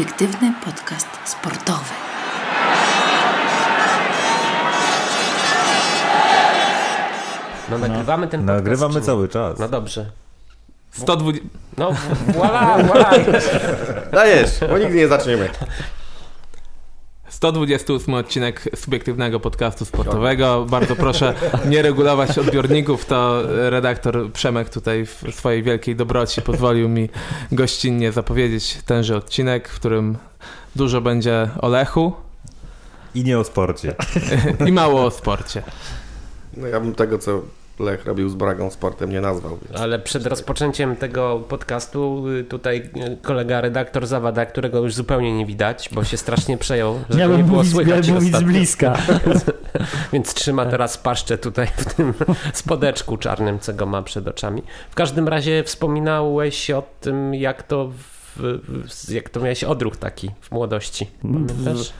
subiektywny podcast sportowy. No nagrywamy ten podcast. Nagrywamy czy cały czas. No dobrze. 120... No voilà, voilà. Dajesz, bo nigdy nie zaczniemy. 128 odcinek subiektywnego podcastu sportowego. Bardzo proszę nie regulować odbiorników. To redaktor Przemek tutaj w swojej wielkiej dobroci pozwolił mi gościnnie zapowiedzieć tenże odcinek, w którym dużo będzie o Lechu I nie o sporcie. i mało o sporcie. No ja bym tego, co Lech robił z Bragą sportem, nie nazwał. Więc. Ale przed rozpoczęciem tego podcastu y, tutaj y, kolega redaktor Zawada, którego już zupełnie nie widać, bo się strasznie przejął, że nie było mówić, słychać miałem mówić z bliska. Więc trzyma teraz paszczę tutaj w tym spodeczku czarnym, co go ma przed oczami. W każdym razie wspominałeś o tym, jak to, w, w, jak to miałeś odruch taki w młodości. Pamiętasz?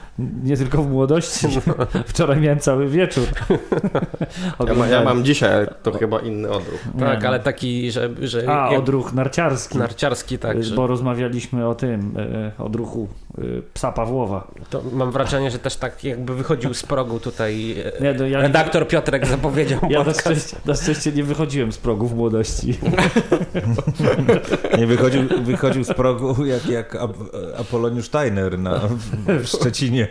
Nie tylko w młodości. Wczoraj miałem cały wieczór. Ja, ma, ja mam dzisiaj, ale to chyba inny odruch. Nie, Tak, no. ale taki, że, że A, jak odruch narciarski. narciarski, tak. Że Bo rozmawialiśmy o tym, e, odruchu e, psa Pawłowa. to mam wrażenie, że też tak jakby wychodził z progu tutaj Nie, no ja, redaktor Piotrek zapowiedział ja na, szczęście, na szczęście nie wychodziłem z progu w młodości. Nie wychodził, wychodził z progu jak, jak Ap Apoloniusz Steiner na, w Szczecinie.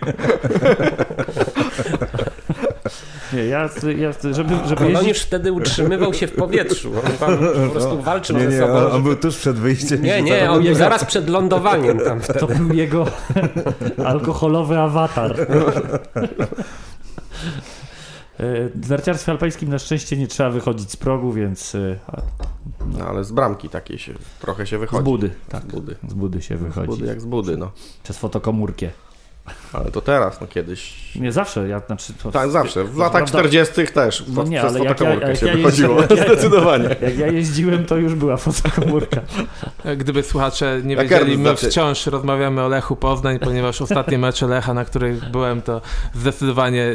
Nie, ja, ja żeby, żeby On jeździć, już wtedy utrzymywał się w powietrzu. On po prostu walczył Nie, ze nie, sobą. on, on żeby- był tuż przed wyjściem. Nie, nie, to- on był zaraz przed lądowaniem tam to wtedy. był jego alkoholowy awatar. E, W narciarstwie alpejskim na szczęście nie trzeba wychodzić z progu, więc e, No, ale z bramki takiej się trochę się z wychodzi. budy. Tak, Z budy. z budy się Z wychodzi. budy jak z budy, no. Przez fotokomórkę. Ale to teraz, no kiedyś. Nie zawsze, ja znaczy to... Tak, zawsze. W latach prawda- 40. też. No nie, przez ale jak ja- jak się ja wychodziło. jeździłem- Zdecydowanie. Jak ja jeździłem, to już była fotokomórka. Gdyby słuchacze nie wiedzieli, my znaczy- wciąż rozmawiamy o Lechu Poznań, ponieważ ostatnie mecze Lecha, na których byłem, to zdecydowanie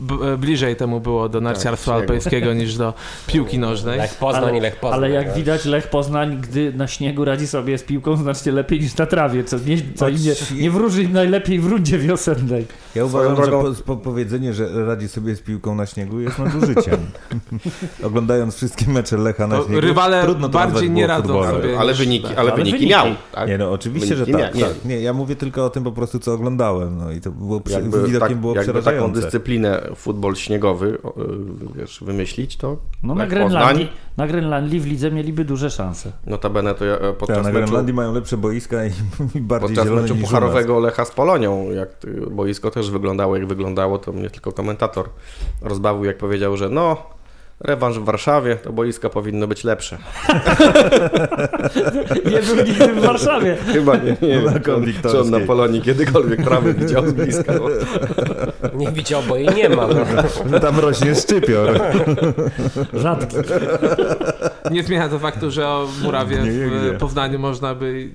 b- bliżej temu było do narciarstwa śniegu. alpejskiego niż do piłki nożnej. Lech Poznań Ale- i Lech Poznań. Ale jak tak. widać, Lech Poznań, gdy na śniegu radzi sobie z piłką znacznie lepiej niż na trawie, co nie, co nie, nie wróży najlepiej w rundzie wiosennej. Ja Swoją uważam, że drogą- po, po powiedzenie, że radzi sobie z piłką na śniegu jest nadużyciem. Oglądając wszystkie mecze Lecha na śniegu, rywale trudno to bardziej nie radzą futbolem. sobie. Ale wyniki, tak. ale Ale wyniki wyniki. miał. Tak? Nie no, oczywiście, że Wyniki tak, mia- nie. tak. Nie, ja mówię tylko o tym po prostu, co oglądałem. No i to było Jakby, widokiem tak, było jakby taką dyscyplinę futbol śniegowy y, wiesz, wymyślić, to No na Grenlandii, na Grenlandii w lidze mieliby duże szanse. notabene to ja e, Tak, podczas na meczu, Grenlandii mają lepsze boiska i, i bardziej podczas zielone meczu pucharowego Lecha z Polonią, jak boisko też wyglądało jak wyglądało, to mnie tylko komentator rozbawił, jak powiedział, że no, rewanż w Warszawie, to boiska powinno być lepsze. Nie był nigdy w Warszawie. Chyba nie, nie Na wiem, czy on, czy on na. Polonii kiedykolwiek trawy widział z bliska. No. Nie widział, bo jej nie ma. No. Tam rośnie szczypior. Rzadki. Nie zmienia to faktu, że o Murawie Nie, nie, nie. w Poznaniu można by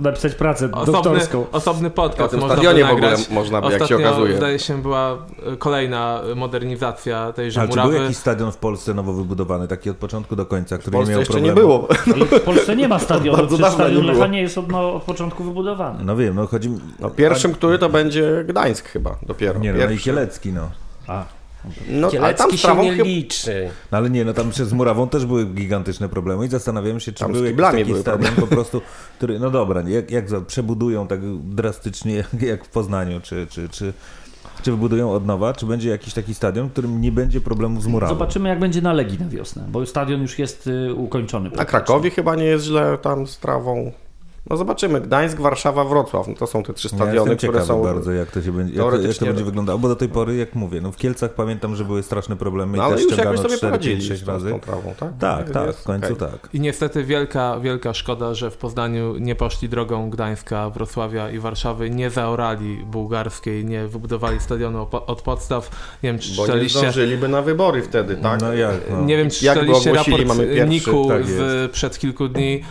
Napisać pracę osobny, doktorską. osobny O podcast tym można stadionie by w ogóle nagrać. można by, jak się Ostatnio, okazuje. zdaje się, była e, kolejna modernizacja tejże Ale czy był Murawy. jakiś stadion w Polsce nowo wybudowany, taki od początku do końca, W który nie Polsce miał jeszcze problemu? nie było. W Polsce nie ma stadionu, Bardzo przecież stadion nie Lecha nie jest od, no, od początku wybudowany. No wiem, no chodzi... No, pierwszym, który to będzie Gdańsk chyba, dopiero. Nie, no, no i. Kielecki, no. A, No, ale tam Kielecki się nie liczy. No ale nie, no tam z Murawą też były gigantyczne problemy i zastanawiam się, czy Tam był jakiś taki były stadion po prostu, który, no dobra, jak, jak przebudują tak drastycznie jak, jak w Poznaniu, czy, czy, czy, czy wybudują od nowa, czy będzie jakiś taki stadion, w którym nie będzie problemu z Murawą. Zobaczymy jak będzie na Legii na wiosnę, bo stadion już jest y, ukończony. Na Krakowie chyba nie jest źle tam z trawą. No zobaczymy. Gdańsk, Warszawa, Wrocław. No to są te trzy Ja stadiony, jestem które są... bardzo, jak to się będzie, jak, to- jak to będzie wyglądało, bo do tej pory, jak mówię, no w Kielcach pamiętam, że były straszne problemy No i ale też już jakoś sobie 4, 5, poradzili 6 z tą, z razy. tą trawą, tak? Tak, tak, Jest w końcu okej. tak. I niestety wielka, wielka szkoda, że w Poznaniu nie poszli drogą Gdańska, Wrocławia i Warszawy, nie zaorali bułgarskiej, nie wybudowali stadionu od podstaw. Nie wiem, czy Bo nie czytaliście, zdążyliby na wybory wtedy, tak? No jak, no. nie wiem, czy Jak czytaliście raport mamy pierwszy, Niku tak z, przed kilku dni.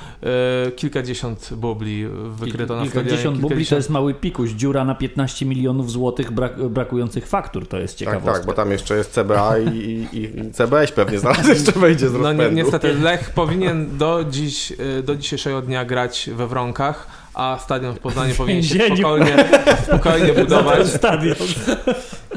E, kilkadziesiąt bubli wykryto na stadionie. Kilkadziesiąt bubli to jest mały pikuś, dziura na 15 milionów złotych brak, brakujących faktur, to jest Tak, ciekawostka. tak, bo tam jeszcze jest CBA i, i, i CBS pewnie zaraz jeszcze wejdzie z No rozpędu. ni- niestety Lech powinien do, dziś, y, do dzisiejszego dnia grać we Wronkach, a stadion w Poznaniu powinien się spokojnie, spokojnie budować. stadion.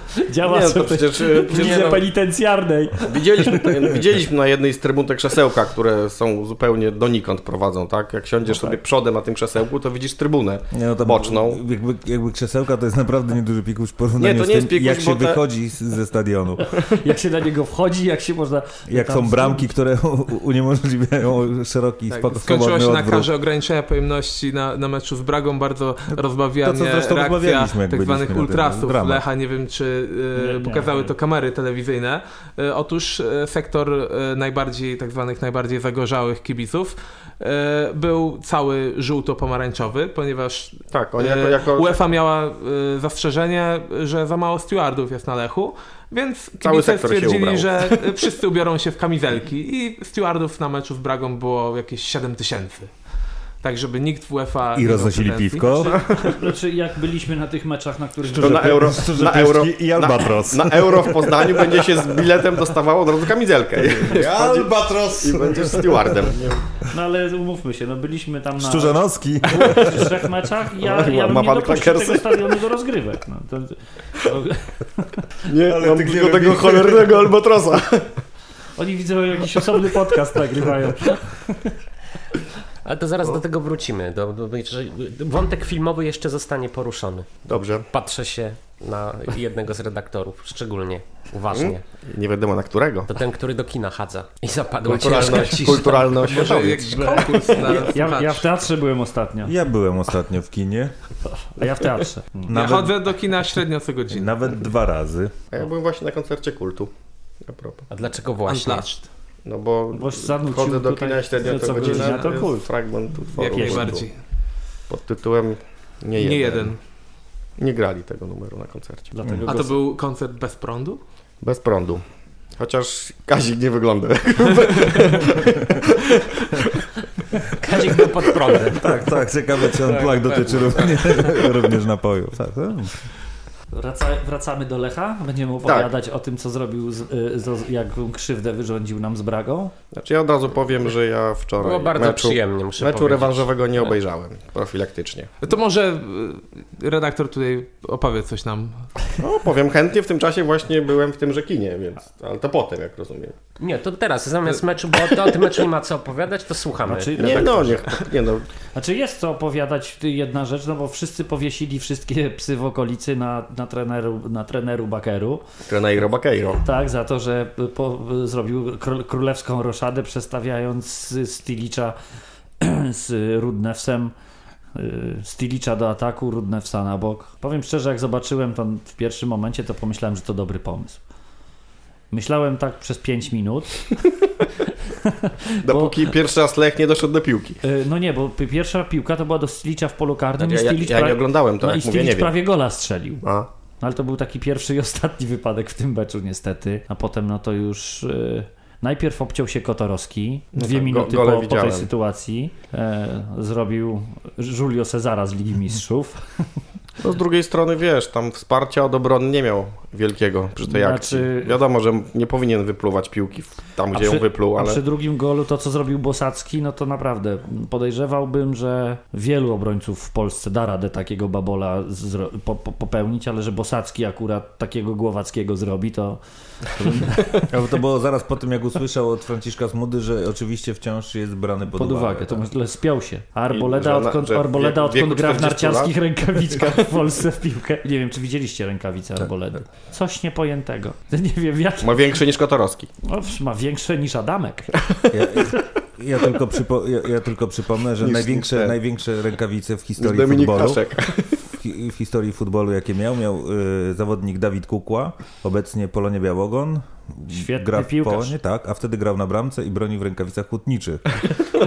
Działa Nie, no przecież, e, w przecież no, penitencjarnej. widzieliśmy, widzieliśmy na jednej z trybun te krzesełka, które są zupełnie donikąd prowadzą, tak? Jak siądziesz sobie przodem na tym krzesełku, to widzisz trybunę. Nie, no Boczną. Jakby, jakby krzesełka to jest naprawdę nieduży pikuś w porównaniu Nie, to z nie tym, jest pikuś, jak się te- wychodzi z, ze stadionu. Jak się na niego wchodzi, jak się można... Jak tam są bramki, które u- uniemożliwiają szeroki, Tak, spoko, skończyło się na karze ograniczenia pojemności na, na meczu z Bragą, bardzo rozbawiła to, co reakcja tak zwanych tym, ultrasów. Lecha, nie wiem czy Nie, e, nie. pokazały to kamery telewizyjne. E, otóż e, sektor e, najbardziej, tak zwanych najbardziej zagorzałych kibiców był cały żółto-pomarańczowy, ponieważ Tak, oni e, jako, jako UEFA miała zastrzeżenie, że za mało stewardów jest na Lechu, więc Cały kibice stwierdzili, że wszyscy ubiorą się w kamizelki i stewardów na meczu z Bragą było jakieś 7 tysięcy. Tak, żeby nikt w UEFA I roznosili pretensji. piwko. Znaczy, jak byliśmy na tych meczach, na których... to na euro, na euro, i Albatros. na euro w Poznaniu będzie się z biletem dostawało od razu kamizelkę. I, Albatros! i będziesz stewardem. No ale umówmy się, no byliśmy tam na Szczurzanowski. trzech meczach i ja, ja bym Ma nie dopuścił tego stadionu do rozgrywek. No, to, to, Nie, Ale mam tylko tego cholernego albatrosa. oni widzą jakiś osobny podcast nagrywają. Ale to zaraz do tego wrócimy. Do, do, wątek filmowy jeszcze zostanie poruszony. Dobrze. Patrzę się na jednego z redaktorów, szczególnie uważnie. Nie wiadomo na którego. To ten, który do kina chadza. I zapadła ciężka Kulturalność, cisza. kulturalny Może jakiś konkurs na Ja, ja w teatrze byłem ostatnio, Ja byłem ostatnio w kinie. a ja w teatrze. Ja Nawet, chodzę do kina średnio co godzinę. nawet dwa razy. A ja byłem właśnie na koncercie kultu. A propos. A dlaczego właśnie? Unplugged. No bo Bo zanucił chodzę do kina średnio co godzina to kult. Fragment utworu. Jak najbardziej. Pod tytułem Nie jeden. Nie jeden. Nie grali tego numeru na koncercie. Dlatego A go to był koncert bez prądu? Bez prądu. Chociaż Kazik nie wygląda. Kazik był pod prądem. Tak, tak, ciekawe czy on Tak, dotyczy również, również napojów. Tak, tak. Wraca, wracamy do Lecha. Będziemy opowiadać o tym, co zrobił, z, y, z, jaką krzywdę wyrządził nam z Bragą. Znaczy ja od razu powiem, że ja wczoraj Było bardzo meczu, przyjemnie, muszę meczu powiedzieć. rewanżowego nie obejrzałem profilaktycznie. To może y, redaktor tutaj opowie coś nam. No powiem chętnie, w tym czasie właśnie byłem w tymże kinie, więc, ale to potem, jak rozumiem. Nie, to teraz, zamiast meczu, bo to, o tym meczu nie ma co opowiadać, to słuchamy. Znaczy, Nie no, nie, nie no, Znaczy jest co opowiadać, jedna rzecz, no bo wszyscy powiesili wszystkie psy w okolicy na, na, treneru, na treneru Bakeru, Treneiro Bakeiro. tak, za to, że po, zrobił kró- królewską roszadę, przestawiając Stilicza z Rudnewsem, y, Stilicza do ataku, Rudnewsa na bok. Powiem szczerze, jak zobaczyłem to w pierwszym momencie, to pomyślałem, że to dobry pomysł. Myślałem tak przez 5 minut. Dopóki pierwszy raz Lech nie doszedł do piłki. Y, No nie, bo pi- pierwsza piłka to była do Stilicza w polu karnym Ja, i ja, Stilic, ja nie pra- oglądałem to, no i jak mówię, nie wiem. prawie gola strzelił. A, No, ale to był taki pierwszy i ostatni wypadek w tym meczu niestety. A potem no to już y, najpierw obciął się Kotorowski. No Dwie tak, minuty go- po, po tej sytuacji e, zrobił Julio Cezara z Ligi Mistrzów. no z drugiej strony wiesz, tam wsparcia od obrony nie miał wielkiego przy tej Znaczy- akcji. Wiadomo, że nie powinien wypluwać piłki tam, A gdzie ją przy- wypluł, A ale przy drugim golu to, co zrobił Bosacki, no to naprawdę podejrzewałbym, że wielu obrońców w Polsce da radę takiego babola zro- po, po, popełnić, ale że Bosacki akurat takiego Głowackiego zrobi, to to było zaraz po tym, jak usłyszał od Franciszka Smudy, że oczywiście wciąż jest brany pod, pod uwagę. To tak. myślę, spiął się. A Arboleda, że na- odkąd, że Arboleda, odkąd gra w 40 narciarskich rękawiczkach w Polsce w piłkę. Nie wiem, czy widzieliście rękawice Arboledy. Coś niepojętego. Nie wiem, jak... ma większy niż Kotorowski. O, ma większe niż Adamek. Ja, ja, tylko przypo, ja, ja tylko przypomnę, że Niż- największe, niż największe rękawice w historii Dominik futbolu, Kaszek. W, hi- w historii futbolu, jakie miał, miał y, zawodnik Dawid Kukła, obecnie Polonie Białogon. Świetny gra w piłkarz. Polonie, tak, a wtedy grał na bramce i bronił w rękawicach hutniczych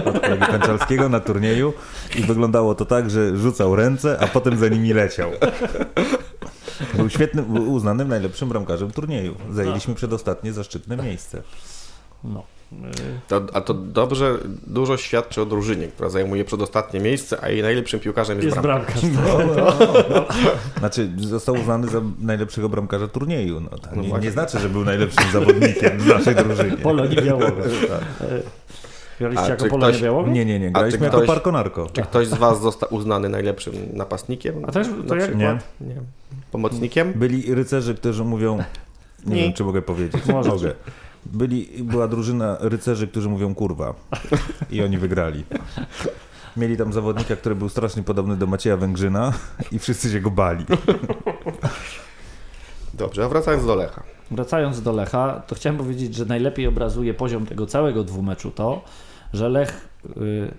od kolegi Kanczelskiego na turnieju i wyglądało to tak, że rzucał ręce, a potem za nimi leciał. Był świetnym, był uznanym najlepszym bramkarzem turnieju. Zajęliśmy przedostatnie zaszczytne miejsce. No. To, a to dobrze, dużo świadczy o drużynie, która zajmuje przedostatnie miejsce, a jej najlepszym piłkarzem jest, Jest bramkarz. bramkarz. Znaczy, został uznany za najlepszego bramkarza turnieju. No, to No nie, nie znaczy, że był najlepszym zawodnikiem w naszej drużynie. Polonii Białoga. Tak. Graliście A, jako Polonia ktoś- Białogard? Nie, nie, nie. A Graliśmy jako ktoś- Parko Narko. Czy ktoś z was został uznany najlepszym napastnikiem? A też to jak Nie. Nie. Pomocnikiem? Byli rycerze, którzy mówią... Nie, Nie. wiem, czy mogę powiedzieć. Możecie. Mogę. Byli, była drużyna rycerzy, którzy mówią kurwa. I oni wygrali. Mieli tam zawodnika, który był strasznie podobny do Macieja Węgrzyna i wszyscy się go bali. Dobrze, a wracając do Lecha. Wracając do Lecha, to chciałem powiedzieć, że najlepiej obrazuje poziom tego całego dwumeczu to, że Lech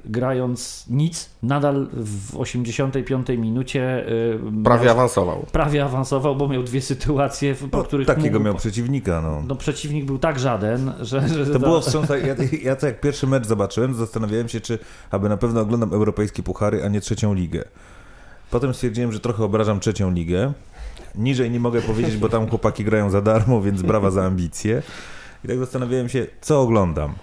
grając nic, nadal w 85 minucie y, Prawie miał, awansował. prawie awansował, bo miał dwie sytuacje, w- po No, których takiego mógł, miał przeciwnika, no. no przeciwnik był tak żaden, że... że To było wstrząsające. Ja, ja to jak pierwszy mecz zobaczyłem, zastanawiałem się, czy aby na pewno oglądam europejskie puchary, a nie trzecią ligę. Potem stwierdziłem, że trochę obrażam trzecią ligę. Niżej nie mogę powiedzieć, bo tam chłopaki grają za darmo, więc brawa za ambicje. I tak zastanawiałem się, co oglądam.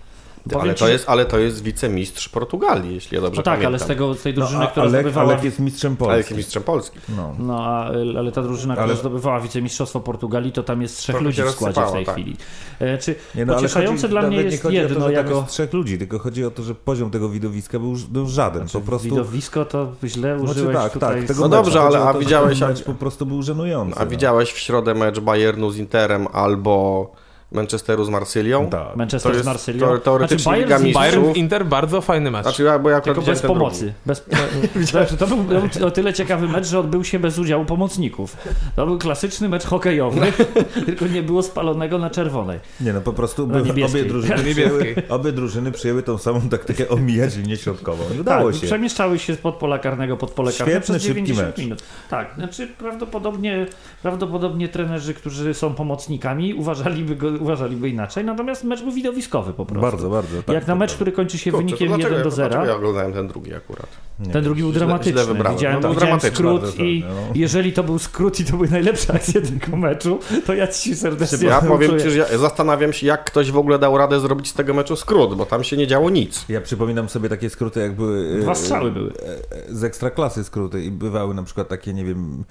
Powiem Ale ci, to, jest, ale to jest wicemistrz Portugalii, jeśli ja dobrze No tak, pamiętam. ale z, tego, z tej No, drużyny, a, która a, Lech, a zdobywała... Lech jest mistrzem Ale jest Polski. mistrzem Polski. No. No, a, ale ta drużyna, która Ale- zdobywała wicemistrzostwo Portugalii, to tam jest trzech Trochę ludzi w składzie w tej tak. chwili. E, Czy Nie, no, pocieszające chodzi- dla mnie nawet nie jest chodzi o to, jedno, że tam jako... jest trzech ludzi, tylko chodzi o to, że poziom tego widowiska był, był żaden. Znaczy, po prostu... Widowisko to źle Znaczy, użyłeś tak, tutaj. tak, tego No dobrze, ale a widziałeś, mecz po prostu był żenujący. A no. widziałeś w środę mecz Bayernu z Interem albo Manchesteru z Marsylią? Tak. Manchester To z jest Marsylią. teore- teoretycznie znaczy, Bayern Liga. Bayern Inter bardzo fajny mecz. Znaczy, ja, bo ja Tylko bez pomocy. Bez, znaczy, to był, o tyle ciekawy mecz, że odbył się bez udziału pomocników. To był klasyczny mecz hokejowy, tylko nie było spalonego na czerwonej. Nie no, po prostu obie, drużyny przyjęły, obie drużyny przyjęły tą samą taktykę omijać linię środkową. I udało tak, się. przemieszczały się spod pola karnego pod pole karne Świetny, przez szybki 90 mecz. minut. Tak, znaczy prawdopodobnie, prawdopodobnie trenerzy, którzy są pomocnikami, uważaliby, go, uważaliby inaczej, natomiast mecz był widowiskowy po prostu. Bardzo, bardzo. Tak, Jak na to mecz, prawda. który kończy się Kurczę, wynikiem dlaczego 1 do ja- 0. Dlaczego ja oglądałem ten drugi akurat? Nie. Ten drugi był Źle- dramatyczny. źle. Widziałem, No, był widziałem dramatyczny, skrót bardzo i tak, no. jeżeli to był skrót i to były najlepsze akcje tego meczu, to ja ci serdecznie Ja powiem ci, że ja zastanawiam się, jak ktoś w ogóle dał radę zrobić z tego meczu skrót, bo tam się nie działo nic. Ja przypominam sobie takie skróty, jak były. e, Dwa strzały były. e, e, Z ekstraklasy skróty i bywały na przykład takie, nie wiem,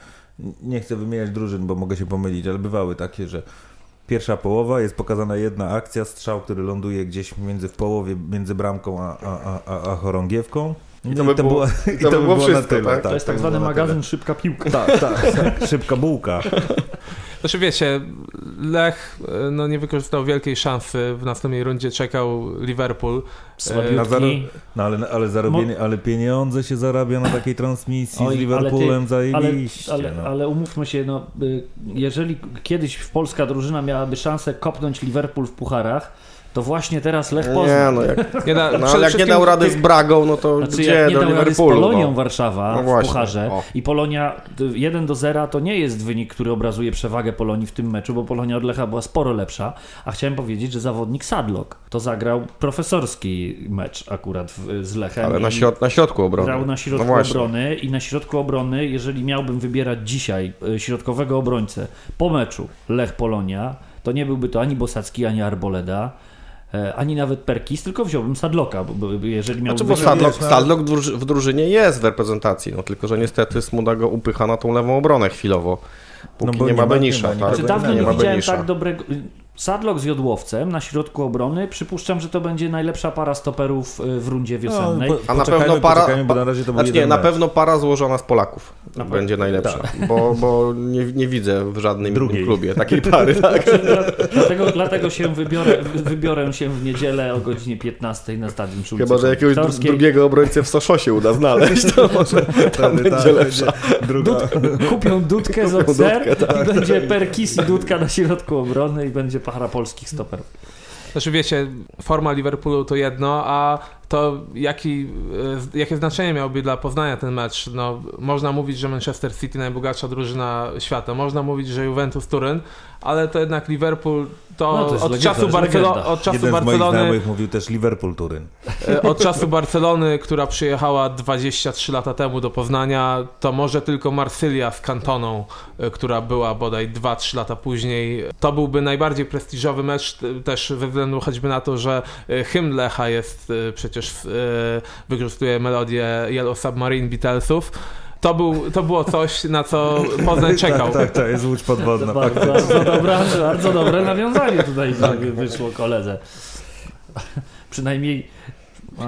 nie chcę wymieniać drużyn, bo mogę się pomylić, ale bywały takie, że pierwsza połowa jest pokazana jedna akcja, strzał, który ląduje gdzieś między w połowie, między bramką a, a, a, a, a chorągiewką. I to by było- było, i to by było wszystko, tak? To jest tak by zwany magazyn szybka piłka. tyle. Tak, tak, tak. Szybka bułka. Znaczy wiecie, Lech e, no, nie wykorzystał wielkiej szansy. W następnej rundzie czekał Liverpool. Na zaro- No ale, ale zarobienie, ale pieniądze się zarabia na takiej transmisji Oj, z ale Liverpoolem ale, zajebiście. ale, no. ale umówmy się, no, y, jeżeli kiedyś polska drużyna miałaby szansę kopnąć Liverpool w pucharach, to właśnie teraz Lech Nie, Poznań. no jak, Nie da, no, jak nie dał rady tych- z Bragą, no to Znaczy, gdzie jak nie do dał rady z Liverpoolu? Polonią no. Warszawa No w właśnie, pucharze o. i Polonia y, 1 do 0 to nie jest wynik, który obrazuje przewagę Polonii w tym meczu, bo Polonia od Lecha była sporo lepsza, a chciałem powiedzieć, że zawodnik Sadlock to zagrał profesorski mecz akurat w, z Lechem. Ale na, środ na środku obrony. Grał na środku no obrony i na środku obrony, jeżeli miałbym wybierać dzisiaj y, środkowego obrońcę po meczu Lech-Polonia, to nie byłby to ani Bosacki, ani Arboleda, ani nawet Perkis, tylko wziąłbym Sadloka, bo, bo jeżeli miałbym Znaczy, bo Stadlock w druży- w drużynie jest w reprezentacji, no tylko, że niestety Smuda go upycha na tą lewą obronę chwilowo. Póki bo nie nie ma nie Benisza, ma tak? Znaczy, dawno nie, ma widziałem Benisza. tak dobrego... Sadlock z Jodłowcem na środku obrony. Przypuszczam, że to będzie najlepsza para stoperów y, w rundzie wiosennej. No, po- A na pewno para- bo na razie to Znaczy nie, na mecz. pewno para złożona z Polaków Na będzie pewno. najlepsza, bo, bo nie, nie widzę w żadnym Drugiej. klubie takiej pary, tak? Dlatego, dlatego się wybiorę, wybiorę się w niedzielę o godzinie 15 na stadion ulicy Chyba, że jakiegoś Wiktorskiej. drugiego obrońcę w Soszosie uda znaleźć, to może tam Wtedy będzie tak, lepsza. Druga. Kupią dudkę z Dudkę, tak. i będzie Perkis i dudka na środku obrony i będzie para polskich stoperów. Znaczy wiecie, forma Liverpoolu to jedno, a to jaki, e, jakie znaczenie miałby dla Poznania ten mecz? No, można mówić, że Manchester City najbogatsza drużyna świata, można mówić, że Juventus Turyn, ale to jednak Liverpool to, No, to od, legenda, czasu Barcelo- od czasu Jeden z moich Barcelony mówił też Liverpool Turyn. E, Od czasu Barcelony, która przyjechała 23 lata temu do Poznania, to może tylko Marsylia z Kantoną, e, która była bodaj 2-3 lata później. To byłby najbardziej prestiżowy mecz, też ze względu choćby na to, że hymn Lecha jest e, przecież, e, wykorzystuje melodię Yellow Submarine Beatlesów. To, był, to było coś, na co Poznań czekał. Tak, tak, to jest łódź podwodna. Bardzo, bardzo, dobra, bardzo dobre nawiązanie tutaj wyszło koledze. Przynajmniej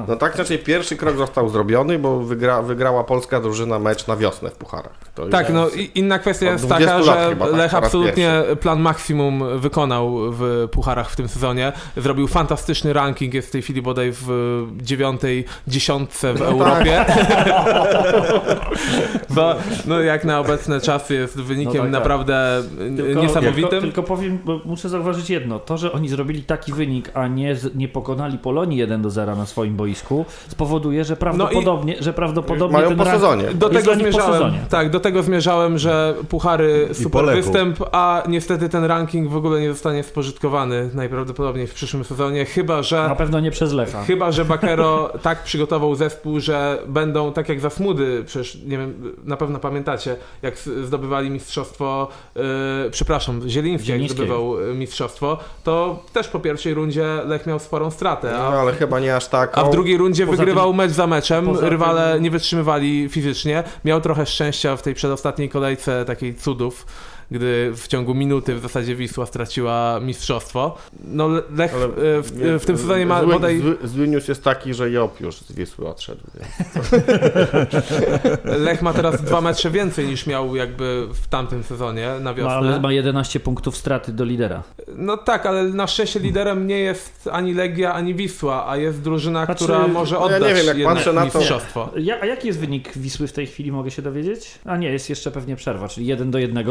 No tak, znaczy pierwszy krok został zrobiony, bo wygra, wygrała polska drużyna mecz na wiosnę w pucharach. To Tak, no i inna kwestia jest 20 taka, że chyba, tak, Lech absolutnie plan maksimum wykonał w pucharach w tym sezonie. Zrobił fantastyczny ranking, jest w tej chwili bodaj w dziewiątej dziesiątce w No Europie. Bo no, jak na obecne czasy jest wynikiem No tak, tak. naprawdę Tylko, niesamowitym. Tylko, tylko powiem, bo muszę zauważyć jedno. To, że oni zrobili taki wynik, a nie, nie pokonali Polonii 1 do 0 na swoim boisku, spowoduje, że prawdopodobnie, że prawdopodobnie Mają ten po sezonie. Do tego zmierzałem. sezonie. Tak, do tego zmierzałem, że puchary super występ, a niestety ten ranking w ogóle nie zostanie spożytkowany najprawdopodobniej w przyszłym sezonie, chyba że Na pewno nie przez Lecha. Chyba, że Bakero tak przygotował zespół, że będą tak jak za Smudy, przecież nie wiem, na pewno pamiętacie, jak zdobywali mistrzostwo, yy, przepraszam, Zieliński jak zdobywał y, mistrzostwo, to też po pierwszej rundzie Lech miał sporą stratę, No, a, ale chyba nie aż tak. A w drugiej rundzie wygrywał mecz za meczem, rywale tym- nie wytrzymywali fizycznie, miał trochę szczęścia w tej przedostatniej kolejce takiej cudów, gdy w ciągu minuty w zasadzie Wisła straciła mistrzostwo. No Le- Lech Ale y, w, w tym sezonie ma zły, bodaj... Zły, zły news jest taki, że Job już z Wisły odszedł. Lech ma teraz dwa mecze więcej niż miał jakby w tamtym sezonie na Ma, wiosnę. ale ma 11 punktów straty do lidera. No tak, ale na szczęście liderem nie jest ani Legia, ani Wisła, a jest drużyna, Znaczy, która może no ja oddać nie wiem, jak patrzę na to- mistrzostwo. Ja, a jaki jest wynik Wisły w tej chwili, mogę się dowiedzieć? A nie, jest jeszcze pewnie przerwa, czyli 1 do 1.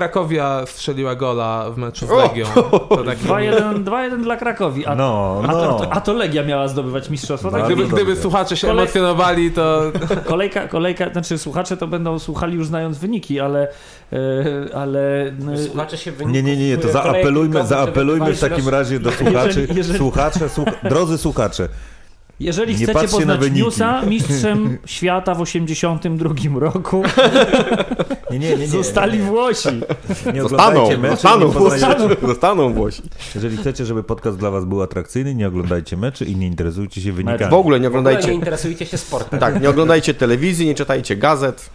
Krakowia strzeliła gola w meczu z! Legią. To tak 2-1 2-1 dla Krakowi. A, No, a, to, no. to, a to Legia miała zdobywać mistrzostwo. Tak? Gdyby, gdyby słuchacze się Kolej- emocjonowali, to Kolejka, kolejka, znaczy słuchacze to będą słuchali już znając wyniki, ale, e, ale e, Słuchacze się wyników, Nie, nie, nie, nie, to zaapelujmy, żeby zaapelujmy w takim roz- razie do słuchaczy, jeżeli- słuchacze, słuch, drodzy słuchacze, jeżeli Nie chcecie poznać newsa, mistrzem świata w 82 roku nie, nie, nie, nie, zostali Włosi. nie Zostaną, oglądajcie meczy, zostaną, zostaną, zostaną Włosi. jeżeli chcecie, żeby podcast dla was był atrakcyjny, nie oglądajcie meczy i nie interesujcie się W wynikami. ogóle nie W ogóle nie oglądajcie, interesujcie się sportem. tak, nie oglądajcie telewizji, nie czytajcie gazet.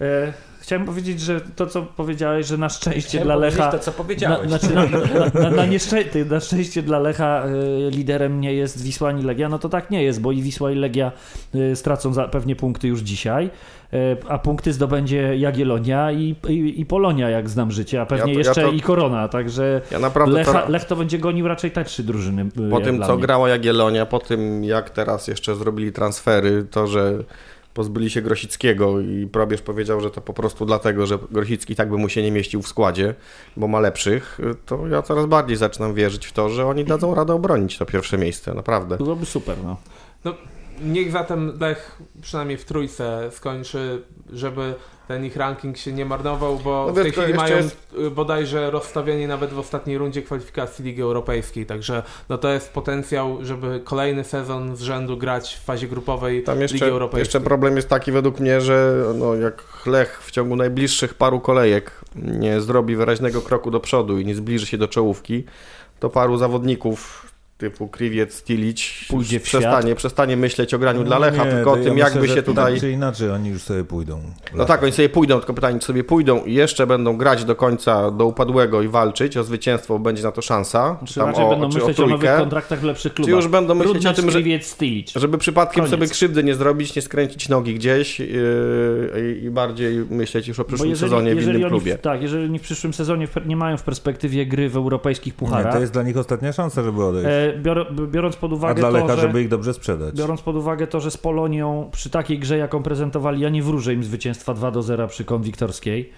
E, chciałem powiedzieć, że to co powiedziałeś, że na szczęście Chciałem dla powiedzieć Lecha... to, co Na, powiedziałeś. znaczy, na, na, na, na, nieszczę- na szczęście dla Lecha y, liderem nie jest Wisła ani Legia, no to tak nie jest, bo i Wisła i Legia y, stracą za, pewnie punkty już dzisiaj, y, a punkty zdobędzie Jagiellonia i, i, i Polonia, jak znam życie, a pewnie Ja to- ja jeszcze to- i Korona, także Ja naprawdę Lecha, to, Lech to będzie gonił raczej te trzy drużyny. y, po tym, co mnie. grała Jagiellonia, po tym, jak teraz jeszcze zrobili transfery, to, że pozbyli się Grosickiego i probierz powiedział, że to po prostu dlatego, że Grosicki tak by mu się nie mieścił w składzie, bo ma lepszych, to ja coraz bardziej zaczynam wierzyć w to, że oni dadzą radę obronić to pierwsze miejsce, naprawdę. Byłoby super, no. niech zatem Lech przynajmniej w trójce skończy, żeby ten ich ranking się nie marnował, bo No w tej chwili mają jest- bodajże rozstawieni nawet w ostatniej rundzie kwalifikacji Ligi Europejskiej, także no to jest potencjał, żeby kolejny sezon z rzędu grać w fazie grupowej Tam Ligi jeszcze, Europejskiej. jeszcze problem jest taki według mnie, że no, jak Lech w ciągu najbliższych paru kolejek nie zrobi wyraźnego kroku do przodu i nie zbliży się do czołówki, to paru zawodników typu Kriwiec, Stilić Pójdzie w przestanie, przestanie myśleć o graniu dla Lecha, No Nie, tylko o tym, ja jakby myślę, się tutaj... Tak czy inaczej, oni już sobie pójdą. No tak, oni sobie pójdą, tylko pytanie, czy sobie pójdą i jeszcze będą grać do końca, do upadłego i walczyć o zwycięstwo, będzie na to szansa, Czy tam raczej o, będą czy myśleć o, o nowych kontraktach w lepszych czy klubach. już będą myśleć o tym, że, Skriwiec, Stilic. żeby przypadkiem Koniec. sobie krzywdy nie zrobić, nie skręcić nogi gdzieś yy, i bardziej myśleć już o przyszłym sezonie w jeżeli innym oni, klubie. Tak, jeżeli oni w przyszłym sezonie nie mają w perspektywie gry w europejskich Nie, pucharach, to jest dla nich ostatnia szansa, żeby odejść. e, bior, biorąc pod A uwagę dla Lecha, to, że, żeby ich dobrze sprzedać. biorąc pod uwagę to, że z Polonią przy takiej grze, jaką prezentowali, ja nie wróżę im zwycięstwa 2 do 0 przy Konwiktorskiej,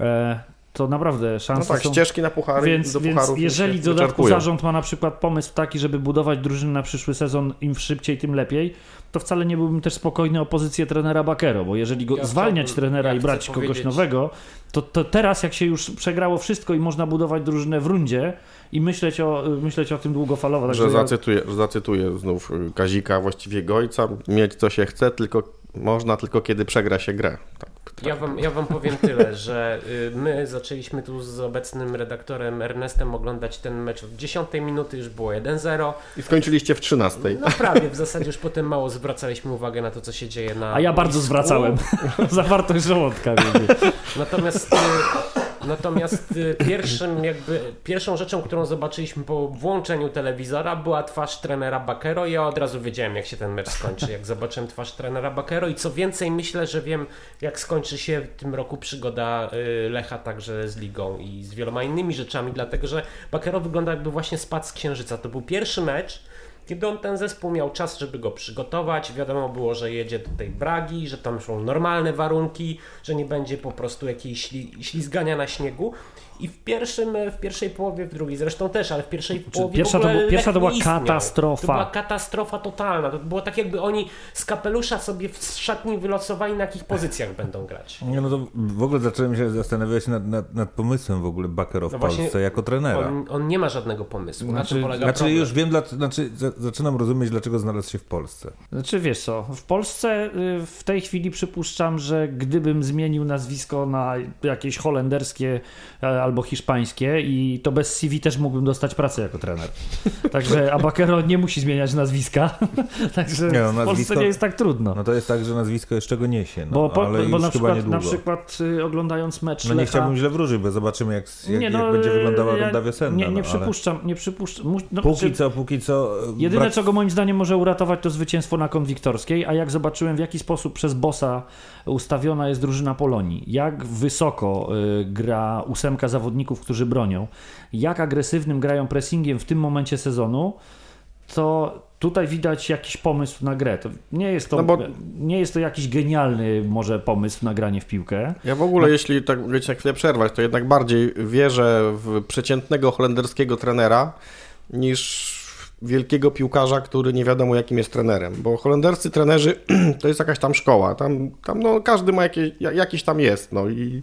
e, to naprawdę No szanse tak, są... ścieżki na puchary Więc, do więc pucharów jeżeli w dodatku zarząd ma na przykład pomysł taki, żeby budować drużynę na przyszły sezon im szybciej, tym lepiej, to wcale nie byłbym też spokojny o pozycję trenera Bakero, bo jeżeli go Ja zwalniać chciałbym- trenera ja i brać kogoś powiedzieć- nowego, to, to teraz jak się już przegrało wszystko i można budować drużynę w rundzie i myśleć o, myśleć o tym długofalowo. Że Także ja- zacytuję, że zacytuję znów y, Kazika, właściwie jego ojca, mieć co się chce, tylko można tylko kiedy przegra się grę. Tak, Ja wam, ja wam powiem tyle, że y, my zaczęliśmy tu z obecnym redaktorem Ernestem oglądać ten mecz od 10 minuty, już było 1-0. I skończyliście w 13. No prawie, w zasadzie już potem mało zwracaliśmy uwagę na to, co się dzieje na A ja bardzo zwracałem. Zawartość żołądka. Natomiast y, Natomiast y, pierwszym jakby, pierwszą rzeczą, którą zobaczyliśmy po włączeniu telewizora była twarz trenera Bakero ja od razu wiedziałem jak się ten mecz skończy, jak zobaczyłem twarz trenera Bakero i co więcej myślę, że wiem jak skończy się w tym roku przygoda y, Lecha także z ligą i z wieloma innymi rzeczami, dlatego że Bakero wygląda jakby właśnie spadł z księżyca. To był pierwszy mecz, kiedy on ten zespół miał czas, żeby go przygotować. Wiadomo było, że jedzie do tej Bragi, że tam są normalne warunki, że nie będzie po prostu jakiejś śli- ślizgania na śniegu. I w, pierwszym, w pierwszej połowie, w drugiej zresztą też, ale w pierwszej połowie pierwsza w to był- pierwsza to była katastrofa. To była katastrofa totalna. To było tak jakby oni z kapelusza sobie w szatni wylosowali na jakich pozycjach będą grać. Nie, no to w ogóle zacząłem się zastanawiać nad, nad, nad pomysłem w ogóle Bakero w No właśnie, Polsce jako trenera. On, on nie ma żadnego pomysłu. Na Znaczy- czym polega Znaczy już wiem, dla, znaczy za, zaczynam rozumieć, dlaczego znalazł się w Polsce. Znaczy wiesz co, w Polsce y, w tej chwili przypuszczam, że gdybym zmienił nazwisko na jakieś holenderskie albo hiszpańskie i to bez CV też mógłbym dostać pracę jako trener. Także Abakero nie musi zmieniać nazwiska, także Nie, no, w Polsce nazwisko- nie jest tak trudno. No to jest tak, że nazwisko jeszcze go niesie, no, bo po, ale bo już na, chyba przykład, na przykład y, oglądając mecz No nie Lecha... chciałbym źle wróżyć, bo zobaczymy jak, jak, Nie, jak no, będzie wyglądała ja runda wiosenna. Nie, nie no, ale przypuszczam, nie przypuszczam. No, Póki czy- co, póki co... e, Jedyne, brak- co go moim zdaniem może uratować, to zwycięstwo na konwiktorskiej, a jak zobaczyłem, w jaki sposób przez bossa ustawiona jest drużyna Polonii, jak wysoko y, gra ósemka zawodników, którzy bronią, jak agresywnym grają pressingiem w tym momencie sezonu, to tutaj widać jakiś pomysł na grę. To nie, jest to, No bo- nie jest to jakiś genialny może pomysł na granie w piłkę. Ja w ogóle, jeśli tak ci na chwilę przerwać, to jednak bardziej wierzę w przeciętnego holenderskiego trenera niż wielkiego piłkarza, który nie wiadomo jakim jest trenerem. Bo holenderscy trenerzy to jest jakaś tam szkoła. Tam, tam no, każdy ma jakieś, ja- jakiś tam jest. No i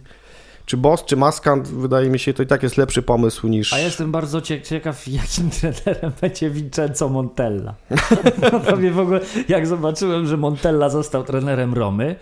czy Boss, czy Maskant, wydaje mi się, to i tak jest lepszy pomysł niż... A jestem bardzo cie- ciekaw, jakim trenerem będzie Vincenzo Montella. No mnie w ogóle, jak zobaczyłem, że Montella został trenerem Romy,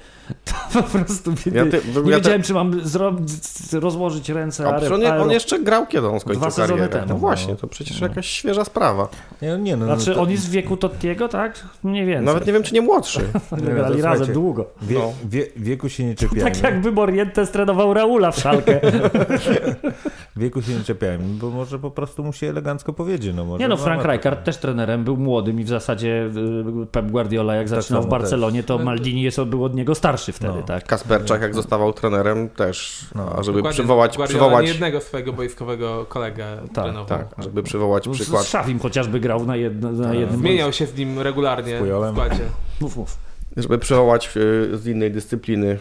to po prostu Ja nie, ty- nie ja wiedziałem, czy mam zrobić, rozłożyć ręce. A on, on jeszcze grał kiedy on skończył Dwa sezony karierę. temu, No no. właśnie, to przecież jakaś świeża sprawa. Nie, nie, no, no Znaczy, to- on jest w wieku Tottiego, tak? Mniej więcej. Nawet nie wiem, czy nie młodszy. Oni Nie, no grali razem słuchajcie. długo. Wie, no. wie, wieku się nie czepiajmy. Tak jakby Morientes trenował Raula w szalkę. Wieku się nie czepiajmy, bo może po prostu mu się elegancko powiedzie. No, może Nie no, Frank Rijkaard też trenerem, był młodym i w zasadzie y, Pep Guardiola jak zaczynał w Barcelonie, to Maldini jest, był od niego starszy wtedy, No. tak? Kasperczak, jak zostawał trenerem, też, No. a żeby Dokładnie, przywołać, Guardiola przywołać, nie jednego swojego boiskowego kolegę trenował. tak, żeby przywołać Z przykład Szawim chociażby grał na, jedno, na jednym Zmieniał się z nim regularnie Z w składzie. Mów, mów. Żeby przywołać y, z innej dyscypliny y,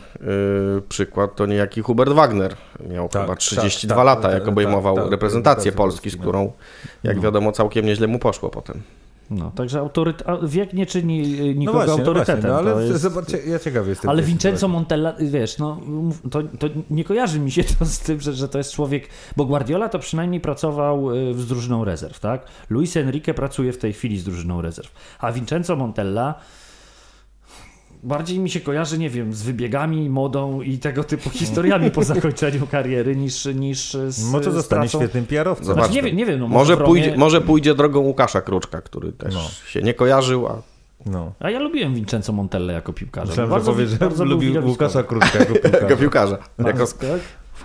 przykład, to niejaki Hubert Wagner. Miał Tak, chyba tak, 32 tak, lata, tak, jak tak, obejmował tak, reprezentację reprezentację Polski, z którą, jak No. wiadomo, całkiem nieźle mu poszło potem. No, także autoryt... a wiek nie czyni No nikogo właśnie, no autorytetem. właśnie, no, to ale jest... zobaczcie, ja ciekawy jestem. Ale Vincenzo. Montella, wiesz, no, to, to nie kojarzy mi się to z tym, że, że to jest człowiek, bo Guardiola to przynajmniej pracował z drużyną rezerw, tak? Luis Enrique pracuje w tej chwili z drużyną rezerw, a Vincenzo Montella bardziej mi się kojarzy, nie wiem, z wybiegami, modą i tego typu historiami po zakończeniu kariery niż, niż z Może z zostanie pracą. świetnym PR-owcem. Znaczy, nie wiem, nie wiem, no, Może, Romie- pójdzie, może pójdzie drogą Łukasza Kruczka, który też No. się nie kojarzył, a No. A ja lubiłem Vincenzo Montella jako piłkarza. Myślałem, bardzo, powie, że bardzo lubił widowiskowy. Łukasza Krótka jako piłkarza. jako piłkarza. Jako, tak?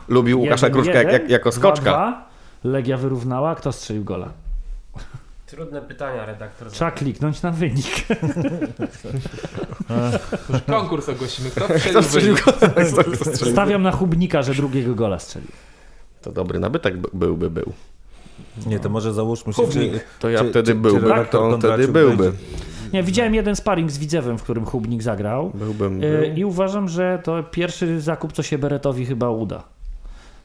lubił Łukasza Jeden, Kruczka jak, jeden, jak, jako dwa, skoczka. dwa. Legia wyrównała, kto strzelił gola? Trudne pytania, redaktor. Trzeba kliknąć na wynik. Konkurs ogłosimy. Kto strzelił? Kto strzelił? Stawiam na Hubnika, że drugiego gola strzelił. To dobry nabytek by- byłby był. Nie, to może załóżmy się, czy, Hubnik. To ja Czy- wtedy czy- byłbym. czy redaktor to on wtedy byłby. będzie- Nie, widziałem jeden sparring z Widzewem, w którym Hubnik zagrał. Byłbym. E, Był. I uważam, że to pierwszy zakup, co się Beretowi chyba uda.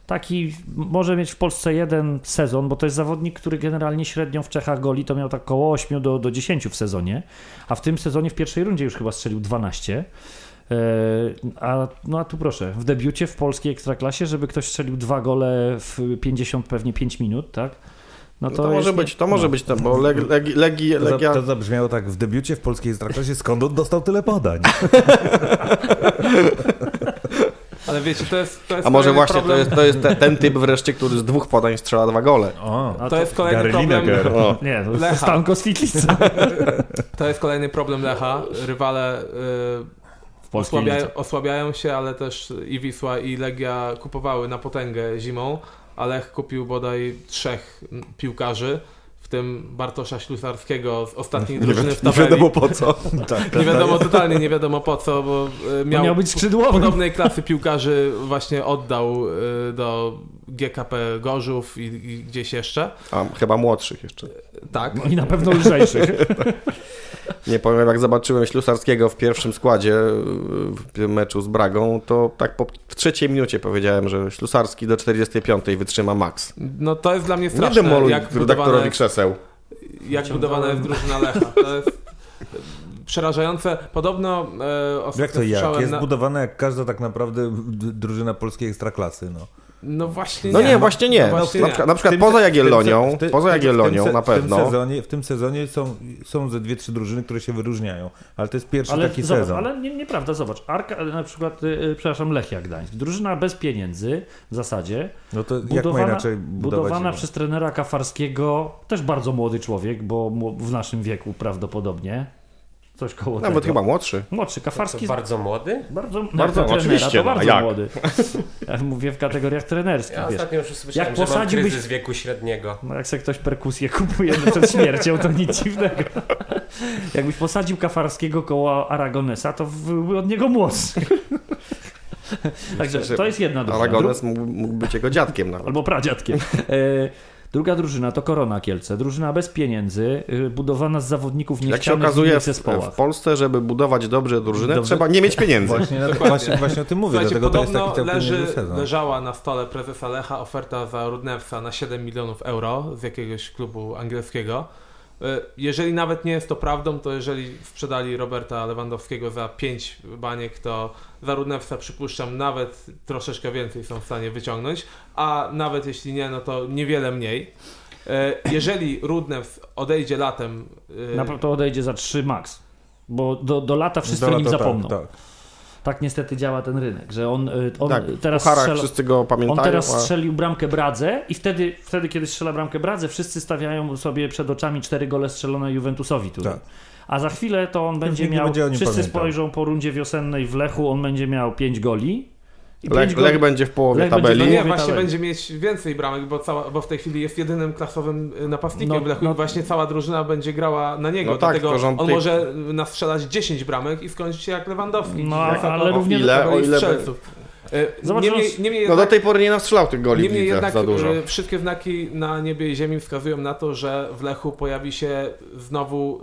Taki może mieć w Polsce jeden sezon, bo to jest zawodnik, który generalnie średnią w Czechach goli to miał tak około 8 do, do 10 w sezonie, a w tym sezonie w pierwszej rundzie już chyba strzelił 12. E, A, no a tu proszę, w debiucie w polskiej ekstraklasie, żeby ktoś strzelił dwa gole w 50 pewnie 5 minut, tak? No to, może jest- być, to może no. być to, bo leg, leg, legi, To, Legia... to zabrzmiało tak w debiucie w polskiej Ekstraklasie, skąd on dostał tyle podań? Ale wiecie, to jest, to jest A może właśnie to problem, jest, to jest te, ten typ wreszcie, który z dwóch podań strzela dwa gole. O, A To jest kolejny problem. Lineker. O, Nie, to Lecha. jest Stanko. To jest kolejny problem Lecha. Rywale y, osłabiają, osłabiają się, ale też i Wisła i Legia kupowały na potęgę zimą, a Lech kupił bodaj trzech piłkarzy, w tym Bartosza Ślusarskiego z ostatniej Nie, drużyny w nie tabeli. wiadomo po co. Tak, Nie wiadomo, totalnie nie wiadomo po co, bo e, Bo miał, miał być skrzydłowym. podobnej klasy piłkarzy właśnie oddał e, do GKP Gorzów i, i gdzieś jeszcze. A, chyba młodszych jeszcze. Tak. No i na pewno lżejszych. Nie powiem, jak zobaczyłem Ślusarskiego w pierwszym składzie w meczu z Bragą, to tak po, w trzeciej minucie powiedziałem, że Ślusarski do 45 wytrzyma max. No to jest dla mnie Nie straszne, demoluj jak redaktorowi krzeseł. jak budowana jest drużyna Lecha. To jest przerażające. Podobno e, Jak to jak? Jest na... budowana jak każda tak naprawdę drużyna polskiej ekstraklasy. No. No właśnie No nie. nie, właśnie nie. No właśnie na, nie. przykład, na przykład tym poza Jagiellonią, tym poza tym Jagiellonią na W tym pewno. sezonie, w tym sezonie są, są ze dwie, trzy drużyny, które się wyróżniają. Ale to jest pierwszy Ale, taki zobacz, sezon. ale nie, nieprawda, zobacz. Arka, na przykład, y, y, przepraszam, Lechia Gdańsk. Drużyna bez pieniędzy w zasadzie. No to jak ma Budowana, inaczej budować? budowana przez trenera Kafarskiego, też bardzo młody człowiek, bo w naszym wieku prawdopodobnie. Coś koło Nawet tego. chyba młodszy. Młodszy, To Kafarski bardzo młody? bardzo, Bardzo, oczywiście, trenera, no, to bardzo jak? młody. Ja mówię w kategoriach trenerskich, Ja wiesz. ostatnio już słyszałem, Jak że mam posadziłbyś- kryzys wieku średniego. No jak sobie ktoś perkusję kupuje no przed śmiercią, to nic dziwnego. Jakbyś posadził Kafarskiego koło Aragonesa, to byłby od niego młodszy. Także że to jest jedna drużyna. Aragones mógł, mógł być jego dziadkiem nawet. Albo pradziadkiem. Druga drużyna to Korona Kielce. Drużyna bez pieniędzy, y, budowana z zawodników Jak się niechcianych w okazuje, w, w Polsce, żeby budować dobrze drużynę, Dobrze. trzeba nie mieć pieniędzy. Właśnie, właśnie, właśnie o tym mówię, Słuchajcie, dlatego to jest podobno taki leży, leżała na stole prezesa Lecha oferta za Rudnewsa na 7 milionów euro z jakiegoś klubu angielskiego. E, Jeżeli nawet nie jest to prawdą, to jeżeli sprzedali Roberta Lewandowskiego za 5 baniek, to za Rudnewsa przypuszczam nawet troszeczkę więcej są w stanie wyciągnąć, a nawet jeśli nie, no to niewiele mniej. E, Jeżeli Rudnews odejdzie latem, e, Na pewno to odejdzie za 3 max. Bo do, do lata wszyscy Do o nim lata, zapomną. Tak, Tak, tak. niestety działa ten rynek, że on, y, on tak, teraz strzela, wszyscy go pamiętają. On teraz a- strzelił bramkę Bradze i wtedy, wtedy, kiedy strzela bramkę Bradze, wszyscy stawiają sobie przed oczami cztery gole strzelone Juventusowi. Turin. Tak. A za chwilę to on będzie miał, będzie wszyscy pamiętał. spojrzą po rundzie wiosennej w Lechu, on będzie miał pięć goli. I Lech. Lech będzie w połowie Lech będzie tabeli. No w nie, właśnie tabeli. będzie mieć więcej bramek, bo, cała, bo w tej chwili jest jedynym klasowym y, napastnikiem No, w Lechu no- i właśnie cała drużyna będzie grała na niego. No tak, dlatego że on on tej- może nastrzelać 10 bramek i skończyć się jak Lewandowski. No, Jak ale o- równie ile- o ile strzelców. Y, niemniej, niemniej No do jednak, tej pory nie nastrzelał tych goli niemniej jednak za dużo. y, wszystkie znaki na niebie i ziemi wskazują na to, że w Lechu pojawi się znowu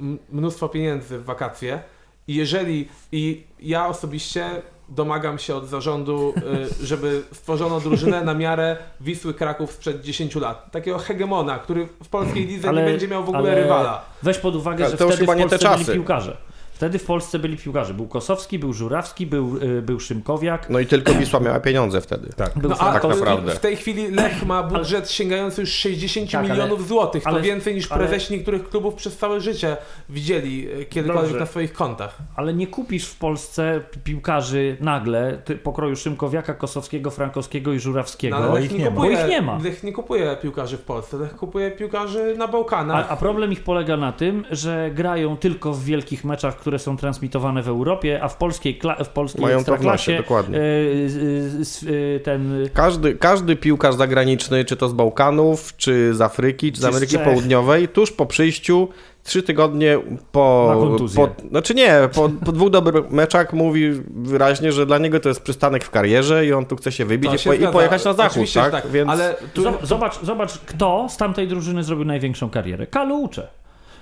y, mnóstwo pieniędzy w wakacje i jeżeli i ja osobiście domagam się od zarządu, y, żeby stworzono drużynę na miarę Wisły Kraków sprzed 10 lat. Takiego hegemona, który w polskiej lidze Ale- nie będzie miał w ogóle ale- rywala. Weź pod uwagę, Ale że to już wtedy chyba w nie te Polsce byli czasy. piłkarze. Wtedy w Polsce byli piłkarze. Był Kosowski, był Żurawski, był, y, był Szymkowiak, No i tylko Wisła miała pieniądze wtedy. tak. był No a tak naprawdę. w tej chwili Lech ma budżet sięgający już 60 Tak, ale- milionów złotych. To ale- więcej niż ale- prezesi niektórych klubów przez całe życie widzieli e, kiedykolwiek Dobrze. na swoich kontach. Ale nie kupisz w Polsce pi- piłkarzy nagle ty, pokroju Szymkowiaka, Kosowskiego, Frankowskiego i Żurawskiego. No, ale ich nie, kupuje, Bo ich nie ma. Lech nie kupuje piłkarzy w Polsce, Lech kupuje piłkarzy na Bałkanach. A, a problem ich polega na tym, że grają tylko w wielkich meczach, które są transmitowane w Europie, a w polskiej, w polskiej Mają to w nosie, ekstraklasie dokładnie. e, e, ten Każdy, każdy piłkarz zagraniczny, czy to z Bałkanów, czy z Afryki, czy z z Ameryki Czech. Południowej, tuż po przyjściu, trzy tygodnie po. Po znaczy nie, po, po dwóch dobrych meczach mówi wyraźnie, że dla niego to jest przystanek w karierze i on tu chce się wybić i, się po, i pojechać na zachód, tak? tak? Więc Ale tu, Zob- Zobacz, zobacz, kto z tamtej drużyny zrobił największą karierę. Kalu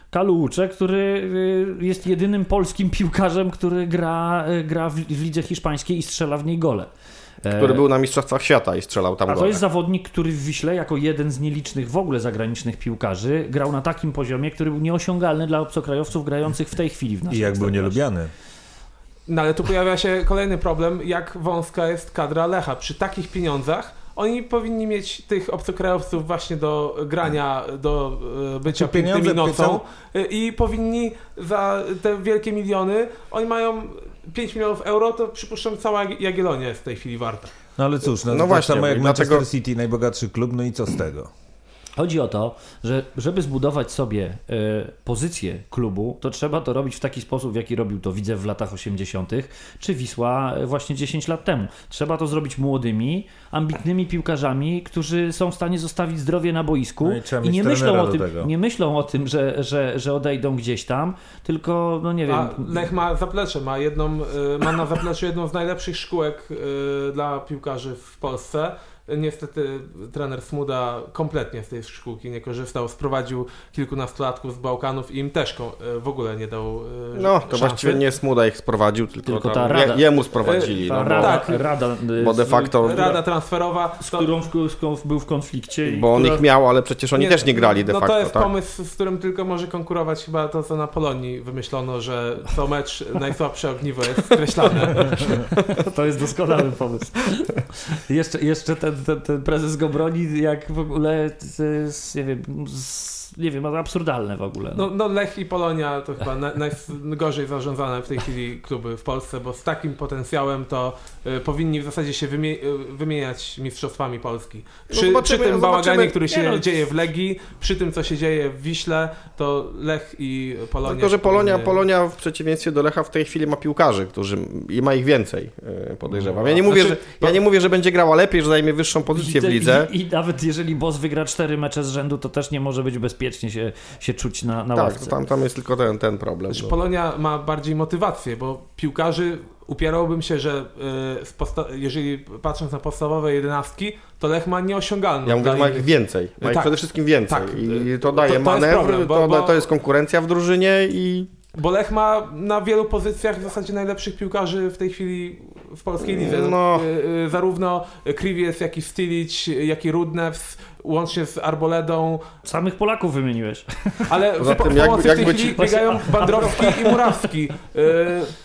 Ucze. Kalu Ucze, który y, jest jedynym polskim piłkarzem, który gra, y, gra w, lidze hiszpańskiej i strzela w niej gole. E, który był na Mistrzostwach Świata i strzelał tam A to gole. jest zawodnik, który w Wiśle, jako jeden z nielicznych w ogóle zagranicznych piłkarzy, grał na takim poziomie, który był nieosiągalny dla obcokrajowców grających w tej chwili w naszej I jak był nielubiany. no ale tu pojawia się kolejny problem, jak wąska jest kadra Lecha. Przy takich pieniądzach oni powinni mieć tych obcokrajowców właśnie do grania, do e, bycia pięknymi nocą e, i powinni za te wielkie miliony, oni mają 5 milionów euro, to przypuszczam cała Jag- Jagiellonia jest w tej chwili warta. No ale cóż, no, No tak właśnie, samo jak i Manchester dlatego- City, najbogatszy klub, no i co z tego? Chodzi o to, że żeby zbudować sobie e, pozycję klubu, to trzeba to robić w taki sposób, w jaki robił to Widzew w latach 80., czy Wisła e, właśnie 10 lat temu. Trzeba to zrobić młodymi, ambitnymi piłkarzami, którzy są w stanie zostawić zdrowie na boisku No i i nie myślą, o tym, nie myślą o tym, że, że, że odejdą gdzieś tam, tylko, no nie wiem... A Lech ma zaplecze, ma jedną, y, ma na zapleczu jedną z najlepszych szkółek dla piłkarzy w Polsce. Niestety trener Smuda kompletnie z tej szkółki nie korzystał, sprowadził kilkunastolatków z Bałkanów i im też w ogóle nie dał y, No, to szansy. właściwie nie Smuda ich sprowadził, tylko, Tylko tam ta rada- je, jemu sprowadzili. Ta No, bo, rada, tak. rada, e, bo de facto, Rada transferowa. z którą w, był w konflikcie. bo on która- ich miał, ale przecież oni też nie grali de no facto, to jest tak? pomysł, z którym tylko może konkurować chyba to, co na Polonii wymyślono, że co mecz najsłabsze ogniwo jest skreślane. To jest doskonały pomysł. jeszcze jeszcze ten, ten, ten prezes go broni, jak w ogóle, jest, nie wiem, z, nie wiem, absurdalne w ogóle. No, no Lech i Polonia to chyba na, najgorzej zarządzane w tej chwili kluby w Polsce, bo z takim potencjałem to powinni w zasadzie się wymie, y, wymieniać mistrzostwami Polski. No Przy, zobaczymy, przy tym zobaczymy. bałaganie, który się Nie no. dzieje w Legii, przy tym co się dzieje w Wiśle, to Lech i Polonia... Tylko, że Polonia, powinny- Polonia w przeciwieństwie do Lecha w tej chwili ma piłkarzy, którzy i ma ich więcej, e, podejrzewam. Ja nie mówię, Znaczy, że, ja nie mówię, że będzie grała lepiej, że zajmie wyższą pozycję w I- lidze. I, I nawet jeżeli Boss wygra cztery mecze z rzędu, to też nie może być bezpiecznie się, się czuć na, na Tak, ławce. to tam, tam jest tylko ten, ten problem. Znaczy, bo- Polonia ma bardziej motywację, bo piłkarzy upierałbym się, że y, jeżeli patrząc na podstawowe jedenastki, to Lech ma nieosiągalną. Ja mówię, że ma ich więcej. Ma ich Tak. przede wszystkim więcej. Tak. I to To- daje to jest manewr, problem, bo- to, bo- to jest konkurencja w drużynie i Bo Lech ma na wielu pozycjach w zasadzie najlepszych piłkarzy w tej chwili w polskiej lidze. No. Y, y, Zarówno Kriwiec, jak i Stilic, jak i Rudnews, łącznie z Arboledą, Samych Polaków wymieniłeś. ale Poza w, tym pomocy w tej jakby chwili ci- biegają Bandrowski i Murawski. Y,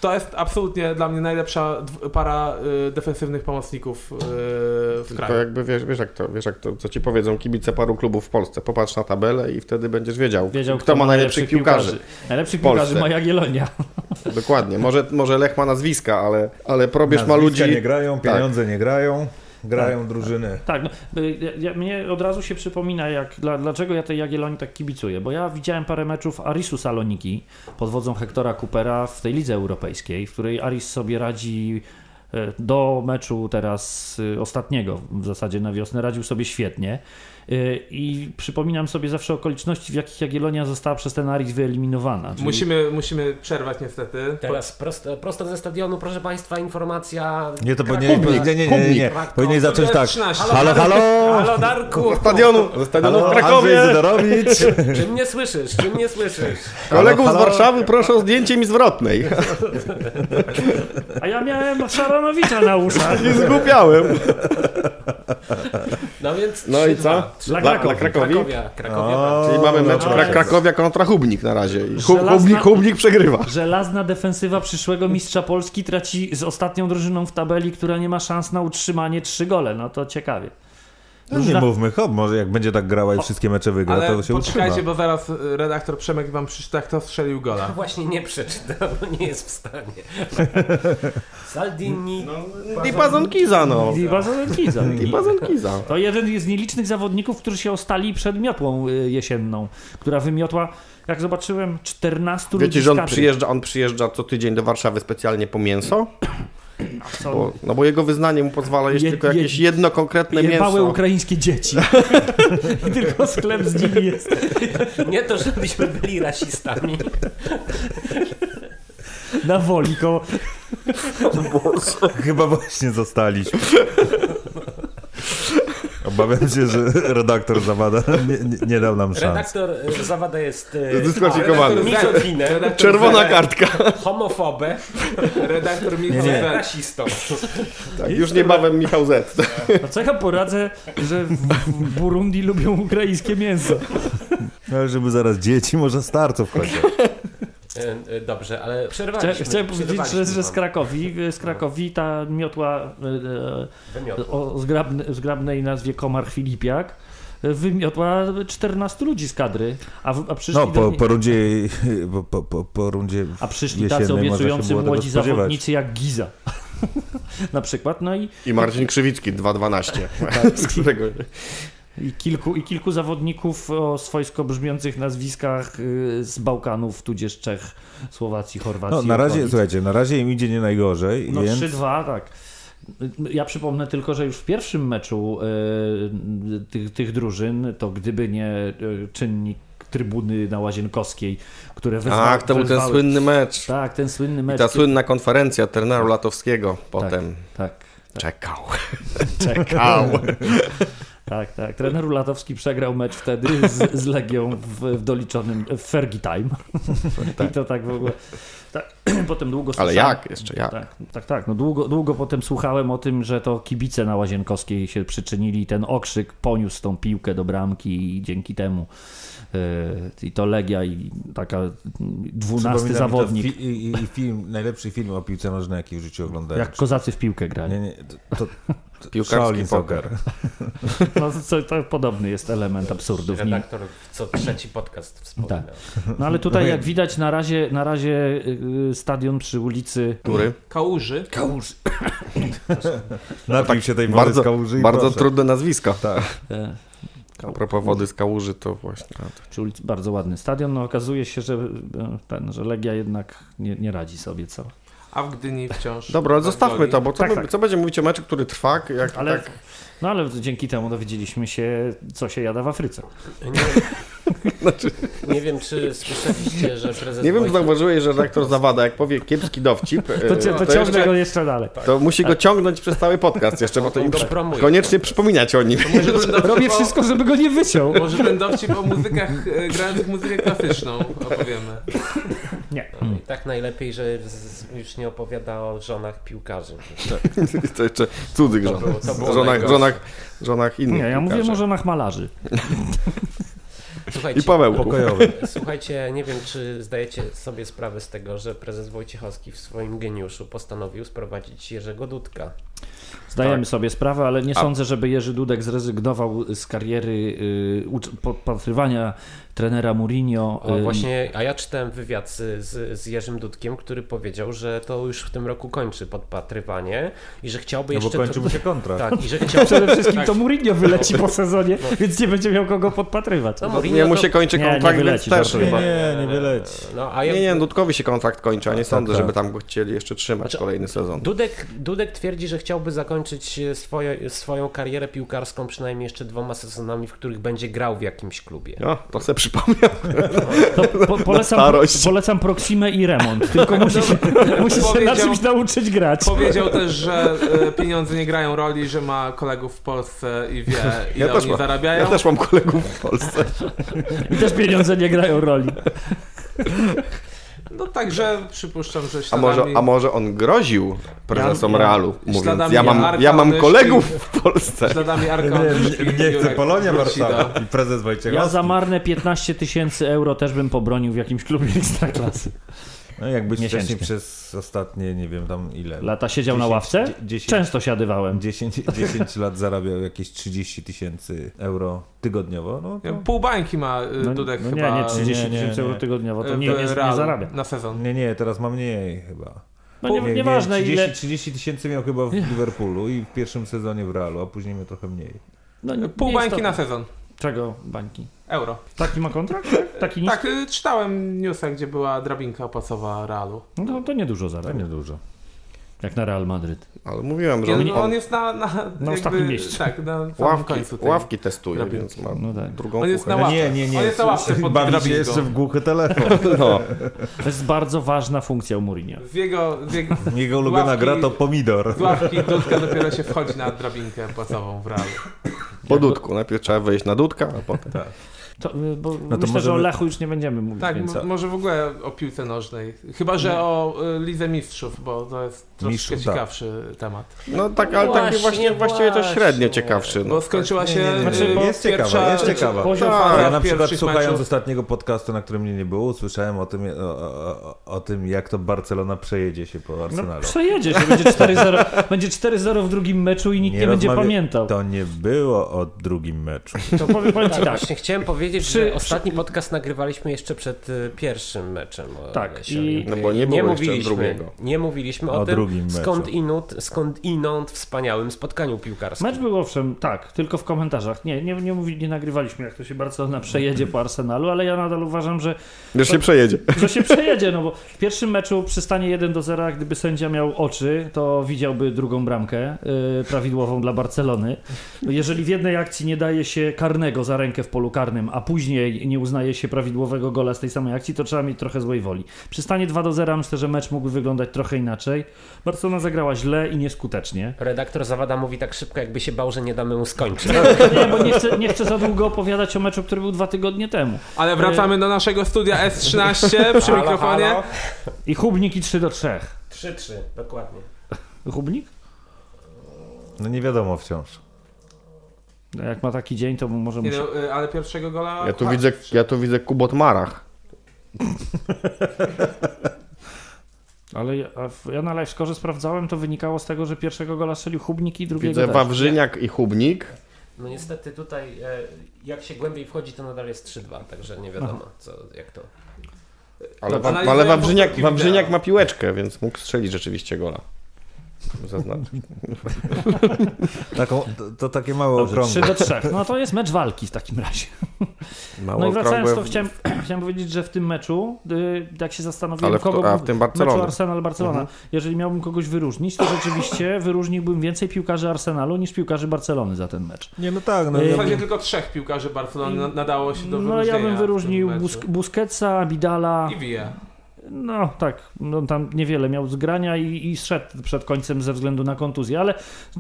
To jest absolutnie dla mnie najlepsza para y, defensywnych pomocników y, w kraju. jakby wiesz, wiesz, jak to, wiesz jak to, co ci powiedzą kibice paru klubów w Polsce. Popatrz na tabelę i wtedy będziesz wiedział, Wiedział, kto, ma najlepszych piłkarzy. Najlepszych piłkarzy ma Jagiellonia. Dokładnie. Może, może Lech ma nazwiska, ale, ale probierz ma ludzi. nie grają, Tak. pieniądze nie grają, grają drużyny. Tak, no, y, ja, ja, mnie od razu się przypomina, jak, dla, dlaczego ja tej Jagiellonii tak kibicuję, bo ja widziałem parę meczów Arisu Saloniki pod wodzą Hektora Coopera w tej lidze europejskiej, w której Aris sobie radzi e, do meczu teraz y, ostatniego, w zasadzie na wiosnę, radził sobie świetnie. Y, I przypominam sobie zawsze okoliczności, w jakich Jagiellonia została przez ten Aris wyeliminowana. Czyli Musimy, musimy przerwać niestety. Teraz prosto, prosto ze stadionu, proszę Państwa, informacja. Nie, to powinien, nie, nie, nie, nie, nie. Powinien zacząć tak. 13. Halo, halo! Halo Darku! Ze stadionu, ze stadionu w Halo, Krakowie. Zydorowicz! Czy mnie słyszysz? Czy mnie słyszysz? Kolegów z. Warszawy proszę o zdjęcie mi zwrotnej. A ja miałem Szaranowicza na uszach. Nie zgłupiałem. No więc No i 3-2. co? Dla Dla, Krakowi. Krakowi. Krakowia, Krakowia. O, Czyli mamy mecz no Krak- Krakowia kontra Hubnik na razie. I Hub, Żelazna- Hubnik, Hubnik przegrywa. Żelazna defensywa przyszłego mistrza Polski traci z ostatnią drużyną w tabeli, która nie ma szans na utrzymanie trzy gole. No to ciekawie. No nie mówmy, hop, może jak będzie tak grała i wszystkie mecze wygra, Ale to się poczekajcie, utrzyma. bo zaraz y, redaktor Przemek wam przeczyta, kto strzelił gola. Właśnie nie przeczytał, bo nie jest w stanie. Saldini. Di Bazonkiza, no. I Bazonkiza. Di Bazonkiza. To jeden z nielicznych zawodników, którzy się ostali przed miotłą y, jesienną, która wymiotła, jak zobaczyłem, 14 ludzi Wiecie, z że on przyjeżdża, on przyjeżdża co tydzień do Warszawy specjalnie po mięso? Co? Bo, no bo jego wyznanie mu pozwala jeść Je- tylko je- jakieś jedno konkretne Jebałe mięso. ukraińskie dzieci. I tylko sklep z nimi jest. Nie to, żebyśmy byli rasistami. Na woli koło... Chyba właśnie zostaliśmy. Obawiam się, że redaktor Zawada nie, nie, nie dał nam szans. Redaktor y, Zawada jest y, mizoginę, Redaktor Czerwona kartka. homofobę, Redaktor Michał Nie, nie. Rasistą. Tak, już niebawem Michał Z. No co ja poradzę, że w w Burundi lubią ukraińskie mięso. Ale żeby zaraz dzieci, może starców chociaż. Y, y, Dobrze, ale przerwaliśmy. Chciałem, chciałem powiedzieć, że, że z. Krakowi, z Krakowi ta miotła e, o zgrabne, zgrabnej nazwie Komar Filipiak e, wymiotła 14 ludzi z kadry, a, w, a przyszli, No, do po, niej- po rundzie, po, po, po, po rundzie a przyszli tacy obiecujący młodzi zawodnicy jak Giza. Na przykład, no i I Marcin Krzywicki 2.12. Z którego... I kilku, I kilku zawodników o swojsko brzmiących nazwiskach y, z Bałkanów, tudzież Czech, Słowacji, Chorwacji. No, na razie, okolic. słuchajcie, na razie im idzie nie najgorzej, No więc 3-2, tak. Ja przypomnę tylko, że już w pierwszym meczu y, tych, tych drużyn, to gdyby nie y, czynnik trybuny na Łazienkowskiej, które wezwa, Ach, to był ten wezwały- słynny mecz. Tak, ten słynny I mecz. ta słynna konferencja trenera Latowskiego potem Tak, czekał. czekał. Tak, tak. Trener Ulatowski przegrał mecz wtedy z, z Legią w, w doliczonym w Fergie Time. I to tak w ogóle. Tak, potem długo Ale słyszałem- jak? Jeszcze jak? Tak, tak, tak. No długo, długo potem słuchałem o tym, że to kibice na Łazienkowskiej się przyczynili i ten okrzyk poniósł tą piłkę do bramki i dzięki temu yy, i to Legia i taka dwunasty zawodnik, Fi- i, i, film, najlepszy film o piłce nożnej, jaki w życiu oglądałem. jak kozacy w piłkę grali. Nie, nie, to, to, Piłkarski poker. No, to, to podobny jest element absurdu w nim. Redaktor co trzeci podcast wspominał. No ale tutaj jak widać na razie, na razie yy, stadion przy ulicy Który? Kałuży. Kałuż. Napił się tej wody Bardzo, z kałuży bardzo proszę. trudne nazwisko. Tak. E, A propos wody z kałuży, to właśnie. ulicy bardzo ładny stadion. No okazuje się, że, e, ten, że Legia jednak nie, nie radzi sobie co. A w Gdyni wciąż. Dobra, ale tak zostawmy to, bo co, Tak, my, tak. co będzie mówić o meczu, który trwa? Jak, Ale, tak, no ale dzięki temu dowiedzieliśmy się, co się jada w Afryce. Nie, nie wiem, czy słyszeliście, że prezes nie wiem, czy zauważyłeś, że redaktor Zawada, jak powie kiepski dowcip, To, e, cie- to, to, ciągnę jeszcze, go jeszcze dalej. to musi go ciągnąć przez cały podcast jeszcze, bo to im przy- koniecznie przypominać o nim. Robię wszystko, żeby go nie wyciął. Może ten dowcip o muzykach, e, grających muzykę klasyczną opowiemy. I tak najlepiej, że już nie opowiada o żonach piłkarzy. To jeszcze cudzych żon. żonach, żonach, żonach innych Nie, ja mówię piłkarzy. może na malarzy. Słuchajcie, I Paweł. Pokojowy. Słuchajcie, nie wiem, czy zdajecie sobie sprawę z tego, że prezes Wojciechowski w swoim geniuszu postanowił sprowadzić Jerzego Dudka. Zdajemy Tak. sobie sprawę, ale nie A- sądzę, żeby Jerzy Dudek zrezygnował z kariery y, podpatrywania trenera Mourinho. O, y, właśnie, a ja czytałem wywiad z, z, z Jerzym Dudkiem, który powiedział, że to już w tym roku kończy podpatrywanie i że chciałby No bo jeszcze... kończy mu się kontrakt. Tak, i że chciałby... Przede wszystkim tak. to Mourinho wyleci po sezonie, więc nie będzie miał kogo podpatrywać. No, No, Mourinho nie mu to- się kończy Nie, nie kontrakt, wyleci, więc też żartuję. chyba. Nie, nie wyleci. No, a ja... Nie, nie, Dudkowi się kontrakt kończy, a nie sądzę, tak. żeby tam go chcieli jeszcze trzymać Znaczy, kolejny sezon. Dudek, Dudek twierdzi, że chciałby zakończyć e, swoje, swoją karierę piłkarską przynajmniej jeszcze dwoma sezonami, w których będzie grał w jakimś klubie. No, to sobie przypomniał. To po, polecam, polecam Proximę i remont, tylko musi się, musi się na czymś nauczyć grać. Powiedział też, że e, pieniądze nie grają roli, że ma kolegów w Polsce i wie, ile Ja oni mam, zarabiają. ja też mam kolegów w Polsce. I też pieniądze nie grają roli. No także przypuszczam, że A śladami... może, a może on groził prezesom Ja- Realu, mówiąc, ja mam, Arka ja mam kolegów w Polsce. Śladami Arka Nie, nie, nie chcę Jurek Polonia Warszawa i prezes Wojciechowski. Ja za marne 15 tysięcy euro też bym pobronił w jakimś klubie ekstraklasy. No jakbyś Miesięcznie. wcześniej przez ostatnie, nie wiem tam ile. Lata siedział na 10 ławce? dzie- 10 Często siadywałem. 10, 10 lat zarabiał jakieś 30 tysięcy euro tygodniowo, no to... Pół bańki ma y, No, Dudek no nie, chyba. nie 30 Nie, nie, tysięcy nie. euro tygodniowo, to w nie, nie, nie zarabia. Na sezon. Nie, nie, teraz ma mniej chyba. No nie, nie, nieważne 30, ile... 30 tysięcy miał chyba w Liverpoolu i w pierwszym sezonie w Realu, a później miał trochę mniej. No, nie- Pół nie bańki na sezon. Czego bańki? Euro. Taki ma kontrakt? tak? Taki niski? Tak, y, czytałem newsa, gdzie była drabinka opłacowa Realu. No to, to niedużo To zarabia. niedużo. Jak na Real Madryt. Ale mówiłem, że on, on on jest na, na, jakby, ostatnim miejscu. Tak, na ławki, końcu. tej- ławki testuje, drabinki. więc ma No tak. drugą On jest na ławce. nie, nie, nie. On jest na ławce pod Bawi się jeszcze w głuchy telefon. No. To jest bardzo ważna funkcja u Mourinho. W jego, w jego, Jego ulubiona Ławki- gra to pomidor. z ławki Dudka dopiero się wchodzi na drabinkę płacową w Realu. Po dudku. Najpierw trzeba wejść na dudka, a potem... To, y, bo No to myślę, że o Lechu już nie będziemy mówić Tak, więcej. może w ogóle o piłce nożnej. Chyba, że o y, Lidze Mistrzów, bo to jest troszkę Mistrzów, tak. ciekawszy temat. No tak, ale taki Właśnie, właśnie, właściwie to średnio ciekawszy. No. Bo skończyła się Nie, nie, nie. Znaczy, bo jest ciekawa, pierwsza, jest ciekawa. Tak. faza- Ja na przykład słuchając meczów. ostatniego podcastu, na którym mnie nie było, usłyszałem o tym, o, o, o tym jak to Barcelona przejedzie się po No, Arsenalu. przejedzie się, będzie 4-0, będzie 4-0 w drugim meczu i nikt nie, będzie pamiętał. To nie było o drugim meczu. To powiem, powiem Tak, tak. właśnie chciałem powiedzieć, powiedzieć, Przy- że ostatni podcast nagrywaliśmy jeszcze przed y, pierwszym meczem. Tak, i- No bo nie było jeszcze mówiliśmy, drugiego. Nie mówiliśmy o, O tym, drugim meczu. skąd inąd, skąd inąd wspaniałym spotkaniu piłkarskim. Mecz był owszem, tak, tylko w komentarzach. Nie, nie, nie, mówi, nie nagrywaliśmy, jak to się Barcelona przejedzie po Arsenalu, ale ja nadal uważam, że, Już się przejedzie. że się przejedzie, no bo w pierwszym meczu przy stanie 1 do 0, gdyby sędzia miał oczy, to widziałby drugą bramkę yy, prawidłową dla Barcelony. Jeżeli w jednej akcji nie daje się karnego za rękę w polu karnym, a później nie uznaje się prawidłowego gola z tej samej akcji, to trzeba mieć trochę złej woli. Przy stanie 2 do 0 myślę, że mecz mógłby wyglądać trochę inaczej. Barcelona zagrała źle i nieskutecznie. Redaktor Zawada mówi tak szybko, jakby się bał, że nie damy mu skończyć. Nie, bo nie chcę, nie chcę za długo opowiadać o meczu, który był dwa tygodnie temu. Ale wracamy do naszego studia S13 przy Halo, mikrofonie. halo. I Hubnik i 3 do 3. 3-3, dokładnie. Hubnik? No nie wiadomo wciąż. No Jak ma taki dzień, to może Nie musi... no, y, ale pierwszego gola... Ja tu widzę, ja tu widzę Kubot Marach. Ale ja, a w- ja na live skorze sprawdzałem, to wynikało z tego, że pierwszego gola strzelił Hubnik i drugiego Widzę też. Wawrzyniak i Hubnik. No niestety tutaj, e, jak się głębiej wchodzi, to nadal jest 3-2, także nie wiadomo, co, jak to... Ale, Dobrze, wa- analizuję ale Wawrzyniak, powtórki Wawrzyniak ma piłeczkę, więc mógł strzelić rzeczywiście gola. Zaznaczę. Taką, to, to takie małe Dobrze, 3 okrągłe. do 3. No to jest mecz walki w takim razie. Mało No i wracając, to okrągłe- chciałem, chciałem powiedzieć, że w tym meczu, y, jak się zastanowiłem, Ale w, kogo to, a bym- w tym meczu Barcelona. Arsenal-Barcelona. Jeżeli miałbym kogoś wyróżnić, to rzeczywiście wyróżniłbym więcej piłkarzy Arsenalu niż piłkarzy Barcelony za ten mecz. Nie, no tak, no W ja zasadzie tylko trzech piłkarzy Barcelony na- nadało się do No wyróżnienia ja bym wyróżnił Bus meczu. Busquetsa, Bidala. I Villa. No tak, no, tam niewiele miał zgrania i, i szedł przed końcem ze względu na kontuzję, ale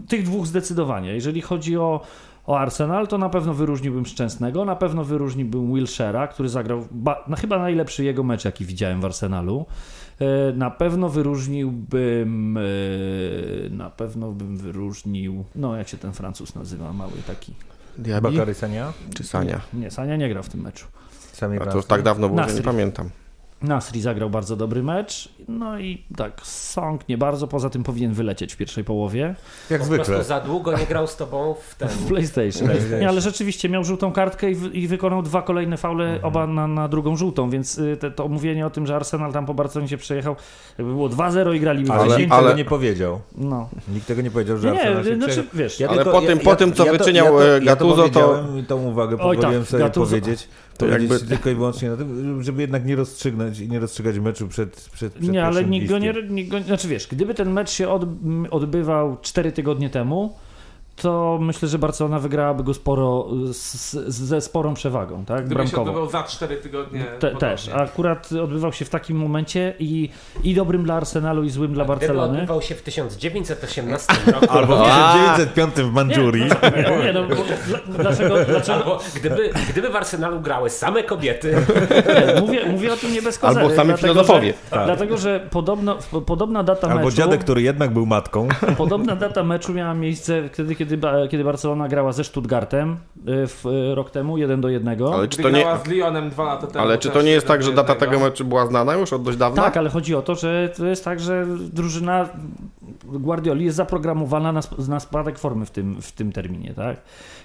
tych dwóch zdecydowanie. Jeżeli chodzi o, o Arsenal, to na pewno wyróżniłbym Szczęsnego, na pewno wyróżniłbym Wilshera, który zagrał ba, no, chyba najlepszy jego mecz, jaki widziałem w Arsenalu. E, Na pewno wyróżniłbym, e, na pewno bym wyróżnił, no jak się ten Francuz nazywa, mały taki. Diaby Bakary Sania? czy Sania? Nie, Sania nie grał w tym meczu. Sami A to tak dawno było, że nie pamiętam. Nasri zagrał bardzo dobry mecz, no i tak, Song nie bardzo, poza tym powinien wylecieć w pierwszej połowie. Jak Po zwykle. prostu za długo nie grał z tobą w ten... W PlayStation. PlayStation. Nie, ale rzeczywiście miał żółtą kartkę i, i wykonał dwa kolejne faule, oba na, na drugą żółtą, więc y, te, to mówienie o tym, że Arsenal tam po Barcelonie się przejechał, jakby było 2-0 i graliby Ale, w Ale- nikt tego nie powiedział. No. Nikt tego nie powiedział, że Nie, Arsenal się nie, znaczy, przejechał. wiesz, Ja Ale tylko- po tym- po tym, co wyczyniał, ja e, Gattuso, to- powiedziałem I tą uwagę Oj, pozwoliłem tak, sobie Gattuso- powiedzieć. To jakby- tylko i wyłącznie na tym, żeby jednak nie rozstrzygnąć i nie rozstrzygać meczu przed, przed, przed nie, ale nikt go nie, bliskim. nikt go, znaczy wiesz, gdyby ten mecz się od, odbywał 4 tygodnie temu, to myślę, że Barcelona wygrałaby go sporo, z, z, ze sporą przewagą, tak, Gdyby się odbywał za 4 tygodnie. Te, też, a akurat odbywał się w takim momencie i, i dobrym dla Arsenalu i złym dla Gdyby Barcelony. odbywał się w 1918 roku, Albo w 1905 w Mandżurii. Nie, nie, no, bo, dla, dlaczego, dlaczego albo gdyby, gdyby w Arsenalu grały same kobiety, nie, mówię, mówię o tym nie bez kozery. Albo sami dlatego, filozofowie. Że, Dlatego, że podobno, podobna data Albo meczu, dziadek, który jednak był matką. podobna data meczu miała miejsce wtedy, kiedy, Ba- kiedy Barcelona grała ze Stuttgartem y, w, y, rok temu, 1 do 1. Ale czy to nie, z Lyonem dwa lata temu. ale czy to nie jest tak, że data tego meczu była znana już od dość dawna? Tak, ale chodzi o to, że to jest tak, że drużyna Guardioli jest zaprogramowana na, na spadek formy w tym, w tym terminie, tak?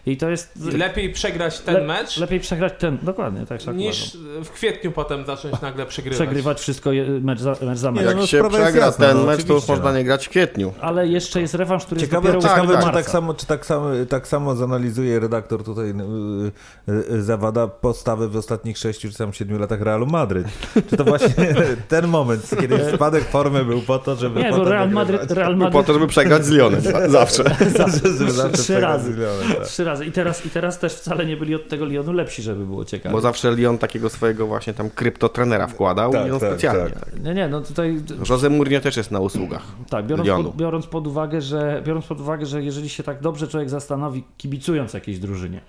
I to jest... Lepiej przegrać ten Le- mecz, Lepiej przegrać ten, dokładnie, tak, tak uważam. niż w kwietniu potem zacząć nagle przegrywać. Przegrywać wszystko je- mecz za, mecz, za Nie, mecz. Jak no, się sprawa jest przegra jasna, ten no, mecz, to już można nie grać w kwietniu. Ale jeszcze jest rewanż, który Ciekawe, jest dopiero ciekawe ósmego czy, tak samo, czy tak samo, tak samo zanalizuje redaktor tutaj yy, yy, Zawada postawę w ostatnich sześciu czy tam siedmiu latach Realu Madryt. Czy to właśnie ten moment, kiedy spadek formy był po to, żeby Nie, bo potem Real? Madryt, Real Po Madryt to, żeby przegrać z Lyonem. za- Zawsze. Zawsze trzy przegrać razy. z Lyonem, tak. trzy razy. I teraz, I teraz też wcale nie byli od tego Lyonu lepsi, żeby było ciekawe. Bo zawsze Lyon takiego swojego właśnie tam kryptotrenera wkładał Tak, i on tak, specjalnie. tak. Nie, nie, no tutaj Jose Mourinho też jest na usługach. tak, biorąc pod, biorąc pod uwagę, że biorąc pod uwagę, że jeżeli się tak dobrze człowiek zastanowi, kibicując jakiejś drużynie,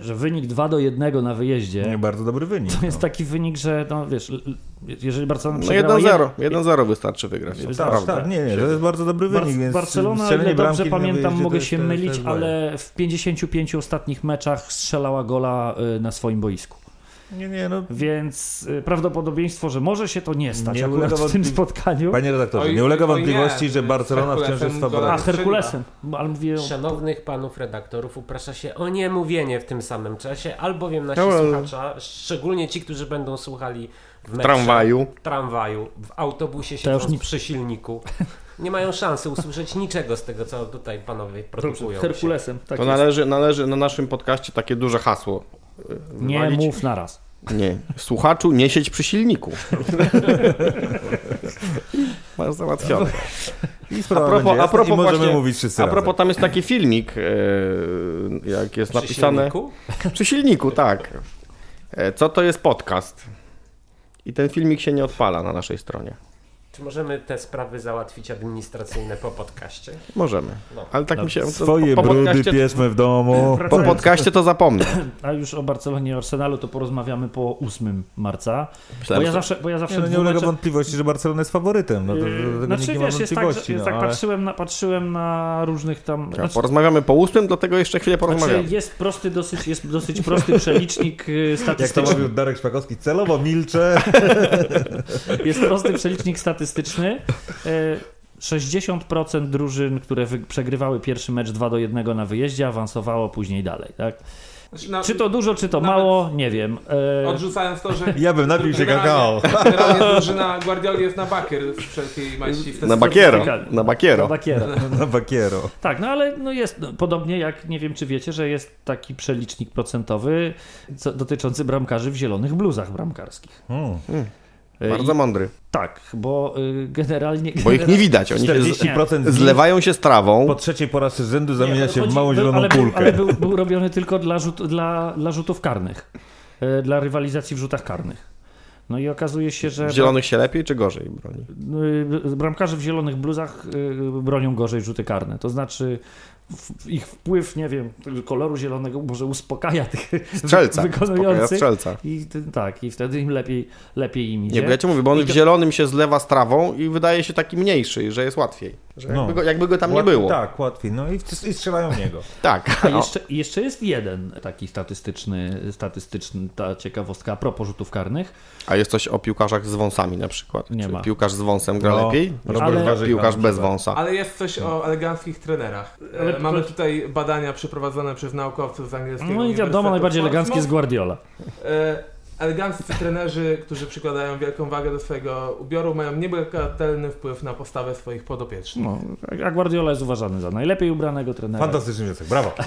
że wynik 2 do 1 na wyjeździe, Nie, bardzo dobry wynik. to jest no. taki wynik, że no wiesz, jeżeli Barcelona No przegrała 1-0. jed- 1-0 wystarczy wygrać. Tak, Tak, Prawda. tak, nie, nie, to jest bardzo dobry Bar- wynik, więc Barcelona, ile dobrze pamiętam, mogę jest- się jest- mylić, jest ale w 55 ostatnich meczach strzelała gola y, na swoim boisku. Nie, nie, no. Więc y, prawdopodobieństwo, że może się to nie stać Nie akurat w tym spotkaniu. Panie redaktorze, Oj, nie ulega wątpliwości, nie. że Barcelona wciąż jest go- A, faworytem. Herkulesem. Ale mówię. Szanownych panów redaktorów uprasza się o niemówienie w tym samym czasie, albowiem nasi No, słuchacza, szczególnie ci, którzy będą słuchali w, W tramwaju. w tramwaju, w autobusie siedząc nic. przy silniku, nie mają szansy usłyszeć niczego z tego, co tutaj panowie produkują. Herkulesem. Tak To jest. należy, należy na naszym podcaście takie duże hasło. y, Nie mów naraz. Nie. Słuchaczu, nie siedź przy silniku. Masz załatwione. I A propos- a propos i możemy właśnie- mówić wszyscy A propos, razem. tam jest taki filmik, e, jak jest Przy napisane... silniku? Przy silniku, tak. E, Co to jest podcast? I ten filmik się nie odpala na naszej stronie. Czy możemy te sprawy załatwić administracyjne po podcaście? Możemy. No. Ale tak mi się... Swoje po, brudy podcaście, pieszmy w domu. po podcaście to zapomnę. A już o Barcelonie i Arsenalu to porozmawiamy po 8 marca. Bo Myślałem, ja że- zawsze, bo ja zawsze Nie, no, nie ulega meczem- wątpliwości, że Barcelona jest faworytem. No to, to, Yy, znaczy nie wiesz, jest tak, że, no, tak ale- patrzyłem, na, patrzyłem na różnych tam... Ja, Znaczy, porozmawiamy po ósmym, do tego jeszcze chwilę znaczy porozmawiamy. jest prosty, dosyć, jest dosyć prosty przelicznik y, Jak to statystyczny. mówił Darek Szpakowski, celowo milczę. Jest prosty przelicznik statystyczny. E, 60% drużyn, które przegrywały pierwszy mecz 2 do 1 na wyjeździe, awansowało później dalej. Tak? Znaczy, na- Czy to dużo, czy to Nawet- mało, nie wiem. E, Odrzucając to, że Ja bym napił się kakao. generalnie, drużyna Guardioli jest na bakier z wszelkiej maści. w Na bakiero. Na bakiero. Bakiera. Na bakiero. Tak, no ale no jest no, podobnie jak nie wiem, czy wiecie, że jest taki przelicznik procentowy co, dotyczący bramkarzy w zielonych bluzach bramkarskich. Mm. E, Bardzo i, mądry. tak, bo y, generalnie. Bo ich nie widać. Oni się z, 40% z zlewają się z trawą. po trzeciej po raz z rzędu zamienia Nie, się w chodzi- małą był- zieloną ale był, kulkę. Ale był, był robiony tylko dla, rzut, dla, dla rzutów karnych. e, Dla rywalizacji w rzutach karnych. No i okazuje się, że W zielonych się lepiej czy gorzej broni? y, bramkarze w zielonych bluzach y, bronią gorzej rzuty karne. To znaczy w- ich wpływ, nie wiem, koloru zielonego może uspokaja tych Strzelca. Wykonujących. strzelca. I tak, i wtedy im lepiej, lepiej im idzie. Nie, bo ja ci mówię, bo on I w to- zielonym się zlewa z trawą i wydaje się taki mniejszy, że jest łatwiej. Że No. jakby, go, jakby go tam nie Łatwiej- było. Tak, łatwiej. No i, i strzelają w niego. Tak. A No. jeszcze, jeszcze jest jeden taki statystyczny, statystyczny ta ciekawostka a propos rzutów karnych. A jest coś o piłkarzach z wąsami na przykład? Nie Czy ma. Piłkarz z wąsem gra No, lepiej? Robert Ale- Piłkarz bez wąsa. Ale jest coś o eleganckich trenerach. Ale Mamy tutaj badania przeprowadzone przez naukowców z angielskiego No i wiadomo, najbardziej elegancki jest. Guardiola. E, Eleganccy trenerzy, którzy przykładają wielką wagę do swojego ubioru, mają niebagatelny wpływ na postawę swoich podopiecznych. No, a Guardiola jest uważany za najlepiej ubranego trenera. Fantastyczny wniosek, brawo.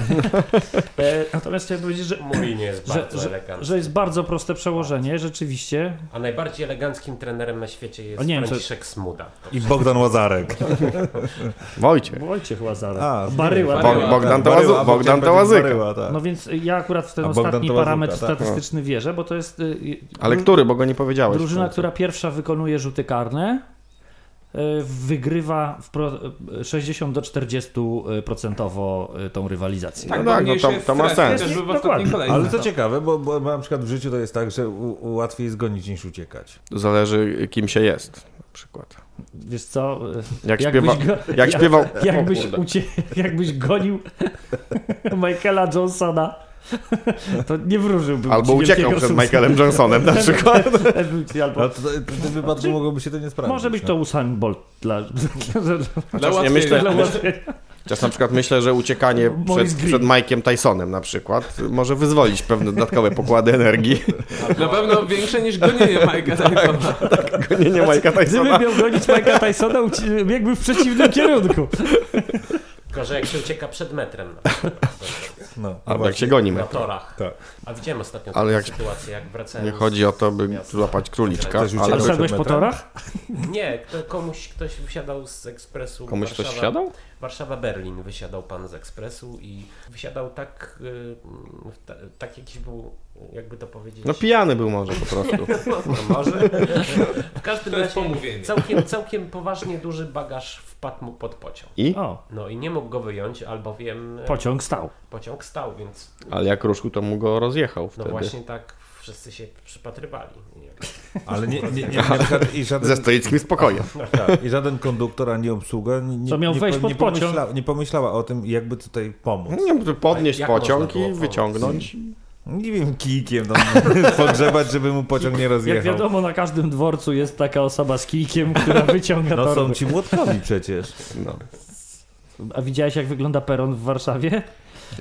E, natomiast chciałem powiedzieć, że, Mourinho jest że, bardzo że, elegancki. że jest bardzo proste przełożenie, rzeczywiście. A najbardziej eleganckim trenerem na świecie jest O, nie co- Franciszek Smuda. I Bogdan Łazarek. Wojciech. Wojciech Łazara. A, Baryła. Bo- Baryła. Bogdan a Bogdan. Baryła, tak. No więc ja akurat w ten A Bogdan ostatni to łazuka, parametr tak. statystyczny wierzę, bo to jest Ale który, bo go nie powiedziałeś. drużyna, końcu. która pierwsza wykonuje rzuty karne, y, wygrywa w pro, y, 60 do 40 procentowo y, tą rywalizację. Tak, bo no mniejszy to- jest to ma sens. Ale co ciekawe, bo, bo na przykład w życiu to jest tak, że u, u łatwiej jest gonić niż uciekać. Zależy kim się jest na przykład. Wiesz co? Jak, Jakbyś śpiewa, go- jak jak- śpiewał... Jakbyś, O kurde. ucie, jakbyś gonił Michaela Johnsona, to nie wróżyłbym Albo ci uciekał przed. Michaelem Johnsonem na przykład. Albo, No to, to, w tym wypadku mogłoby się to nie sprawdzić. może być no. to Usain Bolt dla, dla, Dla myślę- dla. Chociaż na przykład myślę, że uciekanie przed, przed Mike'iem Tysonem na przykład może wyzwolić pewne dodatkowe pokłady energii. Na pewno większe niż gonienie Mike'a Tysona. Gonienie Mike'a Gdyby Tysona. miał gonić Mike'a Tysona, biegłby w przeciwnym kierunku. Tylko, że jak się ucieka przed metrem na, No, Albo jak się gonimy. na torach. Tak. A widziałem ostatnio Ale taką jak- sytuację, jak wracałem Nie chodzi o to, by miasta. złapać króliczka, Ktoś ale szedłeś po metrem? torach? Nie, kto, komuś ktoś wysiadał z ekspresu. komuś ktoś Warszawa- wsiadał? Warszawa-Berlin wysiadał pan z ekspresu i wysiadał tak, y, tak jakiś był, jakby to powiedzieć. No pijany był może po prostu. No, może. W każdym razie całkiem, całkiem poważnie duży bagaż wpadł mu pod pociąg. I? O, No i nie mógł go wyjąć, albowiem e, pociąg stał. pociąg stał, więc Ale jak ruszył, to mu go rozjechał no wtedy. właśnie tak wszyscy się przypatrywali. Ale nie, nie, nie, przykład i żaden, Ze stoickim spokojem. tak, i żaden konduktor ani obsługa nie, nie, Co miał nie, wejść po- pod nie, pomyślała, nie pomyślała o tym, jakby tutaj pomóc. Nie, podnieść pociąg i wyciągnąć. Nie wiem, kijkiem tam pogrzebać, żeby mu pociąg nie Jak rozjechał. wiadomo, na każdym dworcu jest taka osoba z kijkiem, która wyciąga No są ci młotkowi przecież. No. A widziałeś, jak wygląda peron w Warszawie?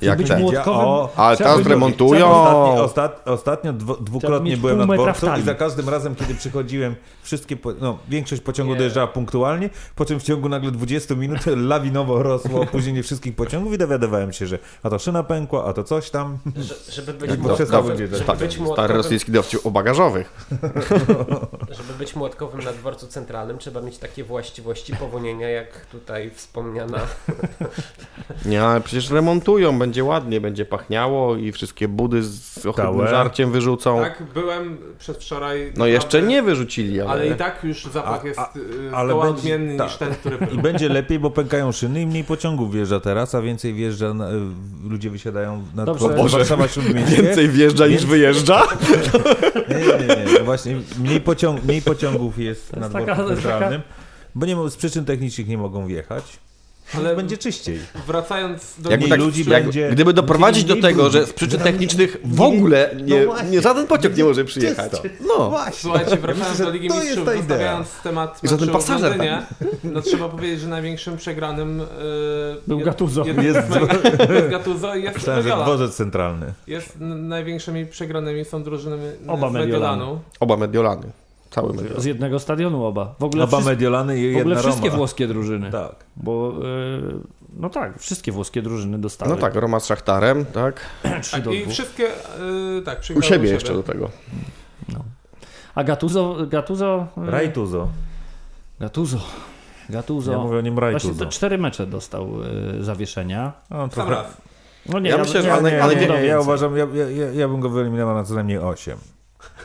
Jak być ten. młotkowym- O, Ale by- remontują. Ostatnio, ostat, ostatnio dwukrotnie byłem na dworcu i za każdym razem, kiedy przychodziłem, wszystkie, po, no, większość pociągu Nie. dojeżdżała punktualnie, po czym w ciągu nagle 20 minut lawinowo rosło opóźnienie wszystkich pociągów i dowiadywałem się, że a to szyna pękła, a to coś tam. Że, żeby być Jak młotkowym, żeby tak. być Stary młotkowym, rosyjski dowcip o bagażowych. żeby być młotkowym na dworcu centralnym, trzeba mieć takie właściwości powonienia, jak tutaj wspomniana. Nie, ale przecież remontują, będzie ładnie, będzie pachniało i wszystkie budy z Stałe. żarciem wyrzucą. Tak, byłem przedwczoraj. No jeszcze nie wyrzucili, ale... Ale i tak już zapach A- jest a- y, ale będzie- odmienny tak. niż ten, który był. I będzie lepiej, bo pękają szyny i mniej pociągów wjeżdża teraz, a więcej wjeżdża, na, ludzie wysiadają na Dobrze. Warszawa Śródmieście. Więcej wjeżdża niż wyjeżdża? Nie, nie, nie, nie. Właśnie mniej, pociąg, mniej pociągów jest To na jest dworcu taka- jest centralnym, bo nie, z przyczyn technicznych nie mogą wjechać. Ale będzie czyściej. wracając do Jakby tak, ludzi jak, będzie- gdyby doprowadzić do tego, że z przyczyn technicznych w nie- ogóle no nie, właśnie. nie żaden pociąg nie może przyjechać. czysto. No. Właśnie. Słuchajcie, wracając do Ligi to jest Mistrzów, ta idea. zostawiając temat I żaden w pasażer Londynie, no trzeba powiedzieć, że największym przegranym yy, Był Gattuso. Jest, Jest- jest Gattuso i jest Myślałem, że dworzec centralny. Jest n- największymi przegranymi są drużyny Oba z Mediolanu. Mediolanu. Oba Mediolany. Cały Mediolan. Z jednego stadionu oba. W ogóle, Oba wszyscy, Mediolany i w ogóle jedna wszystkie Roma. włoskie drużyny. Tak. Bo, y, no tak, wszystkie włoskie drużyny dostały. No tak, Roma z Szachtarem, tak? 3 do I 2. wszystkie, yy, tak, U przegrały siebie jeszcze do tego. A Gattuso, Gattuso, y, Rajtuzo. Gattuso, Gattuso. Ja mówię o nim Właśnie Rajtuzo. te cztery mecze dostał y, zawieszenia. Sam trochę... raz. No nie, Ja myślę, że nie, on- nie, ale nie, nie, ja uważam, ja, ja, ja, ja bym go wyeliminował na co najmniej 8.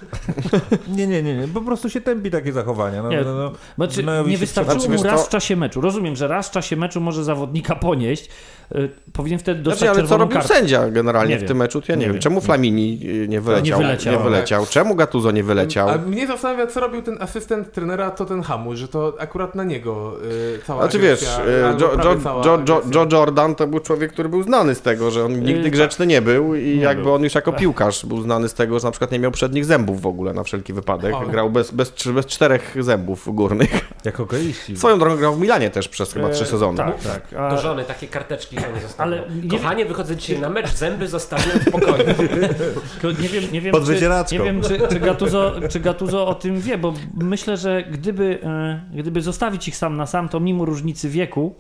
nie, nie, nie, nie, po prostu się tępi takie zachowania. No, Nie, no, no. Znaczy, No, nie się wystarczyło znaczy, mu wiesz raz co- w czasie meczu. Rozumiem, że raz w czasie meczu może zawodnika ponieść. Y, powinien wtedy dostać Znaczy, ale co robił kartę. sędzia generalnie Nie w wiem. tym meczu? To ja nie, Nie wiem. wiem. Czemu Flamini y, nie wyleciał? Nie wyleciał. Nie wyleciał. Czemu Gattuso nie wyleciał? A mnie zastanawia, co robił ten asystent trenera Tottenhamu, że to akurat na niego yy, cała Znaczy wiesz, agresja, y, albo Joe, Joe, Joe, agresja. Joe Jordan to był człowiek, który był znany z tego, że on nigdy tak. grzeczny nie był i jakby on już jako piłkarz był znany z tego, że na przykład nie miał przednich zębów w ogóle na wszelki wypadek. O. Grał bez, bez, bez czterech zębów górnych. Jak hokeiści. Swoją drogą grał w Milanie też przez chyba trzy E, sezony. Tak, tak. A, Do żony takie karteczki żony zostawią. Ale nie Kochanie, wychodzę dzisiaj na mecz, zęby zostawiłem w pokoju. Nie wiem, nie wiem, Pod czy, nie wiem czy, czy, Gattuso, czy Gattuso o tym wie, bo myślę, że gdyby, e, gdyby zostawić ich sam na sam, to mimo różnicy wieku,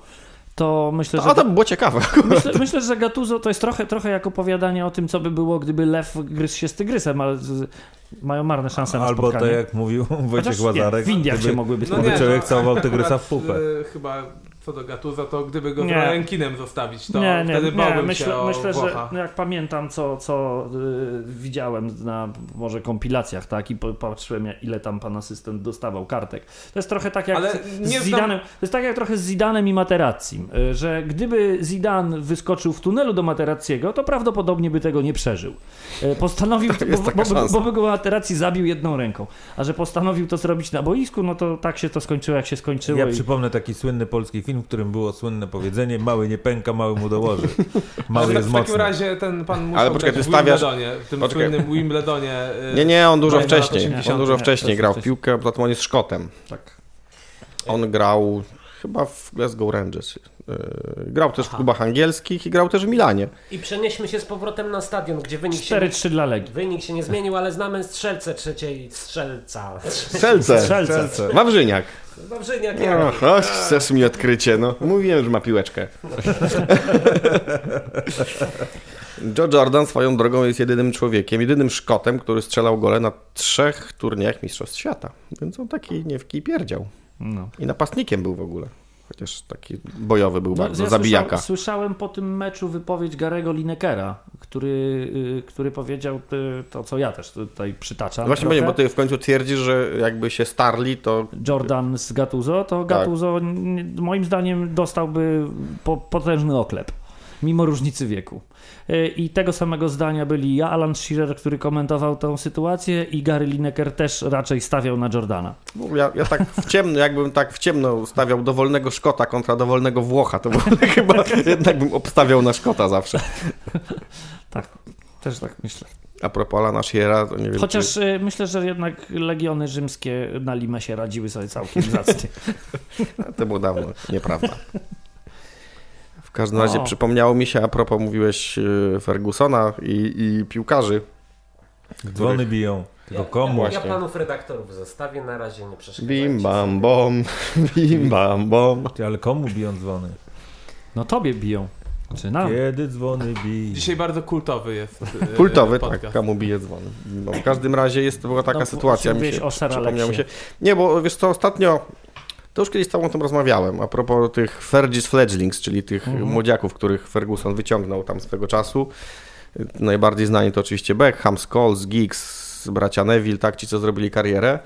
to myślę, że... A to by było ciekawe. Myślę, myślę, że Gattuso to jest trochę, trochę jak opowiadanie o tym, co by było, gdyby lew gryzł się z tygrysem, ale z, mają marne szanse na Albo spotkanie. tak jak mówił Wojciech Chociaż nie, Łazarek. w Indiach gdyby- się mogły być No nie, człowiek całował tygrysa w pupę. y, chyba co do Gattuso, to gdyby go Nie. rękinem zostawić, to nie, nie, wtedy nie. bałbym Myślę, się o myślę że Włocha. no jak pamiętam, co, co y, widziałem na może kompilacjach, tak, i patrzyłem, ile tam pan asystent dostawał kartek. To jest trochę tak jak Ale z nie znam- Zidanem, to jest tak jak trochę z Zidanem i Materazzim, y, że gdyby Zidane wyskoczył w tunelu do Materazziego, to prawdopodobnie by tego nie przeżył. Y, Postanowił, To jest bo, taka bo, bo by go Materazzi zabił jedną ręką, a że postanowił to zrobić na boisku, no to tak się to skończyło, jak się skończyło. Ja i... przypomnę taki słynny polski film, w którym było słynne powiedzenie mały nie pęka, mały mu dołoży. Mały jest w takim mocny. razie ten pan musiał Ale poczekaj, grać ty w stawiasz- Wimbledonie, w tym Poczekaj. słynnym Wimbledonie. y, Nie, nie, on dużo wcześniej. 80. On dużo Nie, wcześniej grał w piłkę, poza tym on jest Szkotem. Tak. On grał chyba w Glasgow Rangers. Yy, Grał też w klubach angielskich i grał też w Milanie. I przenieśmy się z powrotem na stadion, gdzie wynik się, 4-3 dla Legii. wynik się nie zmienił, ale znamy strzelcę trzeciej strzelca. Strzelce. Strzelce. Wawrzyniak. Wawrzyniak No, chodź, chcesz mi odkrycie, no. Mówiłem, że ma piłeczkę. Joe Jordan swoją drogą jest jedynym człowiekiem, jedynym Szkotem, który strzelał gole na trzech turniejach Mistrzostw Świata. Więc on taki nie w kij pierdział. No. I napastnikiem był w ogóle. Chociaż taki bojowy był No, bardzo, ja zabijaka. Słyszałem, słyszałem po tym meczu wypowiedź Garego Linekera, który, y, który powiedział y, to, co ja też tutaj przytaczam. Właśnie trochę. będzie, bo ty w końcu twierdzisz, że jakby się starli, to Jordan z Gattuso, to Gattuso n- moim zdaniem dostałby po, potężny oklep, mimo różnicy wieku. Y, I tego samego zdania byli ja, Alan Shearer, który komentował tę sytuację i Gary Lineker też raczej stawiał na Jordana. no, ja, ja tak w ciemno, jakbym tak w ciemno stawiał dowolnego Szkota kontra dowolnego Włocha, to chyba jednak bym obstawiał na Szkota zawsze. Tak, też tak myślę. A propos Alana Shearera, to nie wiem, Chociaż czy... y, myślę, że jednak legiony rzymskie na Limesie radziły sobie całkiem zacnie. To było dawno, nieprawda. W każdym razie O. przypomniało mi się, a propos mówiłeś y, Fergusona i, i piłkarzy. Dzwony biją. Tylko komu? Właśnie. Ja panów redaktorów zostawię, na razie nie przeszkadzajcie. Bim bam bom, bim bam bom. Ty, Ale komu biją dzwony? No tobie biją. Czy nam? Kiedy dzwony biją? Dzisiaj bardzo kultowy jest e, Kultowy, podcast. tak, komu bije dzwon. No, w każdym razie jest, była taka No, sytuacja, mi się, o mi się. Nie, bo wiesz co, ostatnio, to już kiedyś z tobą o tym rozmawiałem, a propos tych Fergis Fledglings, czyli tych Mhm. młodziaków, których Ferguson wyciągnął tam swego czasu. Najbardziej znani to oczywiście Beckham, Scholes, Giggs, bracia Neville, tak, ci co zrobili karierę.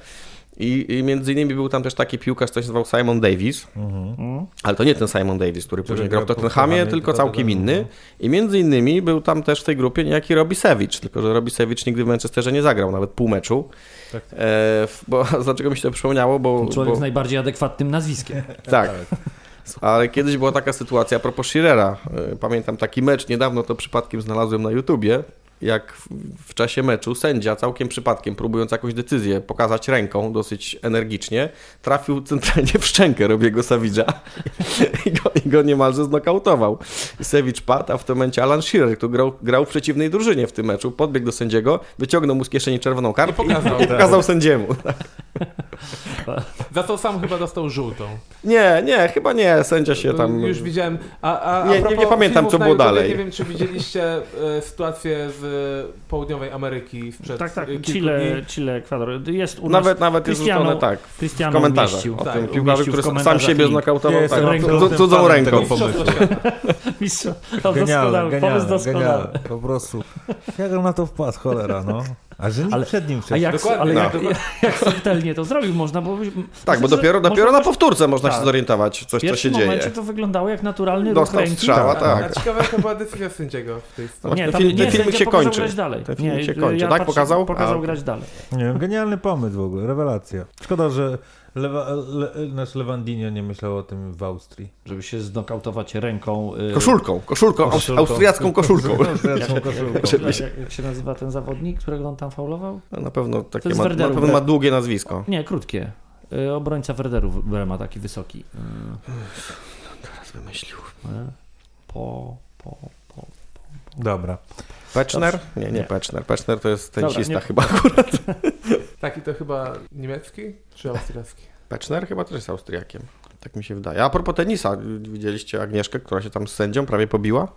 I, I między innymi był tam też taki piłkarz, który się nazywał Simon Davis, Mhm. Ale to nie ten Simon Davis, który później grał w Tottenhamie, tylko całkiem inny. I między innymi był tam też w tej grupie niejaki Robisewicz, tylko że Robisewicz nigdy w Manchesterze nie zagrał, nawet pół meczu. Tak. E, bo, dlaczego mi się to przypomniało? Bo, Człowiek bo z najbardziej adekwatnym nazwiskiem. tak. Ale kiedyś była taka sytuacja a propos Schirera. E, Pamiętam taki mecz, niedawno to przypadkiem znalazłem na YouTubie, jak w, czasie meczu sędzia całkiem przypadkiem, próbując jakąś decyzję pokazać ręką dosyć energicznie, trafił centralnie w szczękę Robiego Savidża i go, i go niemalże znokautował. Savage padł, a w tym momencie Alan Shearer, który grał, grał w przeciwnej drużynie w tym meczu, podbiegł do sędziego, wyciągnął mu z kieszeni czerwoną kartkę I pokazał, i pokazał sędziemu. Za to sam chyba dostał żółtą. Nie, nie, chyba nie, sędzia się tam... Już widziałem. A, a, a Nie- nie- nie pamiętam, co było dalej. Nie wiem, czy widzieliście e, sytuację z południowej Ameryki sprzed Tak, tak. Chile, dni. Chile, Ekwador. Jest u nas Nawet, nawet jest Cristiano- rzucone tak, w Cristiano komentarzach umieścił. o Tak, tym piłkarzu, umieścił który sam siebie znokautował tak, ręką- cud- cudzą ręką. Mistrz, to Genialne, doskonały, pomysł genialne, doskonały. genialne. Po prostu. Jak on na to wpadł, cholera, no. A że Ale- przed nim A jak, Dokładnie, ale no. jak, jak subtelnie to zrobił można, bo... Tak, bo dopiero, dopiero można- na powtórce można się tak. zorientować, coś W co się dzieje. momencie to wyglądało jak naturalny Dostał ruch strzała, A, tak. a ciekawa jaka była decyzja sędziego w tej sprawie. Nie, Ten tam film- nie, ten filmik sędzia się pokazał kończy. grać dalej. Ten filmik nie, się kończy. Ja Tak, patrzę- pokazał? Pokazał A, grać dalej. Nie wiem, genialny pomysł w ogóle, rewelacja. Szkoda, że Lewa, le, nasz Lewandinho nie myślał o tym w Austrii. Żeby się znokautować ręką... y, Koszulką, koszulką, aus- austriacką koszulką. Austriacką koszulką. Jak, jak, się nazywa ten zawodnik, którego on tam faulował? No, Na pewno takie jest ma, na pewno ma długie nazwisko. Nie, krótkie. Y, Obrońca Werderu ma taki wysoki. Y, Teraz wymyślił. y, Po, po, po. Dobra. Peczner? Nie, nie, Nie. Peczner. Peczner to jest Dobra, tenisista nie- chyba akurat. Taki to chyba niemiecki czy austriacki? Peczner chyba też jest Austriakiem. Tak mi się wydaje. A propos tenisa, widzieliście Agnieszkę, która się tam z sędzią prawie pobiła?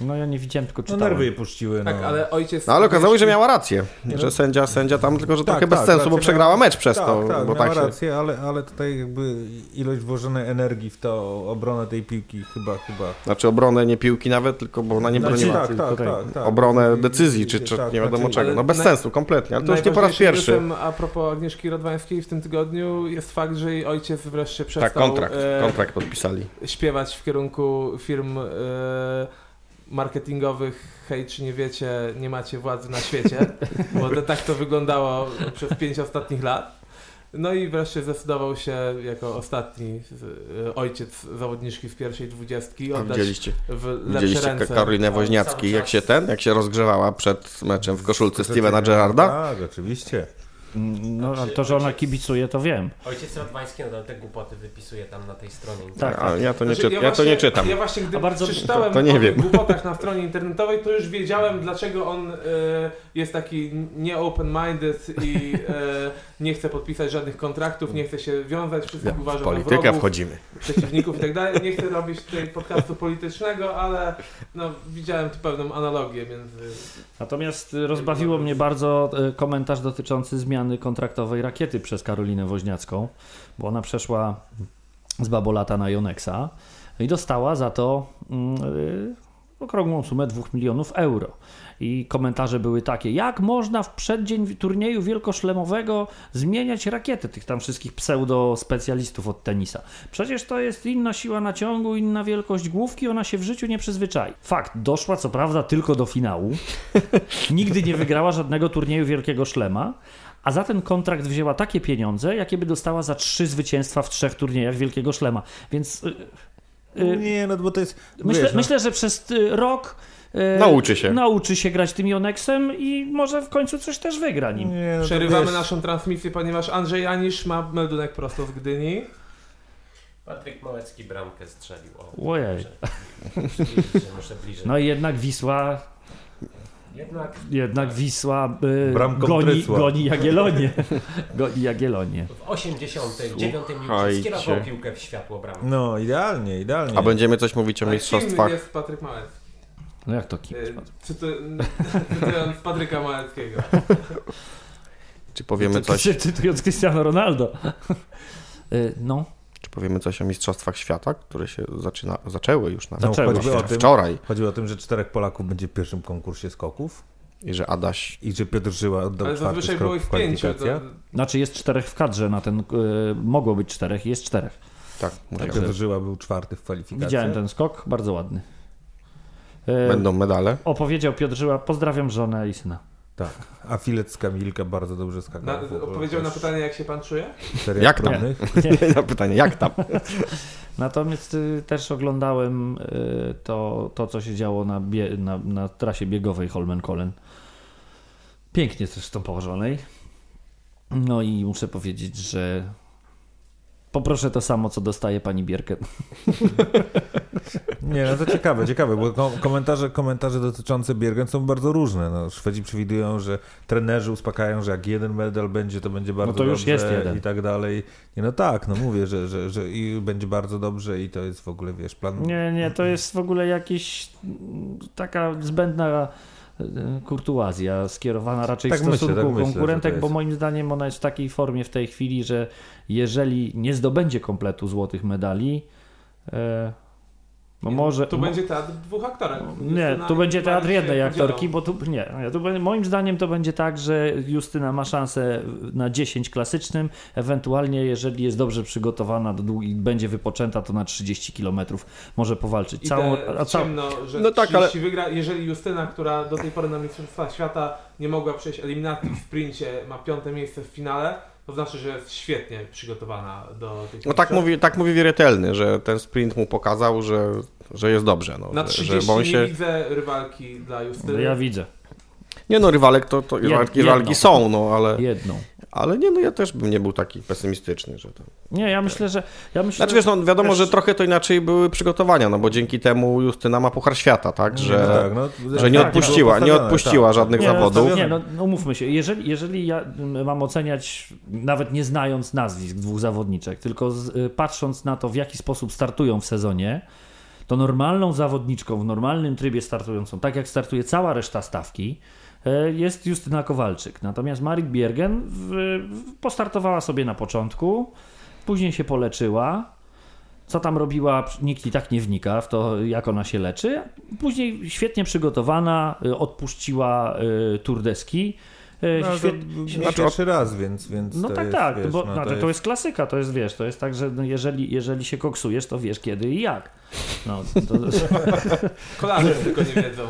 No ja nie widziałem, tylko No czytałem. nerwy jej puściły, no. Tak, ale ojciec... No ale okazało się, że miała rację, Nie, że no. sędzia, sędzia tam, tylko że Tak, trochę bez tak, sensu, rację bo przegrała miała. mecz przez tak, to. Tak, bo miała tak się... rację, ale, ale tutaj jakby ilość włożonej energii w to obronę tej piłki chyba, chyba... Znaczy obronę nie piłki nawet, tylko bo ona nie Znaczy, broniła. tak, tak, tak, tak. Obronę decyzji, czy, czy tak, nie wiadomo znaczy- czego. No bez naj- sensu, kompletnie. Ale to już nie po raz pierwszy. A propos Agnieszki Radwańskiej w tym tygodniu jest fakt, że jej ojciec wreszcie przestał Tak, kontrakt, e, kontrakt podpisali. śpiewać w kierunku firm e, marketingowych hej, czy nie wiecie, nie macie władzy na świecie, bo to, tak to wyglądało przez pięć ostatnich lat. No i wreszcie zdecydował się jako ostatni e, ojciec zawodniczki z pierwszej dwudziestki oddać widzieliście, w lepsze widzieliście ręce. Karolinę Woźniacki, jak się ten, jak się rozgrzewała przed meczem w koszulce Stevena Gerrarda? Tak, oczywiście. No, ale to, że ona kibicuje, to wiem. Ojciec Radwański nadal te głupoty wypisuje tam na tej stronie. Tak, A ja to nie, Znaczy, czyt, ja to nie czytam. Ja właśnie, gdy A bardzo- przeczytałem to- to nie o wiem. tych głupotach na stronie internetowej, to już wiedziałem, dlaczego on e, jest taki nie open-minded i e, nie chce podpisać żadnych kontraktów, nie chce się wiązać, wszystkich uważa W za politykę wrogów, wchodzimy. przeciwników i tak dalej. Nie chcę robić tutaj podcastu politycznego, ale no, widziałem tu pewną analogię między... Natomiast rozbawiło mnie bardzo y, komentarz dotyczący zmiany kontraktowej rakiety przez Karolinę Woźniacką, bo ona przeszła z Babolata na Yonexa i dostała za to mm, y, okrągłą sumę 2 milionów euro. I komentarze były takie, jak można w przeddzień turnieju wielkoszlemowego zmieniać rakiety tych tam wszystkich pseudo-specjalistów od tenisa. Przecież to jest inna siła naciągu, inna wielkość główki, ona się w życiu nie przyzwyczai. Fakt, doszła co prawda tylko do finału, nigdy nie wygrała żadnego turnieju wielkiego szlema, a za ten kontrakt wzięła takie pieniądze, jakie by dostała za trzy zwycięstwa w trzech turniejach wielkiego szlema. Więc y, y, Nie, no bo to jest... myślę, wiesz, no, myślę, że przez y, rok Nauczy się. nauczy się grać tym Yoneksem i może w końcu coś też wygra nim. nie, no Przerywamy wiesz, naszą transmisję, ponieważ Andrzej Anisz ma meldunek prosto z Gdyni. Patryk Małecki bramkę strzelił. O, Ojej. muszę muszę bliżej. No i jednak Wisła, Jednak jednak Wisła y, goni, goni Jagiellonię. goni Jagiellonię. w 89 minucie skierował piłkę w światło bramki. No, idealnie, idealnie. A będziemy coś mówić o mistrzostwach. jest Patryk Małecki? No jak to kim? Y, cytu- Cytując Patryka Małeckiego. Czy powiemy coś, Cy- Cytując Cristiano Ronaldo. Y, No, czy powiemy coś o mistrzostwach świata, które się zaczyna, zaczęły już na No, Zaczęły choćby o tym, wczoraj chodzi o tym, że czterech Polaków będzie w pierwszym konkursie skoków i że Adaś i że Piotr Żyła oddał Ale czwarty zazwyczaj było ich w pięciu. To... znaczy jest czterech w kadrze na ten, y, mogło być czterech, jest czterech. tak musiał. Piotr Żyła był czwarty w kwalifikacjach. Widziałem ten skok, bardzo ładny. Y, Będą medale. Opowiedział Piotr Żyła, pozdrawiam żonę i syna. Tak. A Filet z Kamilka bardzo dobrze skakał. Na, odpowiedział na pytanie, jak się pan czuje? Jak tam? próbnych. na pytanie, jak tam? Natomiast y, też oglądałem y, to, to, co się działo na, bie, na, na trasie biegowej Holmenkollen. Pięknie zresztą położonej. No i muszę powiedzieć, że poproszę to samo, co dostaje pani Bierken. Nie, no to ciekawe, ciekawe, bo ko- komentarze, komentarze dotyczące Biergen są bardzo różne. No, Szwedzi przewidują, że trenerzy uspokajają, że jak jeden medal będzie, to będzie bardzo to już dobrze jest jeden. i tak dalej. Nie, no tak, no mówię, że, że, że i będzie bardzo dobrze i to jest w ogóle, wiesz, plan... Nie, nie, to jest w ogóle jakiś taka zbędna kurtuazja skierowana raczej Tak w myślę, stosunku tak myślę, że konkurentek, to bo moim zdaniem ona jest w takiej formie w tej chwili, że jeżeli nie zdobędzie kompletu złotych medali, e, no może... Tu będzie teatr dwóch aktorek. Nie, tu będzie teatr jednej aktorki, bo tu nie, tu, moim zdaniem to będzie tak, że Justyna ma szansę na 10 klasycznym, ewentualnie jeżeli jest dobrze przygotowana do długi, będzie wypoczęta, to na 30 km może powalczyć. I Całą, a cał, ciemno, że No tak, 30 wygra, jeżeli Justyna, która do tej pory na Mistrzostwach Świata nie mogła przejść eliminacji w sprincie, ma piąte miejsce w finale, to znaczy, że jest świetnie przygotowana do tych No tak mówi, tak mówi Wieretelny, że ten sprint mu pokazał, że, że jest dobrze. No, Na że, 30 że, bo on nie się... widzę rywalki dla Justyny. ja widzę Nie no, rywalek to, to rywalki, rywalki są, no ale, jedną. Ale nie, no ja też bym nie był taki pesymistyczny, że to... Nie, ja myślę, że ja myślę, Znaczy wiesz, no wiadomo, Wiesz- że trochę to inaczej były przygotowania, no bo dzięki temu Justyna ma Puchar Świata, tak, No że... tak, no, że nie tak, odpuściła, nie odpuściła tak. żadnych nie, zawodów. No, nie, no, no umówmy się, jeżeli, jeżeli ja mam oceniać, nawet nie znając nazwisk dwóch zawodniczek, tylko z, y, patrząc na to, w jaki sposób startują w sezonie, to normalną zawodniczką w normalnym trybie startującą, tak jak startuje cała reszta stawki, jest Justyna Kowalczyk. Natomiast Marit Biergen postartowała sobie na początku, później się poleczyła. Co tam robiła, nikt i tak nie wnika w to, jak ona się leczy. Później świetnie przygotowana, y, odpuściła y, turdeski. Y, No, świet... to nie Znaczy, pierwszy raz, więc, więc No to tak, jest, tak, wiesz, bo no, znaczy, to, jest... klasyka, to jest, wiesz, to jest tak, że no, jeżeli, jeżeli się koksujesz, to wiesz kiedy i jak. No, to, Kolarze tylko nie wiedzą.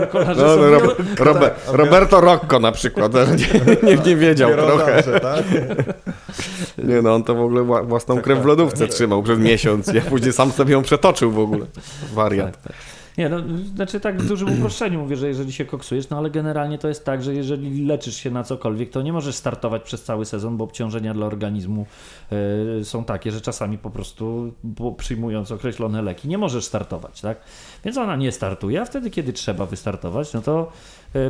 to kolarze No, no, Rob, Robe, Roberto Rocco na przykład, nie, nie, nie wiedział trochę. tak? Nie no, on to w ogóle wła- własną krew w lodówce trzymał przez miesiąc, ja później sam sobie ją przetoczył w ogóle. Wariant. Tak, tak. Nie, no, znaczy tak w dużym uproszczeniu mówię, że jeżeli się koksujesz, no ale generalnie to jest tak, że jeżeli leczysz się na cokolwiek, to nie możesz startować przez cały sezon, bo obciążenia dla organizmu e, są takie, że czasami po prostu przyjmując określone leki nie możesz startować, tak? Więc ona nie startuje, a wtedy, kiedy trzeba wystartować, no to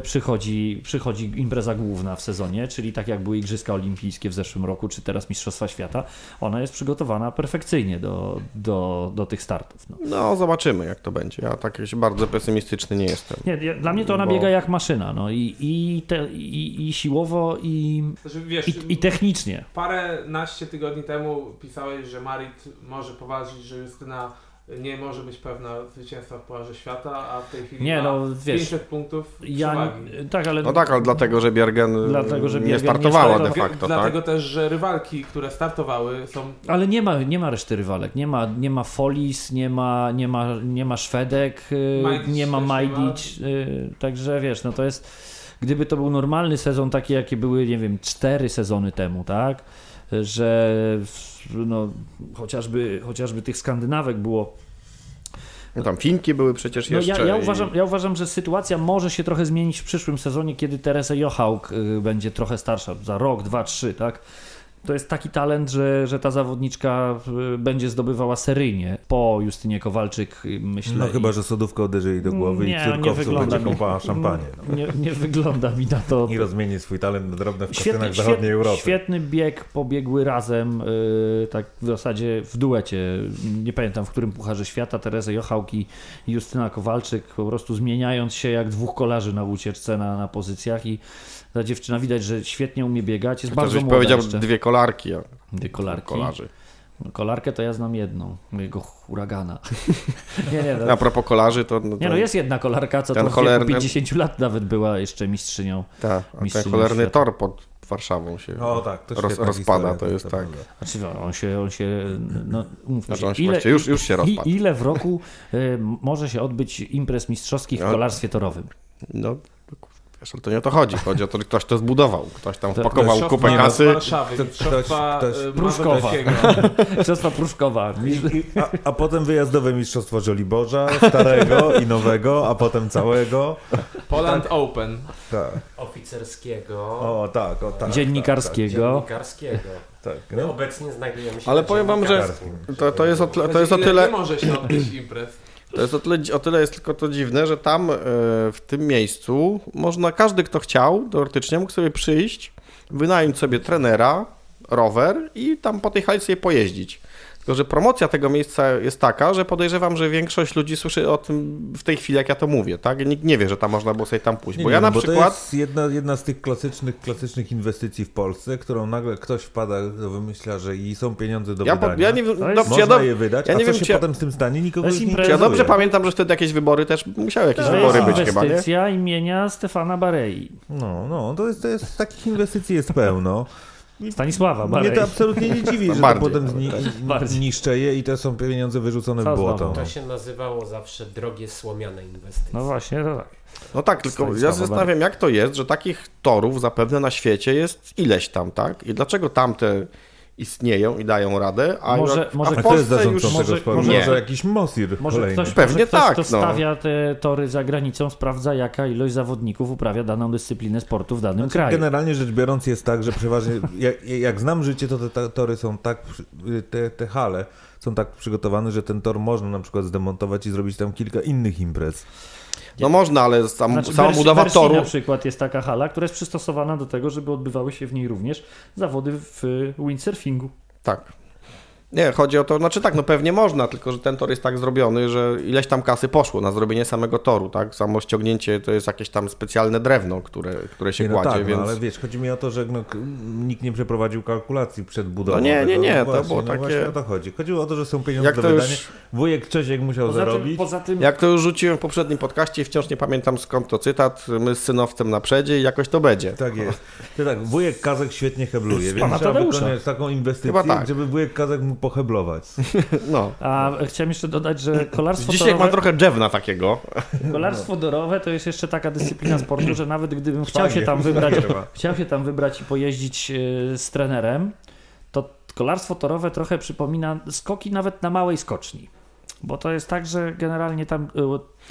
przychodzi, przychodzi impreza główna w sezonie, czyli tak jak były Igrzyska Olimpijskie w zeszłym roku, czy teraz Mistrzostwa Świata, ona jest przygotowana perfekcyjnie do, do, do tych startów. No. No, zobaczymy jak to będzie. Ja tak bardzo pesymistyczny nie jestem. Nie, ja- dla mnie to ona Bo- biega jak maszyna, no i, i, te, i, i siłowo, i, Znaczy, wiesz, i, i technicznie. parę naście tygodni temu pisałeś, że Marit może poważnić, że Justyna nie może być pewna zwycięstwa w Pucharze Świata, a w tej chwili Nie, ma no, wiesz, 500 punktów Ja, tak, ale No tak, ale dlatego, że Biergen Dlatego, że nie Biergen nie startowała de startował. facto, Dlatego tak? też, że rywalki, które startowały są ale nie ma, nie ma reszty rywalek. Nie ma, nie ma Folis, nie ma, nie ma, nie ma Szwedek, y, Majdic nie ma nie ma. Majdic. y, Także wiesz, no to jest. Gdyby to był normalny sezon, taki jakie były, nie wiem, cztery sezony temu, tak? że no, chociażby, chociażby tych Skandynawek było No tam Finki były przecież no jeszcze. ja, ja, i- uważam, ja uważam, że sytuacja może się trochę zmienić w przyszłym sezonie, kiedy Teresa Jochałk y, będzie trochę starsza, za rok, dwa, trzy, tak? To jest taki talent, że, że ta zawodniczka y, będzie zdobywała seryjnie po Justynie Kowalczyk, y, myślę. No chyba, że sodówkę uderzy jej do głowy Nie, i cyrkowcu będzie kąpała szampanie. No. Nie, nie wygląda mi na to. I rozmieni swój talent na drobne w kasynach zachodniej świetny, Europy. świetny bieg, pobiegły razem, yy, tak w zasadzie w duecie. Nie pamiętam w którym Pucharze Świata, Teresa Jochałk i Justyna Kowalczyk, po prostu zmieniając się jak dwóch kolarzy na ucieczce na, na pozycjach i ta dziewczyna widać, że świetnie umie biegać, jest Chociaż bardzo byś młoda powiedział jeszcze. dwie kolarki, a Dwie kolarki. kolarzy. Kolarkę to ja znam jedną, mojego huragana. nie, nie, no, A propos kolarzy, to... No, to nie, no jest jedna kolarka, co Ten to cholerny- 50 lat nawet była jeszcze mistrzynią. Ta, a ten cholerny świata. tor pod Warszawą się O tak, to roz, rozpada, to jest tak. Znaczy, no, on się, on się, no, Znaczy się, on się właściwie już, już się rozpadł. ile w roku y, może się odbyć imprez mistrzowskich w No. kolarstwie torowym? No, wiesz, ale to nie o to chodzi. Chodzi o to, że ktoś to zbudował. Ktoś tam wpakował kupę no, kasy. Warszawy, To- mistrzostwa to- to- y, Pruszkowa. Mistrzostwa Pruszkowa. A, a potem wyjazdowe mistrzostwo Żoliborza, starego i nowego, a potem całego. Poland Open. Tak. Oficerskiego, O tak, o tak. Dziennikarskiego. dziennikarskiego. Tak, tak. My No. obecnie znajdujemy się Ale powiem wam, że to, to jest o tyle, to jest o tyle, Nie może się odbyć imprez. To jest o tyle, o tyle jest tylko to dziwne, że tam e, w tym miejscu można, każdy kto chciał, teoretycznie mógł sobie przyjść, wynająć sobie trenera, rower i tam po tej hali sobie pojeździć. Tylko, że promocja tego miejsca jest taka, że podejrzewam, że większość ludzi słyszy o tym w tej chwili, jak ja to mówię, tak? Nikt nie wie, że tam można było sobie tam pójść. Nie, bo ja no, na bo przykład... to jest jedna, jedna z tych klasycznych, klasycznych inwestycji w Polsce, którą nagle ktoś wpada, wymyśla, że i są pieniądze do Ja, wydania. ja nie dobrze, ja, Można do, je wydać, ja a nie co wiem, się czy ja- potem z tym stanie, nikogo nie czy ja interesuje. dobrze pamiętam, że wtedy jakieś wybory też musiały jakieś To wybory jest być chyba, nie? inwestycja imienia Stefana Barei. No, no, to jest, to jest, takich inwestycji jest pełno. Stanisława Mnie Barei. to absolutnie nie dziwi, że to Bardziej, potem ale zni, bardziej. niszczeje i to są pieniądze wyrzucone w Co błoto. znowu? No. To się nazywało zawsze drogie słomiane inwestycje. No właśnie, to tak. No tak, tylko ja Stanisława się zastanawiam, jak to jest, że takich torów zapewne na świecie jest ileś tam, tak? I dlaczego tamte istnieją i dają radę, a, Może- jak, może- a w Polsce już... może- może- Może jakiś Mosir Może kolejny. ktoś, Pewnie może ktoś, tak, kto no. stawia te tory za granicą, sprawdza jaka ilość zawodników uprawia daną dyscyplinę sportu w danym Znaczy, kraju. Generalnie rzecz biorąc jest tak, że przeważnie jak, jak znam życie, to te, te tory są tak, te, te hale są tak przygotowane, że ten tor można na przykład zdemontować i zrobić tam kilka innych imprez. No można, ale sam, Znaczy, sama Bersi- budowa Bersi toru... na przykład jest taka hala, która jest przystosowana do tego, żeby odbywały się w niej również zawody w windsurfingu. Tak. Nie, chodzi o to, znaczy tak, no pewnie można, tylko że ten tor jest tak zrobiony, że ileś tam kasy poszło na zrobienie samego toru, tak? Samo ściągnięcie to jest jakieś tam specjalne drewno, które, które się Nie, no kładzie, tak, więc... no, ale wiesz, chodzi mi o to, że no, nikt nie przeprowadził kalkulacji przed budową. No nie, nie, nie, to właśnie, było no takie- Właśnie o to chodzi. Chodziło o to, że są pieniądze Jak do to wydania. już- Wujek Czesiek musiał Poza tym, zarobić. poza tym Jak to już rzuciłem w poprzednim podcaście i wciąż nie pamiętam skąd to cytat, my z synowcem na przedzie i jakoś to będzie. Tak jest. To tak, wujek Kazek świetnie hebluje, więc trzeba wykonać taką inwestycję, Chyba tak. żeby wujek Kazek mógł poheblować. No. A chciałem jeszcze dodać, że kolarstwo Dzisiaj torowe, mam trochę drzewna takiego. kolarstwo torowe to jest jeszcze taka dyscyplina sportu, że nawet gdybym chciał Fajnie. się tam wybrać, chciał się tam wybrać i pojeździć y, z trenerem, to kolarstwo torowe trochę przypomina skoki nawet na małej skoczni. Bo to jest tak, że generalnie tam y,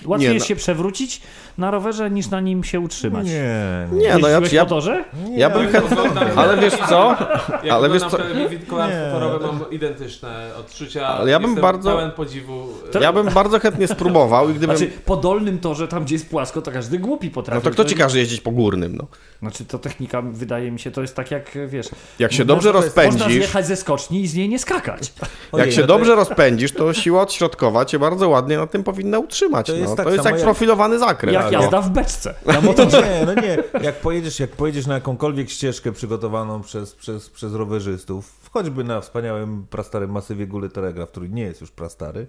łatwiej Nie, jest no. się przewrócić na rowerze niż na nim się utrzymać. Nie, nie. Nie, no ja, ja, po torze? ja bym chętnie... Ale wiesz co? Jak Ale wiesz co- Nie. torowe mam identyczne odczucia. Ale ja bym bardzo- pełen podziwu. Ja bym bardzo chętnie spróbował i gdybym... Znaczy, po dolnym torze, tam gdzie jest płasko, to każdy głupi potrafi. No to kto ci każe jeździć po górnym, no? Znaczy, to technika, wydaje mi się, to jest tak jak, wiesz... Jak się można- dobrze Można rozpędzisz, zjechać ze skoczni i z niej nie skakać. jak Ojej, się no dobrze rozpędzisz, to siła odśrodkowa cię bardzo ładnie na tym powinna utrzymać. To jest no. tak to jest jak jak- profilowany zakręt. Jak Tak, jazda w beczce. Na No motorze. nie, no nie. Jak pojedziesz, jak pojedziesz na jakąkolwiek ścieżkę przygotowaną przez, przez, przez rowerzystów, choćby na wspaniałym prastarym masywie Góry Telegraf, który nie jest już prastary.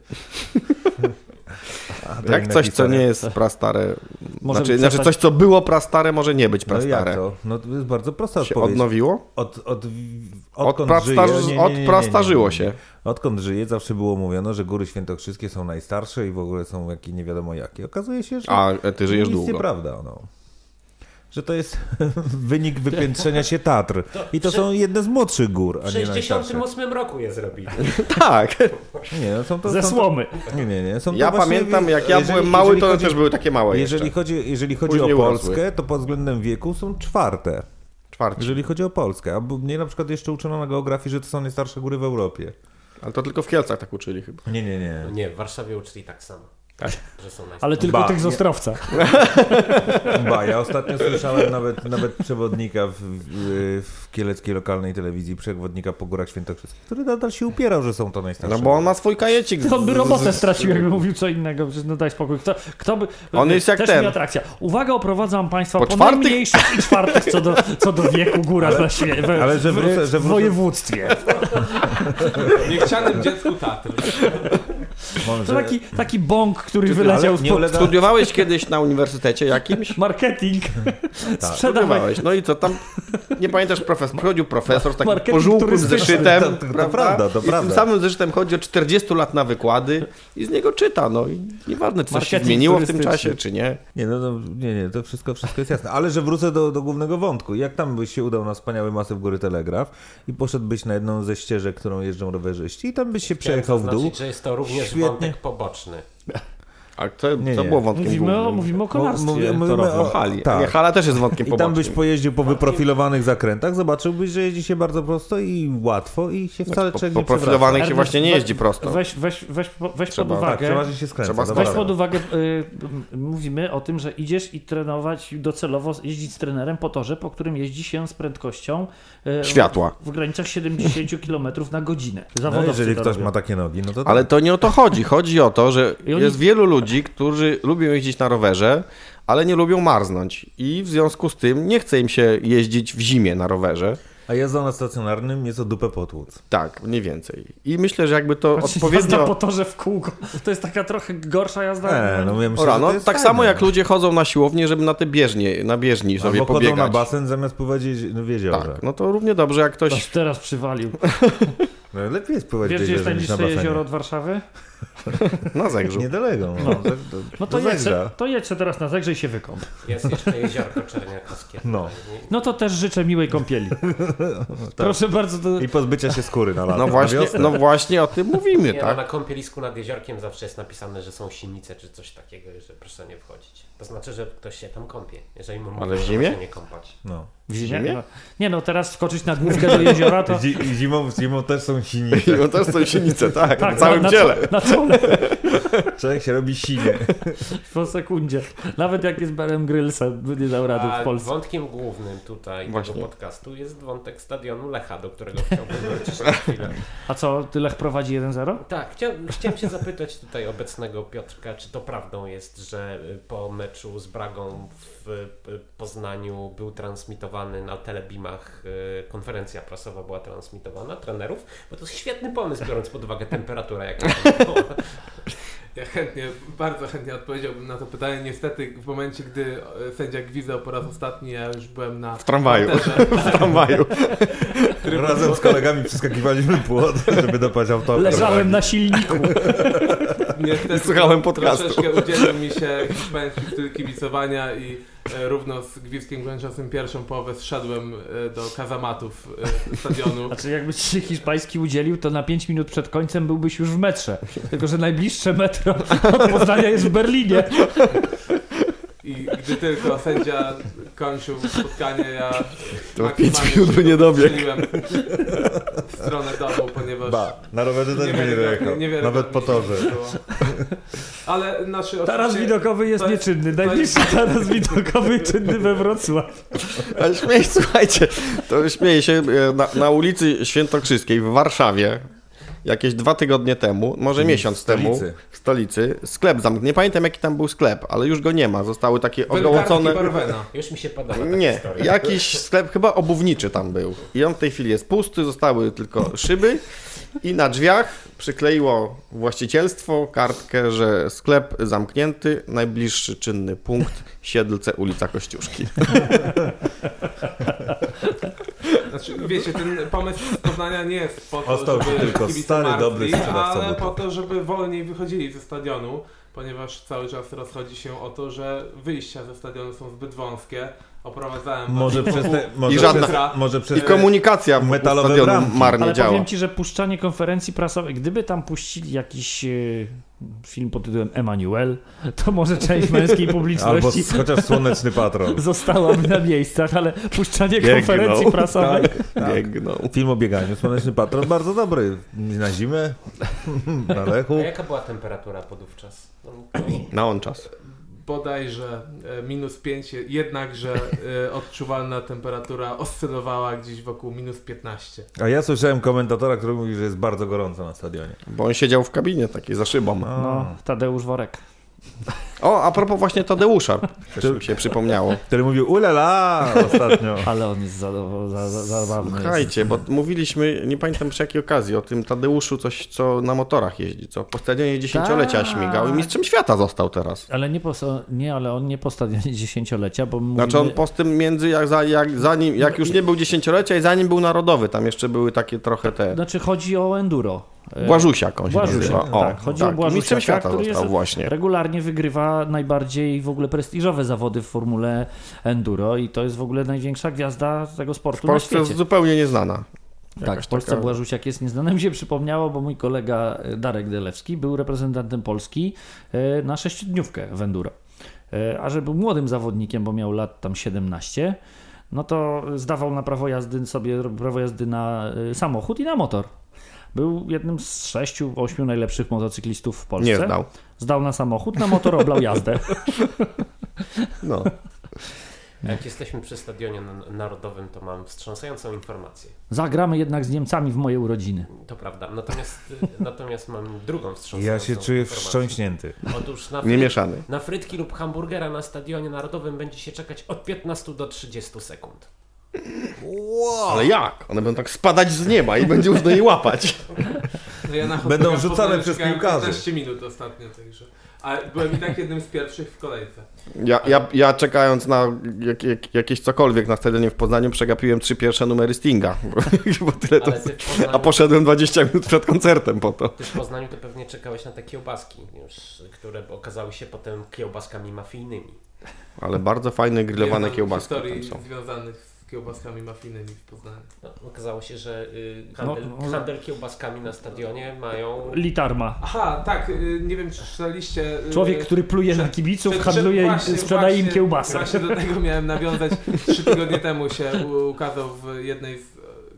Jak coś, co nie jest prastare. Może Znaczy, znaczy coś, co było prastare, może nie być No prastare. to? No to jest bardzo prosta się odpowiedź. odnowiło? Od, od, Od odprastarzyło się. Odkąd żyję, zawsze było mówione, że góry świętokrzyskie są najstarsze i w ogóle są jakie nie wiadomo jakie. Okazuje się, że A ty żyjesz nic długo. nieprawda. No. Że to jest wynik wypiętrzenia się Tatr. I to są jedne z młodszych gór, W a nie najstarsze. 68 roku je zrobili. Tak. Nie, no są to, Ze są to, słomy. Nie, nie, nie. Są to Ja właśnie- pamiętam, jak ja jeżeli- byłem mały, jeżeli to chodzi- też były takie małe Jeżeli jeszcze. chodzi, jeżeli chodzi Później o urosły. Polskę, to pod względem wieku są czwarte. Czwarty. Jeżeli chodzi o Polskę. A mnie na przykład jeszcze uczono na geografii, że to są najstarsze góry w Europie. Ale to tylko w Kielcach tak uczyli chyba. Nie, nie, nie. Nie, w Warszawie uczyli tak samo. Tak. Ale tylko Ba, tych z. Ostrowca. Ba, ja ostatnio słyszałem nawet, nawet przewodnika w, w, w kieleckiej lokalnej telewizji, przewodnika po Górach Świętokrzyskich, który nadal się upierał, że są to najstarsze. No bo on ma swój kajecik. z- To on by robotę stracił, jakby mówił co innego. Przecież No daj spokój. Kto, kto by... On jest jak też ten. mi atrakcja. Uwaga, oprowadzam Państwa Po po, czwartych? najmniejszych i czwartych co do, co do wieku górach na świe... w, ale że w, wrócę- że w wrócę- województwie. Niechcianym dziecku Tatry. Może- To taki, taki bąk, który wyleciał z pod... ulega... Studiowałeś kiedyś na uniwersytecie jakimś? Marketing. Tak. Sprzedawaj. Studiowałeś. No i co tam? Nie pamiętasz, profesor, chodził profesor z takim Marketing pożółkłym turystyczny. zeszytem. To- to- to prawda, to I z tym prawda. samym zeszytem chodzi o 40 lat na wykłady i z niego czyta. No i nieważne, czy coś się zmieniło w tym czasie, czy nie. Nie, no, no, nie, nie, to wszystko, wszystko jest jasne. Ale że wrócę do, do głównego wątku. Jak tam byś się udał na wspaniały masyw Góry Telegraf i poszedłbyś na jedną ze ścieżek, którą jeżdżą rowerzyści i tam byś się Chciałem przejechał w dół. zaznaczyć, że jest to również Świetnie. wątek poboczny. A to, Nie, nie. było wątkiem Mówimy o, mówimy o kolarstwie Mówimy- mówimy o- hali. Tak. Nie, hala też jest wątkiem I tam byś pojeździł po wyprofilowanych zakrętach, zobaczyłbyś, że jeździ się bardzo prosto i łatwo i się wcale Po, człowiek po nie przewraca. profilowanych się Ernest, właśnie nie jeździ prosto. Weź, weź, weź, po- weź Trzeba- pod Tak, uwagę. przeważnie się skręca. Trzeba dobra. Weź pod uwagę, y, mówimy o tym, że idziesz i trenować docelowo, jeździć z trenerem po torze, po którym jeździ się z prędkością y, Światła. w granicach 70 km na godzinę. No, jeżeli to ktoś robią. ma takie nogi, no to tak. Ale to nie o to chodzi. Chodzi o to, że oni- jest wielu ludzi, którzy lubią jeździć na rowerze, ale nie lubią marznąć. I w związku z tym nie chce im się jeździć w zimie na rowerze. A jazda na stacjonarnym jest o dupę potłuc. Tak, mniej więcej. I myślę, że jakby to Znaczy, Jazda po odpowiednio... torze w kółko. To jest taka trochę gorsza jazda. E, no ja myślę, Ora, że to no, jest tak fajne. samo jak ludzie chodzą na siłownię, żeby na te bieżnie, na bieżni sobie Albo pobiegać. na basen zamiast pływać jezi- w jeziorze. Tak, no to równie dobrze jak ktoś... Ktoś teraz przywalił. No, lepiej jest pływać Wiesz, w gdzie jest na najbliższe jezioro od Warszawy? Na zegrzu. Niedaleko. No. Do, do, No to jedź, to jedź teraz na Zegrze i się wykąp. Jest jeszcze jeziorko Czerniakowskie. No. No to też życzę miłej kąpieli. Proszę bardzo. To... I pozbycia się skóry na lato. No właśnie, no właśnie o tym mówimy, Nie, no, tak? na kąpielisku nad jeziorkiem zawsze jest napisane, że są sinice czy coś takiego, że proszę nie wchodzić. To znaczy, że ktoś się tam kąpie. Jeżeli mu Ale w zimie? nie kąpać. No. W zimie? zimie? No, nie no, teraz skoczyć na główkę do jeziora to... Zi- zimą, zimą też są sinice. I to są sinice, tak, Tak, na całym na, ciele. Na, na czole, Człowiek się robi sinie. po sekundzie. Nawet jak jest Berem Grylsem, by nie dał rady w Polsce. wątkiem głównym tutaj Właśnie. tego podcastu jest wątek stadionu Lecha, do którego chciałbym wrócić na chwilę. A co, ty Lech prowadzi 1-0? Tak, chciałem, chciałem się zapytać tutaj obecnego Piotrka, czy to prawdą jest, że y, po meczu z Bragą w y, Poznaniu był transmitowany na telebimach, y, konferencja prasowa była transmitowana trenerów, bo to jest świetny pomysł, biorąc pod uwagę temperaturę, jaka była. Ja chętnie, bardzo chętnie odpowiedziałbym na to pytanie. Niestety w momencie, gdy e, sędzia gwizdał po raz ostatni, ja już byłem na W tramwaju. W tramwaju. Razem z kolegami przeskakiwaliśmy płot, żeby dopaść auto. Leżałem na silniku. Niestety Słuchałem podcastu. troszeczkę udzielił mi się hiszpański styl kibicowania i równo z gwizdkiem kończącym pierwszą połowę zszedłem e, do kazamatów e, stadionu. Znaczy jakbyś się hiszpański udzielił, to na 5 minut przed końcem byłbyś już w metrze. Tylko, że najbliższe metro od Poznania jest w Berlinie. I gdy tylko sędzia kończył spotkanie, ja To maksymalnie pięć minut by nie dobiegł. w stronę domu, ponieważ Ba, na rowerze też by nie dojechał. Nawet po torze. Ale naszy Taras widokowy jest nieczynny. jest- Najbliższy taras widokowy czynny we Wrocławiu. Ale śmieję, słuchajcie, to śmieję się e, na, na ulicy Świętokrzyskiej w Warszawie jakieś dwa tygodnie temu, może Czyli miesiąc w temu, w stolicy, sklep zamknięty. Nie pamiętam jaki tam był sklep, ale już go nie ma. Zostały takie ogołocone... Już mi się podoba Nie, historia. jakiś sklep chyba obuwniczy tam był. I on w tej chwili jest pusty, zostały tylko szyby i na drzwiach przykleiło właścicielstwo kartkę, że sklep zamknięty, najbliższy czynny punkt Siedlce, ulica Kościuszki. Znaczy, wiecie, ten pomysł z Poznania nie jest po to, Ostał żeby tylko stary, martwi, dobry sprzedawca ale po to, żeby wolniej wychodzili ze stadionu, ponieważ cały czas rozchodzi się o to, że wyjścia ze stadionu są zbyt wąskie, oprowadzałem Może przez te, może I żadna- przez, może przez I komunikacja w metalowe bramki. marnie Ale działa. powiem ci, że puszczanie konferencji prasowej, gdyby tam puścili jakiś e, film pod tytułem Emanuel, to może część męskiej Albo publiczności s- chociaż słoneczny patrol. zostałaby na miejscach, ale puszczanie Biegną. konferencji prasowej... Tak. Biegną. Film o bieganiu, słoneczny patrol, bardzo dobry. Na zimę, na lechu. A jaka była temperatura podówczas? No, Na on czas. Bodajże e, minus 5, jednakże e, odczuwalna temperatura oscylowała gdzieś wokół minus 15. A ja słyszałem komentatora, który mówi, że jest bardzo gorąco na stadionie. Bo on siedział w kabinie takiej za szybą. No, Tadeusz Worek. O, a propos właśnie Tadeusza, też mi się przypomniało. Który mówił ulala ostatnio. Ale on jest zadowo- za, za, zabawny. jest. Słuchajcie, bo mówiliśmy, nie pamiętam przy jakiej okazji, o tym Tadeuszu coś, co na motorach jeździ, co po stadionie dziesięciolecia Tak. śmigał i mistrzem świata został teraz. Ale nie, po, nie, ale on nie po stadionie dziesięciolecia, bo mówimy, Znaczy on po tym między, jak, za, jak, zanim, jak już nie był dziesięciolecia i zanim był narodowy, tam jeszcze były takie trochę te... Znaczy chodzi o enduro. Błażusiak on się Błażusiak, nazywa. O, tak, chodzi o Błażusiaka, mistrzem świata który został jest- właśnie. Regularnie wygrywa najbardziej w ogóle prestiżowe zawody w formule enduro i to jest w ogóle największa gwiazda tego W sportu na Polsce świecie. jest zupełnie nieznana. Tak, w Polsce taka- Błażusiak jest nieznany. Mi się przypomniało, bo mój kolega e, Darek Delewski był reprezentantem Polski e, na sześciodniówkę w enduro. E, A że był młodym zawodnikiem, bo miał lat tam 17, no to zdawał na prawo jazdy sobie prawo jazdy na samochód i na motor. Był jednym z sześciu, ośmiu najlepszych motocyklistów w Polsce. Nie znał. Zdał na samochód, na motor oblał jazdę. No. jak jesteśmy przy stadionie na- narodowym, to mam wstrząsającą informację. Zagramy jednak z Niemcami w moje urodziny. To prawda. Natomiast, natomiast mam drugą wstrząsającą Ja się czuję informację. wstrząśnięty. Otóż na, Nie fryt, mieszany. na frytki lub hamburgera na stadionie narodowym będzie się czekać od 15 do 30 sekund. Ale jak? One będą tak spadać z nieba i będzie można je łapać. No ja na Będą rzucane przez piłkarzy. 15 minut ostatnio, także. A byłem i tak jednym z pierwszych w kolejce. Ja, ja, ja czekając na jak, jak, jakieś cokolwiek na stadionie w Poznaniu przegapiłem trzy pierwsze numery Stinga. Bo tyle to... Poznaniu, A poszedłem 20 minut przed koncertem po to. ty w Poznaniu to pewnie czekałeś na te kiełbaski, już, które okazały się potem kiełbaskami mafijnymi. Ale bardzo fajne grillowane kiełbaski tam historii są. związanych z kiełbaskami mafijnymi w Poznaniu. No, okazało się, że y, handel, No, handel kiełbaskami na stadionie mają Litarma. Aha, tak, y, nie wiem czy czytaliście... y, Człowiek, który pluje na kibiców, handluje właśnie- sprzedaje im kiełbasę. Właśnie do tego miałem nawiązać. Trzy tygodnie temu się ukazał w jednej z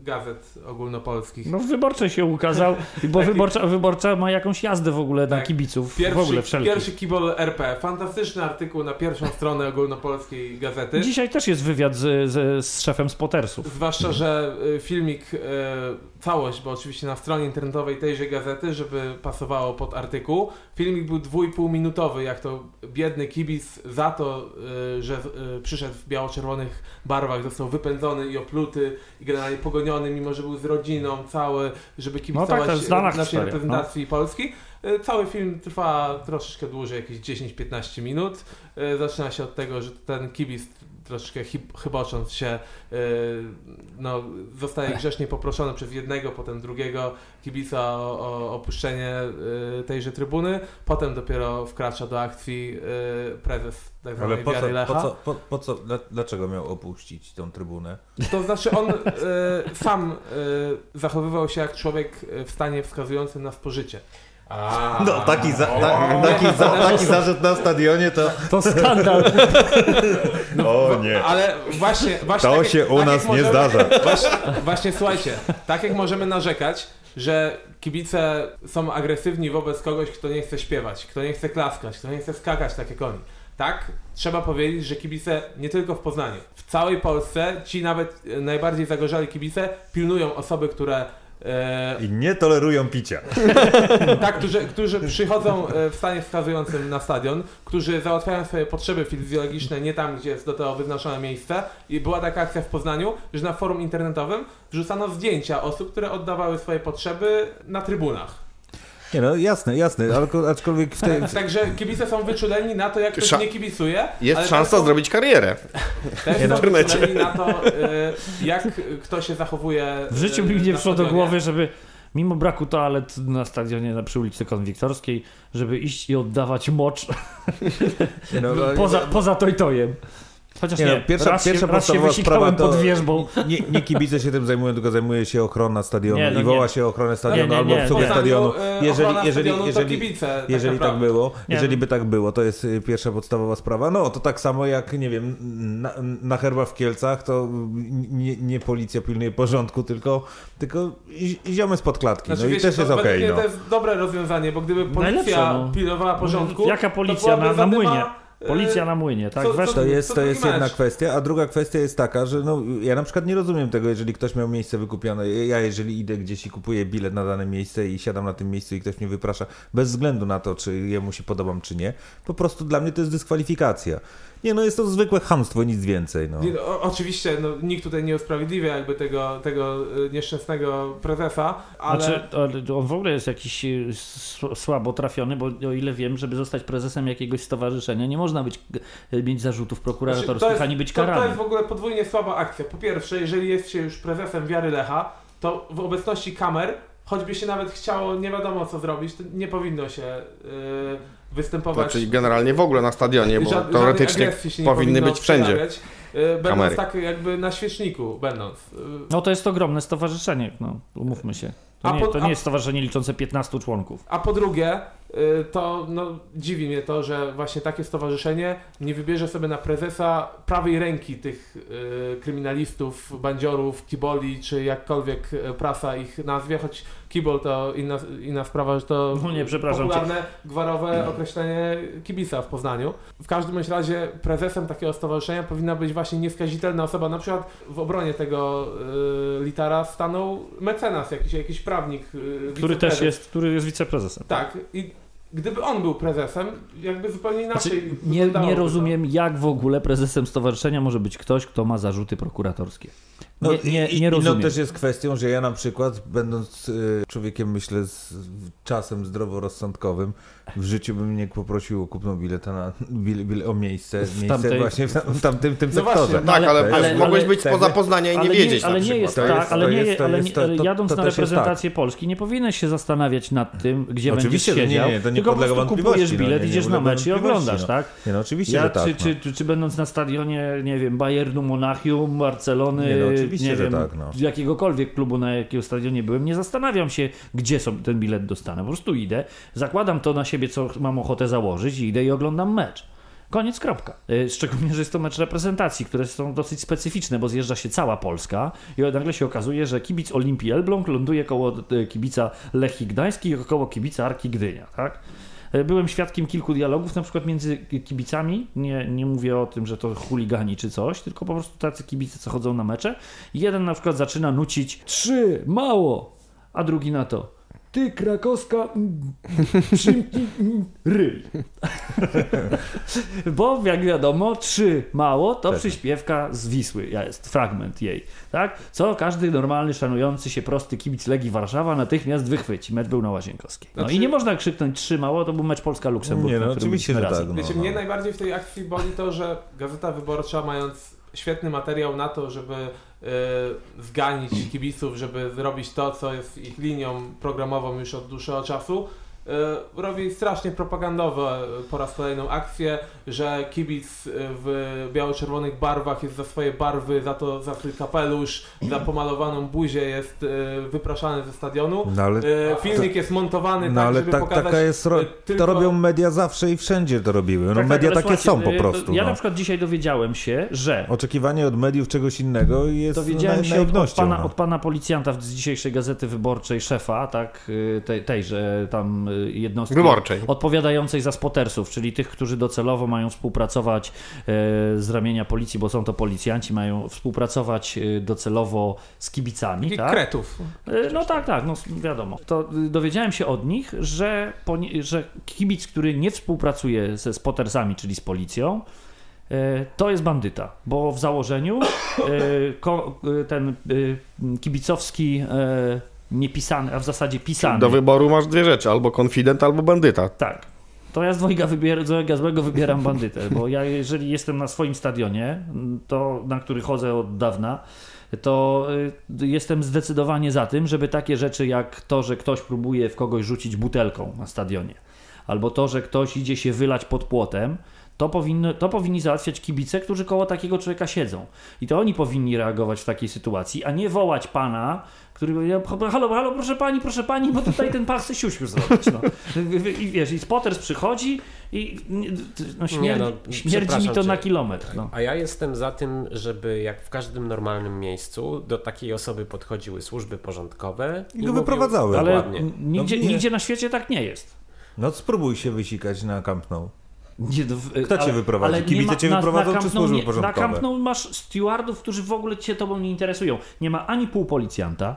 gazet ogólnopolskich. No w wyborczej się ukazał, bo Taki- wyborcza, wyborcza ma jakąś jazdę w ogóle na Tak. kibiców, w Pierwszy, ogóle wszelkich. pierwszy kibol RP. Fantastyczny artykuł na pierwszą stronę ogólnopolskiej gazety. Dzisiaj też jest wywiad z, z, z szefem Spotersów. Zwłaszcza, że y, filmik, y, całość, bo oczywiście na stronie internetowej tejże gazety, żeby pasowało pod artykuł. Filmik był dwójpół minutowy, jak to biedny kibic za to, y, że y, przyszedł w biało-czerwonych barwach, został wypędzony i opluty i generalnie pogoniony, mimo że był z rodziną cały, żeby kibicować No tak, naszej historia, reprezentacji Polski. Y, Cały film trwa troszeczkę dłużej, jakieś 10-15 minut. Zaczyna się od tego, że ten kibic troszeczkę hip, chybocząc się, y, no, zostaje grzecznie poproszony przez jednego, potem drugiego kibica o, o opuszczenie y, tejże trybuny. Potem dopiero wkracza do akcji y, prezes tak Ale zwanej po co, Wiary Lecha. po co, po, po co, dla- dlaczego miał opuścić tą trybunę? To znaczy on sam zachowywał się jak człowiek w stanie wskazującym na spożycie. A, No, taki, za, ta, taki, za, taki zarzut na stadionie to... To skandal. O nie, Ale właśnie, właśnie to tak jak- się u tak nas jak nie możemy- zdarza. Właśnie, właśnie słuchajcie, tak jak możemy narzekać, że kibice są agresywni wobec kogoś, kto nie chce śpiewać, kto nie chce klaskać, kto nie chce skakać tak jak oni. Tak, trzeba powiedzieć, że kibice nie tylko w Poznaniu, w całej Polsce ci nawet najbardziej zagorzali kibice pilnują osoby, które I nie tolerują picia. tak, którzy, którzy przychodzą e, w stanie wskazującym na stadion, którzy załatwiają swoje potrzeby fizjologiczne nie tam, gdzie jest do tego wyznaczone miejsce. I była taka akcja w Poznaniu, że na forum internetowym wrzucano zdjęcia osób, które oddawały swoje potrzeby na trybunach. Nie no, jasne, jasne, ale aczkolwiek w tej... Także kibice są wyczuleni na to, jak ktoś Sza- nie kibicuje. Jest ale szansa są- zrobić karierę. Też w są internecie. wyczuleni na to, e, jak kto się zachowuje. W życiu mi nie na przyszło do głowy, żeby mimo braku toalet na stadionie na przy ulicy Konwiktorskiej, żeby iść i oddawać mocz Nie no, poza, poza tojtojem. Chociaż Nie, nie, no, pierwsza, raz, pierwsza się, raz się sprawa wysikałem to pod wierzbą. nie, nie kibice się tym zajmują, tylko zajmuje się ochrona stadionu Nie, no i woła nie. się ochronę stadionu Nie, nie, albo obsługę stadionu. e, Jeżeli, jeżeli, jeżeli, kibice, tak jeżeli tak naprawdę. było, Nie. jeżeli by tak było, to jest y, pierwsza podstawowa sprawa. No to tak samo jak, nie wiem, na, na herbach w Kielcach, to nie, nie policja pilnuje porządku, tylko, tylko zi- ziomy spod klatki. Znaczy, no i też jest okej. mnie no. to jest dobre rozwiązanie, bo gdyby policja Najlepsze, no. pilnowała porządku... Jaka policja na, na zadyma, młynie? Policja na młynie, tak? co- To jest, to jest jedna kwestia, a druga kwestia jest taka, że no, ja na przykład nie rozumiem tego, jeżeli ktoś miał miejsce wykupione. Ja jeżeli idę gdzieś i kupuję bilet na dane miejsce i siadam na tym miejscu i ktoś mnie wyprasza, bez względu na to, czy jemu się podobam, czy nie, po prostu dla mnie to jest dyskwalifikacja. Nie, no jest to zwykłe chamstwo, nic więcej. No. Nie, no, o- oczywiście, no, nikt tutaj nie usprawiedliwia jakby tego, tego y, nieszczęsnego prezesa, ale... Znaczy, ale on w ogóle jest jakiś y, słabo trafiony, bo o ile wiem, żeby zostać prezesem jakiegoś stowarzyszenia, nie można być, y, mieć zarzutów Znaczy, prokuratorskich, ani być to, to karany. jest w ogóle podwójnie słaba akcja. Po pierwsze, jeżeli jest się już prezesem Wiary Lecha, to w obecności kamer, choćby się nawet chciało nie wiadomo co zrobić, to nie powinno się yy, występować. Znaczy generalnie w ogóle na stadionie, bo teoretycznie powinny powinno być wszędzie. yy, Będąc kamery. tak jakby na świeczniku, będąc. Yy, No to jest ogromne stowarzyszenie, no, umówmy się. To A nie, po- to a- nie jest stowarzyszenie liczące 15 członków. A po drugie, y, to no, dziwi mnie to, że właśnie takie stowarzyszenie nie wybierze sobie na prezesa prawej ręki tych y, kryminalistów, bandziorów, kiboli, czy jakkolwiek prasa ich nazwie, choć kibol to inna, inna sprawa, że to No nie, przepraszam cię. popularne, gwarowe określenie kibica w Poznaniu. W każdym bądź razie prezesem takiego stowarzyszenia powinna być właśnie nieskazitelna osoba. Na przykład w obronie tego y, litara stanął mecenas, jakiś, jakiś prawnik. y, Który też jest, który jest wiceprezesem. Tak, i gdyby on był prezesem, jakby zupełnie inaczej. Znaczy, nie, nie to. rozumiem, jak w ogóle prezesem stowarzyszenia może być ktoś, kto ma zarzuty prokuratorskie. No, Nie, nie, i- nie rozumiem. też jest kwestią, że ja na przykład, będąc y, człowiekiem, myślę, z czasem zdroworozsądkowym, w życiu bym nie poprosił o kupno bileta na, bil, bil, o miejsce, miejsce tamtej- właśnie w, tam- w tamtym tym No sektorze. właśnie, Tak, ale, ale- ale- mogłeś ale- być spoza tak, Poznania i nie ale wiedzieć ale nie jest To tak, jest- ale, to nie, jest- to ale, jest- nie, to- ale to- jadąc to na reprezentację Polski, nie powinieneś się zastanawiać nad tym, gdzie Oczywiście, będziesz nie, siedział, nie, to nie tylko po prostu kupujesz no, bilet, nie, nie idziesz na mecz i oglądasz, no. tak? Nie, no oczywiście, Ja, tak. czy, no. czy, będąc na stadionie, nie wiem, Bayernu, Monachium, Barcelony, Nie, no oczywiście, nie wiem, tak, no. jakiegokolwiek klubu, na jakiego stadionie byłem, nie zastanawiam się, gdzie sobie ten bilet dostanę. Po prostu idę, zakładam to na siebie, co mam ochotę założyć i idę i oglądam mecz. Koniec, kropka. Y, Szczególnie, że jest to mecz reprezentacji, które są dosyć specyficzne, bo zjeżdża się cała Polska i nagle się okazuje, że kibic Olimpii Elbląg ląduje koło y, kibica Lechii Gdański i koło kibica Arki Gdynia, tak? Y, Byłem świadkiem kilku dialogów, na przykład między kibicami. Nie, nie mówię o tym, że to chuligani czy coś, tylko po prostu tacy kibice, co chodzą na mecze. Jeden na przykład zaczyna nucić trzy, mało, a drugi na to. Ty, krakowska, mm, przymknij mm, ryj. Bo jak wiadomo, trzy mało to przyśpiewka z Wisły, jest fragment jej, tak? Co każdy normalny, szanujący się prosty kibic Legii Warszawa natychmiast wychwyci. Mecz był na Łazienkowskiej. No Znaczy- i nie można krzyknąć trzy mało, to był mecz Polska-Luksemburg. Nie, no oczywiście, że tak. No, Wiecie, no. mnie najbardziej w tej akcji boli to, że Gazeta Wyborcza, mając świetny materiał na to, żeby zganić kibiców, żeby zrobić to, co jest ich linią programową już od dłuższego czasu, y, robi strasznie propagandowe y, po raz kolejną akcję, że kibic y, w biało-czerwonych barwach jest za swoje barwy, za to za swój kapelusz, za pomalowaną buzię jest wypraszany ze stadionu. No ale, Filmik jest montowany no, tak, ale żeby tak, pokazać taka jest. Ro... tylko... To robią media zawsze i wszędzie to robiły. No Tak, tak, media takie są po prostu. Ja no. na przykład dzisiaj dowiedziałem się, że Oczekiwanie od mediów czegoś innego jest Dowiedziałem na, się od, od, pana, no. od pana policjanta z dzisiejszej Gazety Wyborczej, szefa, tak, y, tej, tejże tam y, jednostki Wyborczej. odpowiadającej za spotersów, czyli tych, którzy docelowo mają współpracować e, z ramienia policji, bo są to policjanci, mają współpracować e, docelowo z kibicami, Takich tak? kretów. No tak, tak, no wiadomo. To y, dowiedziałem się od nich, że, że kibic, który nie współpracuje ze spotersami, czyli z policją, to jest bandyta, bo w założeniu ten kibicowski niepisany, a w zasadzie pisany. Do wyboru masz dwie rzeczy, albo konfident, albo bandyta. Tak. To ja z dwojga, wybier- z dwojga złego wybieram bandytę, bo ja jeżeli jestem na swoim stadionie, to na który chodzę od dawna, to y, jestem zdecydowanie za tym, żeby takie rzeczy jak to, że ktoś próbuje w kogoś rzucić butelką na stadionie, albo to, że ktoś idzie się wylać pod płotem, to, powinno, to powinni załatwiać kibice, którzy koło takiego człowieka siedzą. I to oni powinni reagować w takiej sytuacji, a nie wołać pana, który mówi, halo, halo, proszę pani, proszę pani, bo tutaj ten pan chce siusiu zrobić. No. I wiesz, i Spotters przychodzi i no, śmierdzi, Nie, no, śmierdzi mi to przepraszam na cię. kilometr. No. A ja jestem za tym, żeby jak w każdym normalnym miejscu do takiej osoby podchodziły służby porządkowe I go mówiły- wyprowadzały. Ale nigdzie, No nigdzie na świecie tak nie jest. No spróbuj się wysikać na Camp Nou. Nie, no, Kto cię wyprowadzi? ale Kibice ma- cię na- wyprowadzą, na czy służby nie- Na porządkowe? Camp Nou masz stewardów, którzy w ogóle cię tobą nie interesują. Nie ma ani pół policjanta,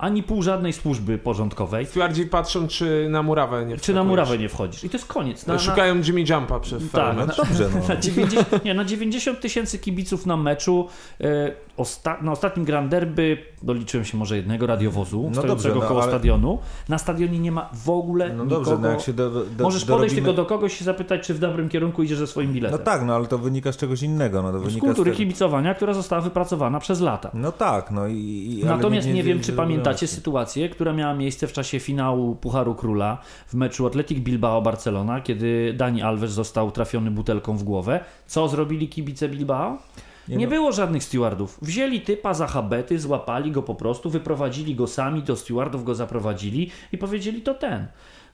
ani pół żadnej służby porządkowej, Stwierdzi patrzą, czy na murawę nie czy na murawę nie wchodzisz. I to jest koniec. Na, na, Szukają Jimmy Jumpa przez Tak, mecz. dobrze, no. na, 90, nie, na 90 tysięcy kibiców na meczu. E, osta, na ostatnim Grand Derby doliczyłem się może jednego radiowozu No stojącego dobrze, no, koło ale- stadionu. Na stadionie nie ma w ogóle No nikogo. dobrze, no jak się do, do, Możesz podejść dorobimy- tylko do kogoś i zapytać, czy w dobrym kierunku idzie ze swoim biletem. No tak, no ale to wynika z czegoś innego. No, to z wynika kultury z kibicowania, która została wypracowana przez lata. No tak, no i... i Natomiast nie, wiem, nie- czy nie- pamiętacie sytuację, która miała miejsce w czasie finału Pucharu Króla w meczu Athletic Bilbao-Barcelona, kiedy Dani Alves został trafiony butelką w głowę. Co zrobili kibice Bilbao? Nie, Nie no. było żadnych stewardów. Wzięli typa za habety, złapali go po prostu, wyprowadzili go sami, do stewardów go zaprowadzili i powiedzieli to ten.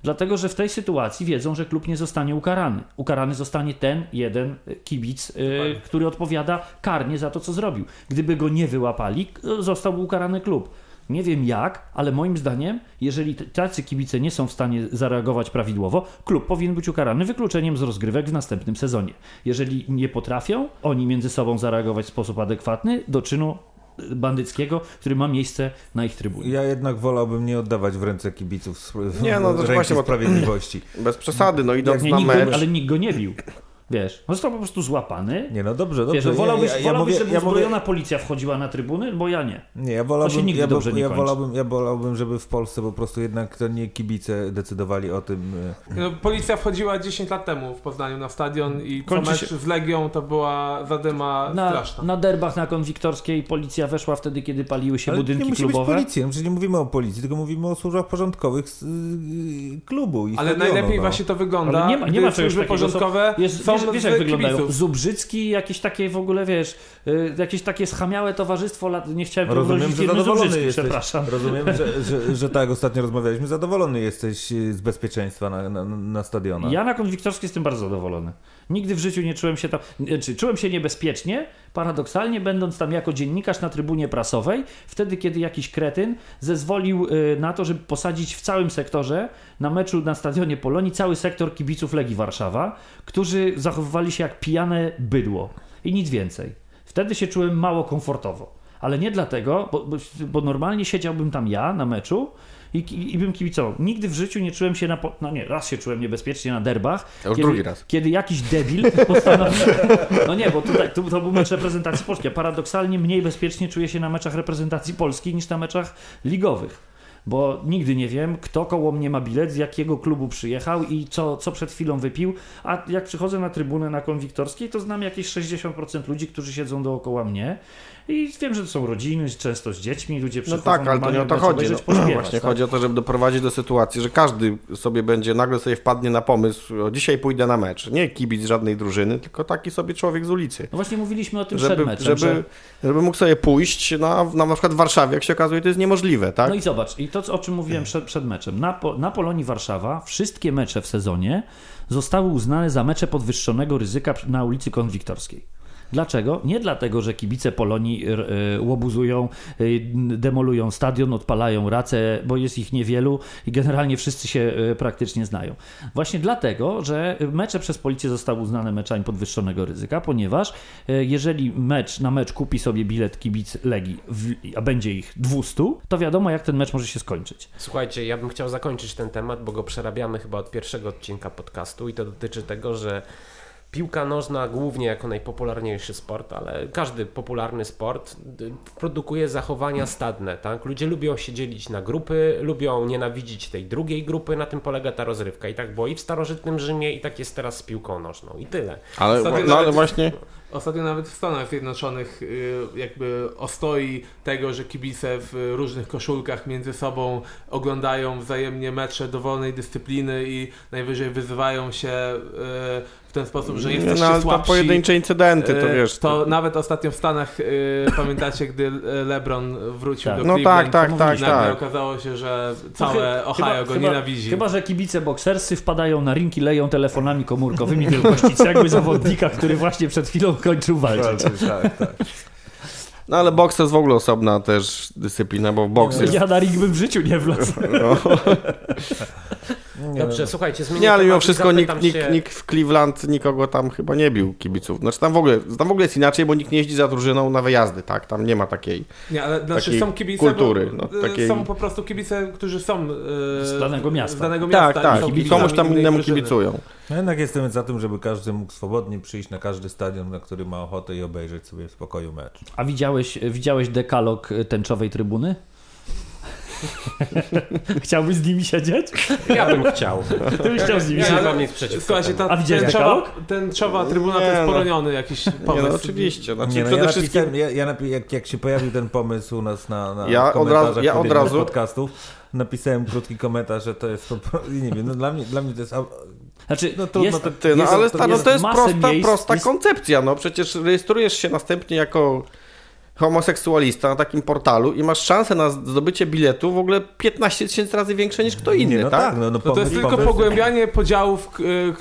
Dlatego, że w tej sytuacji wiedzą, że klub nie zostanie ukarany. Ukarany zostanie ten jeden y, kibic, y, który odpowiada karnie za to, co zrobił. Gdyby go nie wyłapali, zostałby ukarany klub. Nie wiem jak, ale moim zdaniem, jeżeli tacy kibice nie są w stanie zareagować prawidłowo, klub powinien być ukarany wykluczeniem z rozgrywek w następnym sezonie. Jeżeli nie potrafią oni między sobą zareagować w sposób adekwatny do czynu y, bandyckiego, który ma miejsce na ich trybunie. Ja jednak wolałbym nie oddawać w ręce kibiców sp- Nie, no to ręki właśnie, sprawiedliwości. Bez przesady, no idąc Nie, na nikt mecz... go, ale nikt go nie bił. Wiesz, on został po prostu złapany. Nie, no dobrze, dobrze. Wiesz, wolałbyś, ja, ja, wolałbyś mówię, żeby ja mówię, uzbrojona policja wchodziła na trybuny, bo ja nie. Nie, ja To wolałbym, się nigdy ja, dobrze nie ja, wolałbym, ja wolałbym, żeby w Polsce po prostu jednak to nie kibice decydowali o tym. e, No, policja wchodziła 10 lat temu w Poznaniu na stadion i co Kończy mecz się- z Legią to była zadyma Na, straszna. na derbach na Konwiktorskiej policja weszła wtedy, kiedy paliły się Ale nie budynki musi klubowe. być policja, no przecież nie mówimy o policji, tylko mówimy o służbach porządkowych z, y, klubu i Ale stadionu, najlepiej no. właśnie to wygląda, Ale nie ma- nie ma czegoś takiego, porządkowe Jest, są wiesz, wiesz jak wyglądają? kibiców. Zubrzycki, jakieś takie w ogóle, wiesz, y, jakieś takie schamiałe towarzyństwo, lat, nie chciałem Rozumiem, że zadowolony jesteś. przepraszam. Rozumiem, że, że, że tak jak ostatnio rozmawialiśmy, zadowolony jesteś y, z bezpieczeństwa na, na, na stadionach. Ja na Konwiktorskiej jestem bardzo zadowolony. Nigdy w życiu nie czułem się tam, czy czułem się niebezpiecznie, paradoksalnie będąc tam jako dziennikarz na trybunie prasowej, wtedy kiedy jakiś kretyn zezwolił y, na to, żeby posadzić w całym sektorze na meczu na stadionie Polonii cały sektor kibiców Legii Warszawa, którzy zachowywali się jak pijane bydło i nic więcej. Wtedy się czułem mało komfortowo. Ale nie dlatego, bo, bo normalnie siedziałbym tam ja na meczu i, i, i bym kibicował. Nigdy w życiu nie czułem się na. Po... No nie, raz się czułem niebezpiecznie na derbach. Ja już kiedy, drugi raz. Kiedy jakiś debil postanowił. No nie, bo tutaj to, to był mecz reprezentacji polskiej. Paradoksalnie mniej bezpiecznie czuję się na meczach reprezentacji polskiej niż na meczach ligowych. Bo nigdy nie wiem, kto koło mnie ma bilet, z jakiego klubu przyjechał i co, co przed chwilą wypił. A jak przychodzę na trybunę na Konwiktorskiej, to znam jakieś 60% ludzi, którzy siedzą dookoła mnie. I wiem, że to są rodziny, często z dziećmi, ludzie No przychodzą tak, ale to nie o to chodzi. No, pośpiewać, właśnie tak? chodzi o to, żeby doprowadzić do sytuacji, że każdy sobie będzie, nagle sobie wpadnie na pomysł, o, dzisiaj pójdę na mecz. Nie kibic żadnej drużyny, tylko taki sobie człowiek z ulicy. No właśnie mówiliśmy o tym przed Żeby, meczem, żeby, że... żeby mógł sobie pójść na, na, na przykład w Warszawie, jak się okazuje, to jest niemożliwe, tak? No i zobacz, i to, o czym mówiłem przed, przed meczem. Na, na Polonii Warszawa wszystkie mecze w sezonie zostały uznane za mecze podwyższonego ryzyka na ulicy Konwiktorskiej. Dlaczego? Nie dlatego, że kibice Polonii y, łobuzują, y, demolują stadion, odpalają race, bo jest ich niewielu i generalnie wszyscy się y, praktycznie znają. Właśnie dlatego, że mecze przez policję zostały uznane meczami podwyższonego ryzyka, ponieważ jeżeli mecz na mecz kupi sobie bilet kibic Legii, a będzie ich 200, to wiadomo jak ten mecz może się skończyć. Słuchajcie, ja bym chciał zakończyć ten temat, bo go przerabiamy chyba od pierwszego odcinka podcastu i to dotyczy tego, że piłka nożna głównie jako najpopularniejszy sport, ale każdy popularny sport produkuje zachowania stadne, tak? Ludzie lubią się dzielić na grupy, lubią nienawidzić tej drugiej grupy, na tym polega ta rozrywka i tak było i w starożytnym Rzymie i tak jest teraz z piłką nożną i tyle. Ale, no, ale właśnie... ostatnio nawet w Stanach Zjednoczonych y, jakby ostoi tego, że kibice w różnych koszulkach między sobą oglądają wzajemnie mecze dowolnej dyscypliny i najwyżej wyzywają się y, w ten sposób, że jesteście no, słabsi. pojedyncze incydenty, to E, wiesz. To nawet ostatnio w Stanach, y, pamiętacie, gdy LeBron wrócił Tak. do No Cleveland, tak, tak, i tak, nagle tak. okazało się, że No całe chy- Ohio go chyba, nienawidzi. Chyba, że kibice bokserscy wpadają na ring i leją telefonami komórkowymi wielkości cegły zawodnika, który właśnie przed chwilą kończył walczyć. Tak, tak. No ale boks to jest w ogóle osobna też dyscyplina, bo boks jest... Ja na ring bym w życiu nie wlazł. No. Dobrze, słuchajcie, zmienię Nie, ale mimo wszystko nikt, nikt, się- nikt w Cleveland nikogo tam chyba nie bił kibiców. Znaczy tam w ogóle, tam w ogóle jest inaczej, bo nikt nie jeździ za drużyną na wyjazdy, tak? Tam nie ma takiej... Nie, ale znaczy takiej są kibice, kultury, no, takiej- są po prostu kibice, którzy są y, Z danego miasta. Z danego miasta Tak, tak. komuś tam innemu drużyny. kibicują. No jednak jestem za tym, żeby każdy mógł swobodnie przyjść na każdy stadion, na który ma ochotę i obejrzeć sobie w spokoju mecz. A widziałeś, widziałeś dekalog tęczowej trybuny? Chciałbyś z nimi siedzieć? Ja bym chciał. Ty byś chciał z nimi Ja siedzieć. nie mam nic przeciwko Słuchajcie, ta A widziałeś tęczowa, dekalog? tęczowa trybuna to Nie, jest no. poroniony jakiś Nie, pomysł. no oczywiście. Znaczy, Nie, no, przede ja wszystkim... ja, ja napi- jak, jak się pojawił ten pomysł u nas na, na Ja od komentarzach razu- ja od razu- podcastów, napisałem krótki komentarz, że to jest po prostu, nie wiem, no dla mnie, dla mnie to jest... Znaczy, No trudno jest, to- Ty, no Jest- ale to stary, no jest to jest prosta, miejsc, prosta jest- koncepcja, no przecież rejestrujesz się następnie jako homoseksualista na takim portalu i masz szansę na zdobycie biletu w ogóle 15 tysięcy razy większe niż kto inny, nie, no tak? tak, no, no, No to jest tylko pomysł. pogłębianie podziałów, y,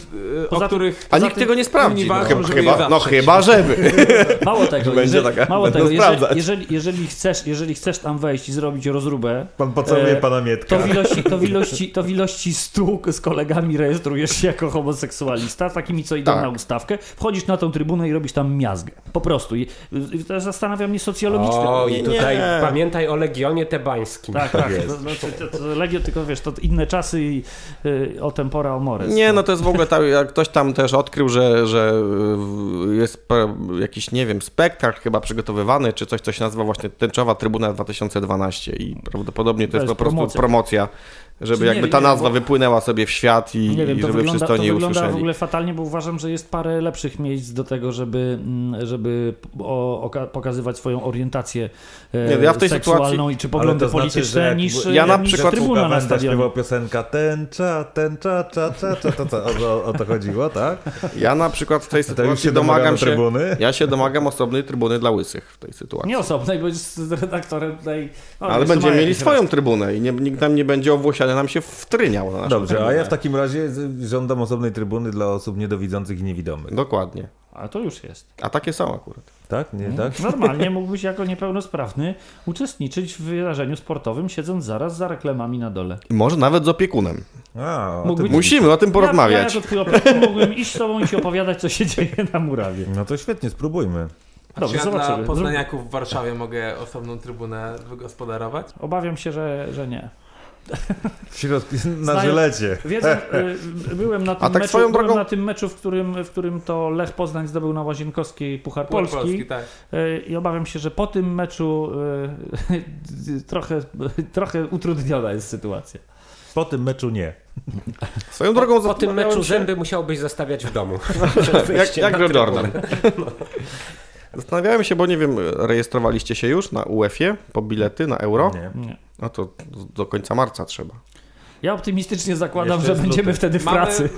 Poza o których... A nikt tego nie sprawdzi. inni No, chyba, no chyba, żeby. Mało tego, Będzie jeżeli, taka- mało tego jeżeli, jeżeli, jeżeli, chcesz, jeżeli chcesz tam wejść i zrobić rozróbę, Pan pocałuje E, pana Mietka. to w, ilości, to, w ilości, to w ilości stu z kolegami rejestrujesz się jako homoseksualista, takimi co idą Tak. na ustawkę, wchodzisz na tą trybunę i robisz tam miazgę. Po prostu. I, i to zastanawia mnie socjologicznie. O, Nie, i tutaj nie. pamiętaj o Legionie Tebańskim. Tak, tak. No, no, to, to, to Legio, tylko wiesz, to inne czasy i y, o tempora o mores. Nie, no to jest w ogóle tak, jak ktoś tam też odkrył, że, że y, jest jakiś, nie wiem, spektakl chyba przygotowywany, czy coś, co się nazywa właśnie Tęczowa Trybuna 2012 i prawdopodobnie to, jest, jest po prostu promocja. promocja, żeby Czy nie, jakby ta nie, nazwa bo- wypłynęła sobie w świat i, Nie wiem, i to żeby wygląda, wszyscy to o niej wygląda w ogóle fatalnie, bo uważam, że jest parę lepszych miejsc do tego, żeby, mm, żeby o, oka- pokazywać swoją orientację e, Nie, no ja w tej seksualną sytuacji- i czy poglądy Ale to znaczy, polityczne że jak- niż, ja na niż przykład- trybuna na stadionie. śpiewał piosenka tęcza, tęcza, cza, cza, cza, to co, o, o, o to chodziło, tak? Ja na przykład w tej To sytuacji się domagamy domagam się, trybuny? ja się domagam osobnej trybuny dla łysych w tej sytuacji. Nie osobnej, bo jest z redaktorem tutaj. o, Ale jeszcze będziemy mieli swoją trybunę i nie, nikt nam nie będzie owłosiany, nam się wtryniał na Dobrze, a trybunę. ja w takim razie żądam osobnej trybuny dla osób niedowidzących i niewidomych. Dokładnie. A to już jest. A takie są akurat. Tak? Nie No. tak? Normalnie mógłbyś jako niepełnosprawny uczestniczyć w wyrażeniu sportowym, siedząc zaraz za reklamami na dole. I może nawet z opiekunem. A, o. Musimy o tym Ja, porozmawiać. ja jako twój opiekun mógłbym iść z tobą i ci opowiadać, co się dzieje na murawie. No to świetnie, spróbujmy. Czy Dobrze, ja dla poznaniaków w Warszawie mogę osobną trybunę wygospodarować? Obawiam się, że, że nie. W środku, na Znają- żylecie. Wiedzą, y, byłem na tym A tak meczu, swoją byłem drogą- na tym meczu, w którym, w którym to Lech Poznań zdobył na Łazienkowskiej Puchar Puchar Polski. Polski, tak. Y, I obawiam się, że po tym meczu y, trochę, trochę utrudniona jest sytuacja. Po tym meczu nie. Swoją drogą Po tym meczu się- zęby musiałbyś zostawiać w domu. Jak, jak Jordan. Zastanawiałem się, bo nie wiem, rejestrowaliście się już na UEFA po bilety na euro? nie. Nie. No to do końca marca trzeba. Ja optymistycznie zakładam, Jeszcze że będziemy luty. wtedy w Mamy- pracy.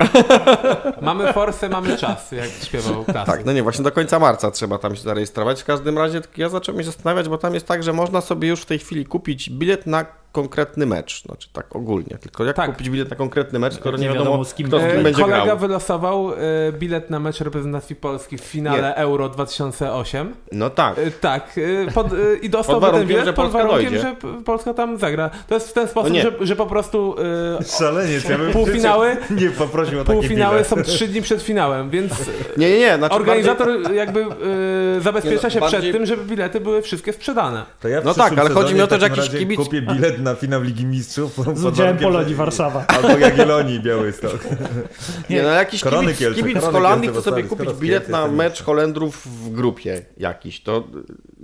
Mamy forsę, mamy czas, jak śpiewał Klas. Tak, no nie, właśnie do końca marca trzeba tam się zarejestrować. W każdym razie ja zacząłem się zastanawiać, bo tam jest tak, że można sobie już w tej chwili kupić bilet na konkretny mecz. Znaczy tak ogólnie. Tylko jak Tak. kupić bilet na konkretny mecz, skoro nie nie wiadomo, wiadomo, z kim kto z kim będzie Kolega grał. wylosował e, bilet na mecz reprezentacji Polski w finale Euro 2008. No tak. E, Tak, e, pod, i dostał Pod ten warunkiem, bilet że pod Polska warunkiem, dojdzie. że Polska tam zagra. To jest w ten sposób, No nie. że, że po prostu e, Szaleniec, ja bym Półfinały- nie poprosił o takie półfinały bilet. są trzy dni przed finałem, więc Nie, nie, nie. Znaczy organizator jakby e, zabezpiecza Nie, no, się bardziej- przed tym, żeby bilety były wszystkie sprzedane. To ja No tak, ale chodzi mi o to, że jakiś kibic- kupię bilet na finał Ligi Mistrzów. Z udziałem Polonii że- Warszawa. Albo Jagiellonii Białystok. Nie, no jakiś Korony kibic, Kielce, kibic z Korony Holandii Kielce chce sobie kupić bilet na mecz Holendrów w grupie jakiś. To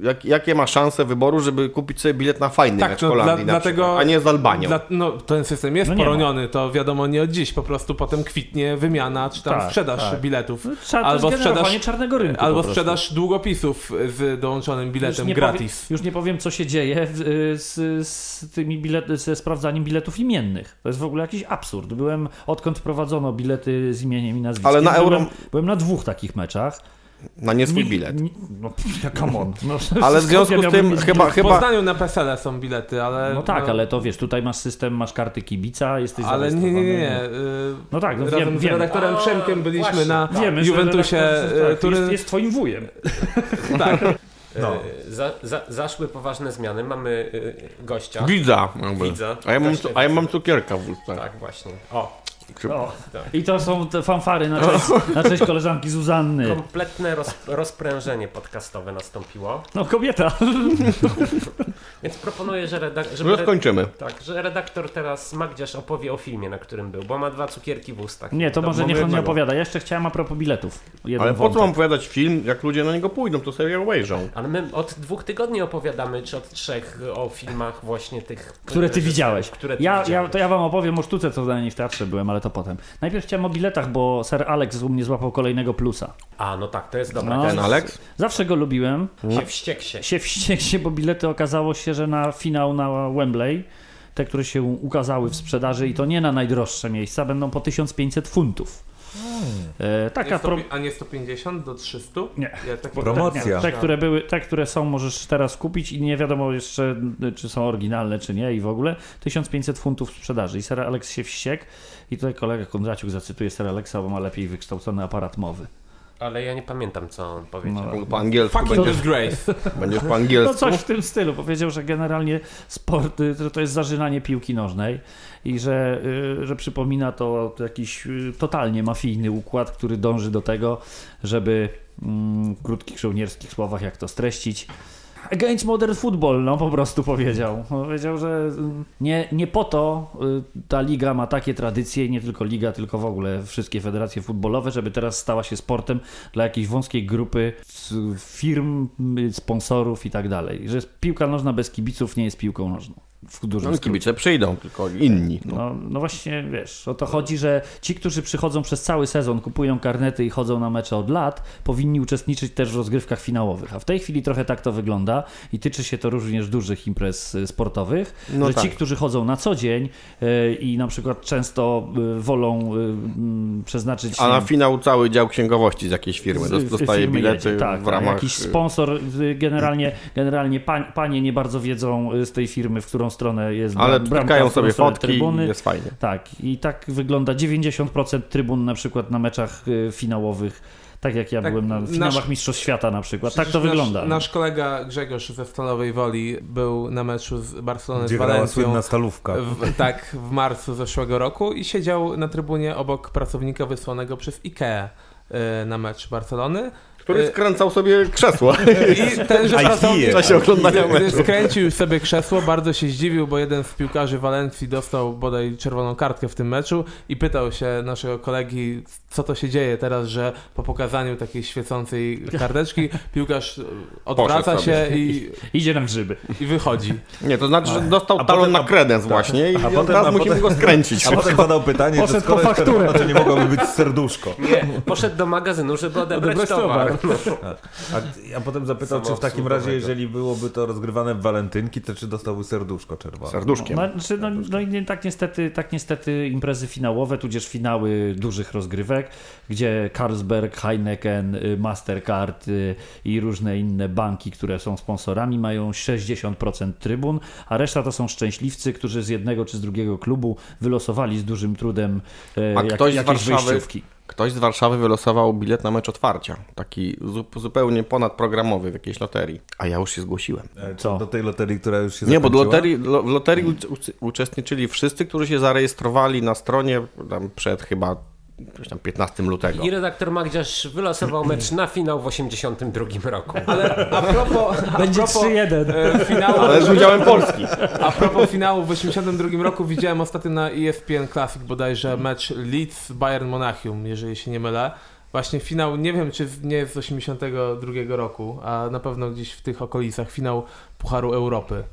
jak, jakie ma szanse wyboru, żeby kupić sobie bilet na fajny Tak, mecz no, Holandii dla, na dlatego, przykład, a nie z Albanią? Dla, no, ten system jest No poroniony, to wiadomo nie od dziś, po prostu potem kwitnie wymiana, czy tam Tak, sprzedaż tak. biletów. Trzeba, to Albo sprzedaż, czarnego rynku albo sprzedaż długopisów z dołączonym biletem nie gratis. Powiem, już nie powiem, co się dzieje y, z, z tymi bilet, ze sprawdzaniem biletów imiennych. To jest w ogóle jakiś absurd. Byłem, odkąd wprowadzono bilety z imieniem i nazwiskiem, Ale na Euro- byłem, byłem na dwóch takich meczach. Na nie swój bilet. nie- No, come on. No, Ale w związku z tym mieć chyba, W chyba Poznaniu na PESEL są bilety, ale... No tak, ale to wiesz, tutaj masz system, masz karty kibica, jesteś Ale nie, nie, nie. No tak, no Razem wiem, z wiem. redaktorem Przemkiem byliśmy właśnie, na Wiemy, że Juventusie, redaktor- y, tak, który... jest, jest twoim wujem. Tak, No. E, Za, za, zaszły poważne zmiany. Mamy e, gościa. widza. jakby. Widza. A ja, mam, a ja mam cukierka w ustach. Tak, właśnie. O, O. Tak. I to są te fanfary na cześć, na cześć koleżanki Zuzanny. kompletne roz, rozprężenie podcastowe nastąpiło. No kobieta. Więc proponuję, że, redak- żeby Że skończymy. tak, że redaktor teraz Magdziarz opowie o filmie, na którym był, bo ma dwa cukierki w ustach. Nie, to może mamy niech on nie opowiada. Ja jeszcze chciałem a propos biletów. Jeden Ale po wątek. co mam opowiadać film, jak ludzie na niego pójdą, to sobie obejrzą. Ale my od dwóch tygodni opowiadamy, czy od trzech, o filmach właśnie tych... Które ty widziałeś. Które ty Ja, ja, widziałeś. to ja wam opowiem o sztuce, co na niej w teatrze byłem, ale to potem. Najpierw chciałem o biletach, bo Sir Alex u mnie złapał kolejnego plusa. A, no tak, to jest dobre. No. Ten Alex? Zawsze go lubiłem. Się wściekł się. Się wściekł się, bo bilety okazało się, że na finał na Wembley, te, które się ukazały w sprzedaży i to nie na najdroższe miejsca, będą po 1500 funtów. E, taka pro... 100, a nie 150 do 300? Nie. Ja tak Promocja. Nie, te, które były, te, które są, możesz teraz kupić i nie wiadomo jeszcze, czy są oryginalne, czy nie i w ogóle. 1500 funtów sprzedaży. I Sir Alex się wściekł i tutaj kolega Kondraciuk zacytuje Sir Alexa, bo ma lepiej wykształcony aparat mowy. Ale ja nie pamiętam, co on powiedział. No. Po angielsku będziesz, disgrace. będziesz po No angielsku. coś w tym stylu. Powiedział, że generalnie sport y, to, to jest zażynanie piłki nożnej i że, y, że przypomina to jakiś y, totalnie mafijny układ, który dąży do tego, żeby mm, w krótkich żołnierskich słowach, jak to streścić, Against modern football, no po prostu powiedział. Powiedział, że mm, nie, nie po to y, ta liga ma takie tradycje, nie tylko liga, tylko w ogóle wszystkie federacje futbolowe, żeby teraz stała się sportem dla jakiejś wąskiej grupy firm, y, sponsorów i tak dalej. Że piłka nożna bez kibiców nie jest piłką nożną. W dużym No, kibice przyjdą, tylko inni. No. No, no właśnie, wiesz, o to chodzi, że ci, którzy przychodzą przez cały sezon, kupują karnety i chodzą na mecze od lat, powinni uczestniczyć też w rozgrywkach finałowych. A w tej chwili trochę tak to wygląda i tyczy się to również dużych imprez y, sportowych, No że tak. ci, którzy chodzą na co dzień y, i na przykład często y, wolą mm, przeznaczyć... A na finał cały dział księgowości z jakiejś firmy dostaje firmy bilety jedzie, tak, w tak, ramach... Jakiś sponsor, generalnie, generalnie panie nie bardzo wiedzą z tej firmy, w którą stronę jest Ale bramka, sobie fotki trybuny. jest fajnie. Tak, i tak wygląda 90% trybun na przykład na meczach y, finałowych. Tak jak ja Tak, byłem na nasz- finałach Mistrzostw Świata na przykład. Tak to Przecież wygląda. Nasz, nasz kolega Grzegorz ze Stalowej Woli był na meczu z Barceloną z Gdzie grała Walencją. słynna stalówka. W, tak, w marcu zeszłego roku i siedział na trybunie obok pracownika wysłanego przez IKEA y, na mecz Barcelony. Który Y, skręcał sobie krzesło. I IKEA. pracownik W czasie oglądania meczu. skręcił sobie krzesło, bardzo się zdziwił, bo jeden z piłkarzy Walencji dostał bodaj czerwoną kartkę w tym meczu i pytał się naszego kolegi, co to się dzieje teraz, że po pokazaniu takiej świecącej karteczki piłkarz odwraca się i, Idzie na grzyby. i wychodzi. Nie, to znaczy, że dostał A talon potem- na a- kredens właśnie i A potem- a musimy potem- go skręcić. A potem zadał pytanie, Poszedł że skoro jest to nie mogłoby być serduszko. Nie, poszedł do magazynu, żeby odebrać, Odebrać towar. Towar. A, a potem zapytał, czy w takim razie, jeżeli byłoby to rozgrywane w walentynki, to czy dostałby serduszko czerwone? Serduszkiem. No, znaczy, no, no i tak niestety, tak niestety imprezy finałowe, tudzież finały dużych rozgrywek, gdzie Carlsberg, Heineken, y, Mastercard y, i różne inne banki, które są sponsorami, mają 60% trybun, a reszta to są szczęśliwcy, którzy z jednego czy z drugiego klubu wylosowali z dużym trudem e, jak, ktoś z jakieś Warszawy- wyjściówki. Ktoś z Warszawy wylosował bilet na mecz otwarcia. Taki zu- zupełnie ponadprogramowy w jakiejś loterii. A ja już się zgłosiłem. E, Co? Do tej loterii, która już się Nie, bo do loterii, lo, w loterii uc- uczestniczyli wszyscy, którzy się zarejestrowali na stronie tam przed chyba tam 15 lutego. I redaktor Magdziarz wylosował mecz na finał w 82 roku. Ale a propos, a Będzie propos 3-1. e, finału, Ale z udziałem Polski. a propos finału w 82 roku widziałem ostatnio na ESPN Classic bodajże mecz Leeds Bayern Monachium, jeżeli się nie mylę. Właśnie finał, nie wiem czy nie z 82 roku, a na pewno gdzieś w tych okolicach, finał Pucharu Europy.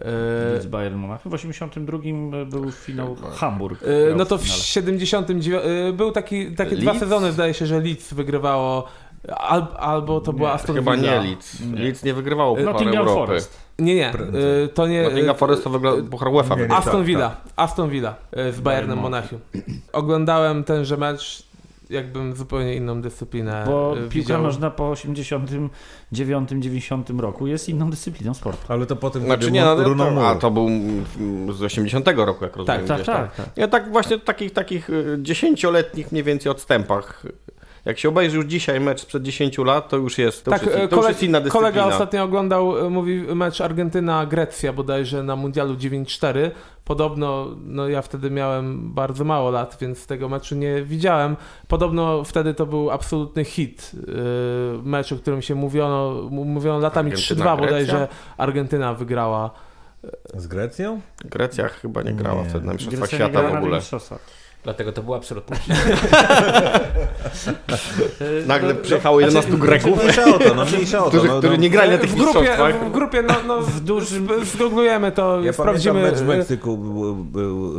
E, Z Bayern Monachium. W 82 był finał Hamburg. E, No to w finale. 79 e, był taki, takie dwa Leeds? sezony zdaje się, że Leeds wygrywało al, albo to była Aston Chyba Villa. nie Leeds. Nie. Leeds nie wygrywało Pucharu Europy. Forest. Nie, nie, to nie Nottingham Forest to wygra Puchar UEFA. Nie, nie. Aston tak, Villa, Aston Villa z Bayernem. Monachium. Oglądałem tenże mecz, jakbym zupełnie inną dyscyplinę Bo e, piłka widział. nożna po 89-90 roku jest inną dyscypliną sportu. Ale to potem Znaczy nie, no, to, a to był z 80 roku, jak rozumiem. Tak, gdzieś tak, tam. tak. Ja tak właśnie w takich, takich y, dziesięcioletnich mniej więcej odstępach. Jak się obejrzy już dzisiaj mecz sprzed 10 lat, to już jest, to Tak, już jest, e, to już koleg- jest inna dyscyplina. kolega ostatnio oglądał, e, mówi, mecz Argentyna-Grecja bodajże na Mundialu 9-4. Podobno, no ja wtedy miałem bardzo mało lat, więc tego meczu nie widziałem. Podobno wtedy to był absolutny hit. Yy, mecz, o którym się mówiono, mówiono latami Argentyna, 3-2 bodajże Grecja? Argentyna wygrała. Z Grecją? Grecja chyba nie grała Nie. wtedy na Mistrzostwach Świata w na ogóle. Dlatego to był absolutny E, Nagle no, przyjechało 11 Greków, Mniejsza o to, no mniejsza o to. którzy, no, którzy no. nie grali na tych w grupie, w grupie no, no w dużym, zgooglujemy to, Ja sprawdzimy. pamiętam mecz w e, Meksyku, był, był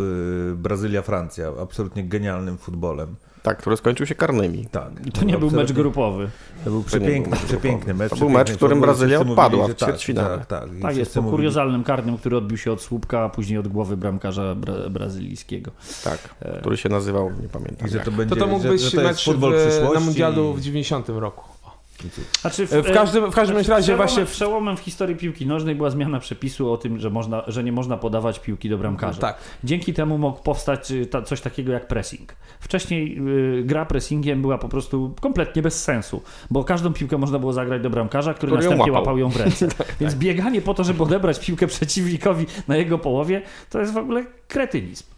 y, Brazylia-Francja, absolutnie genialnym futbolem. Tak, który skończył się karnymi. Tak. To nie był mecz grupowy. To był przepiękny, przepiękny mecz. To był mecz, w którym. Brazylia odpadła mówili, w ćwierćfinale. Tak, tak. I Tak jest, po mówili- kuriozalnym karnym, który odbił się od słupka, a później od głowy bramkarza bra brazylijskiego. Tak, który się nazywał, nie pamiętam. I że jak. to To będzie, to mógł być mecz futbol w, przyszłości. na Mundialu w i- 90 roku. Znaczy, E, W każdym, w każdym razie przełomem, właśnie... przełomem w historii piłki nożnej była zmiana przepisu o tym, że, można, że nie można podawać piłki do bramkarza. Tak. Dzięki temu mógł powstać y, ta, coś takiego jak pressing. Wcześniej y, gra pressingiem była po prostu kompletnie bez sensu, bo każdą piłkę można było zagrać do bramkarza, który, Który następnie łapał. łapał ją w ręce. Więc bieganie po to, żeby odebrać piłkę przeciwnikowi na jego połowie, to jest w ogóle kretynizm.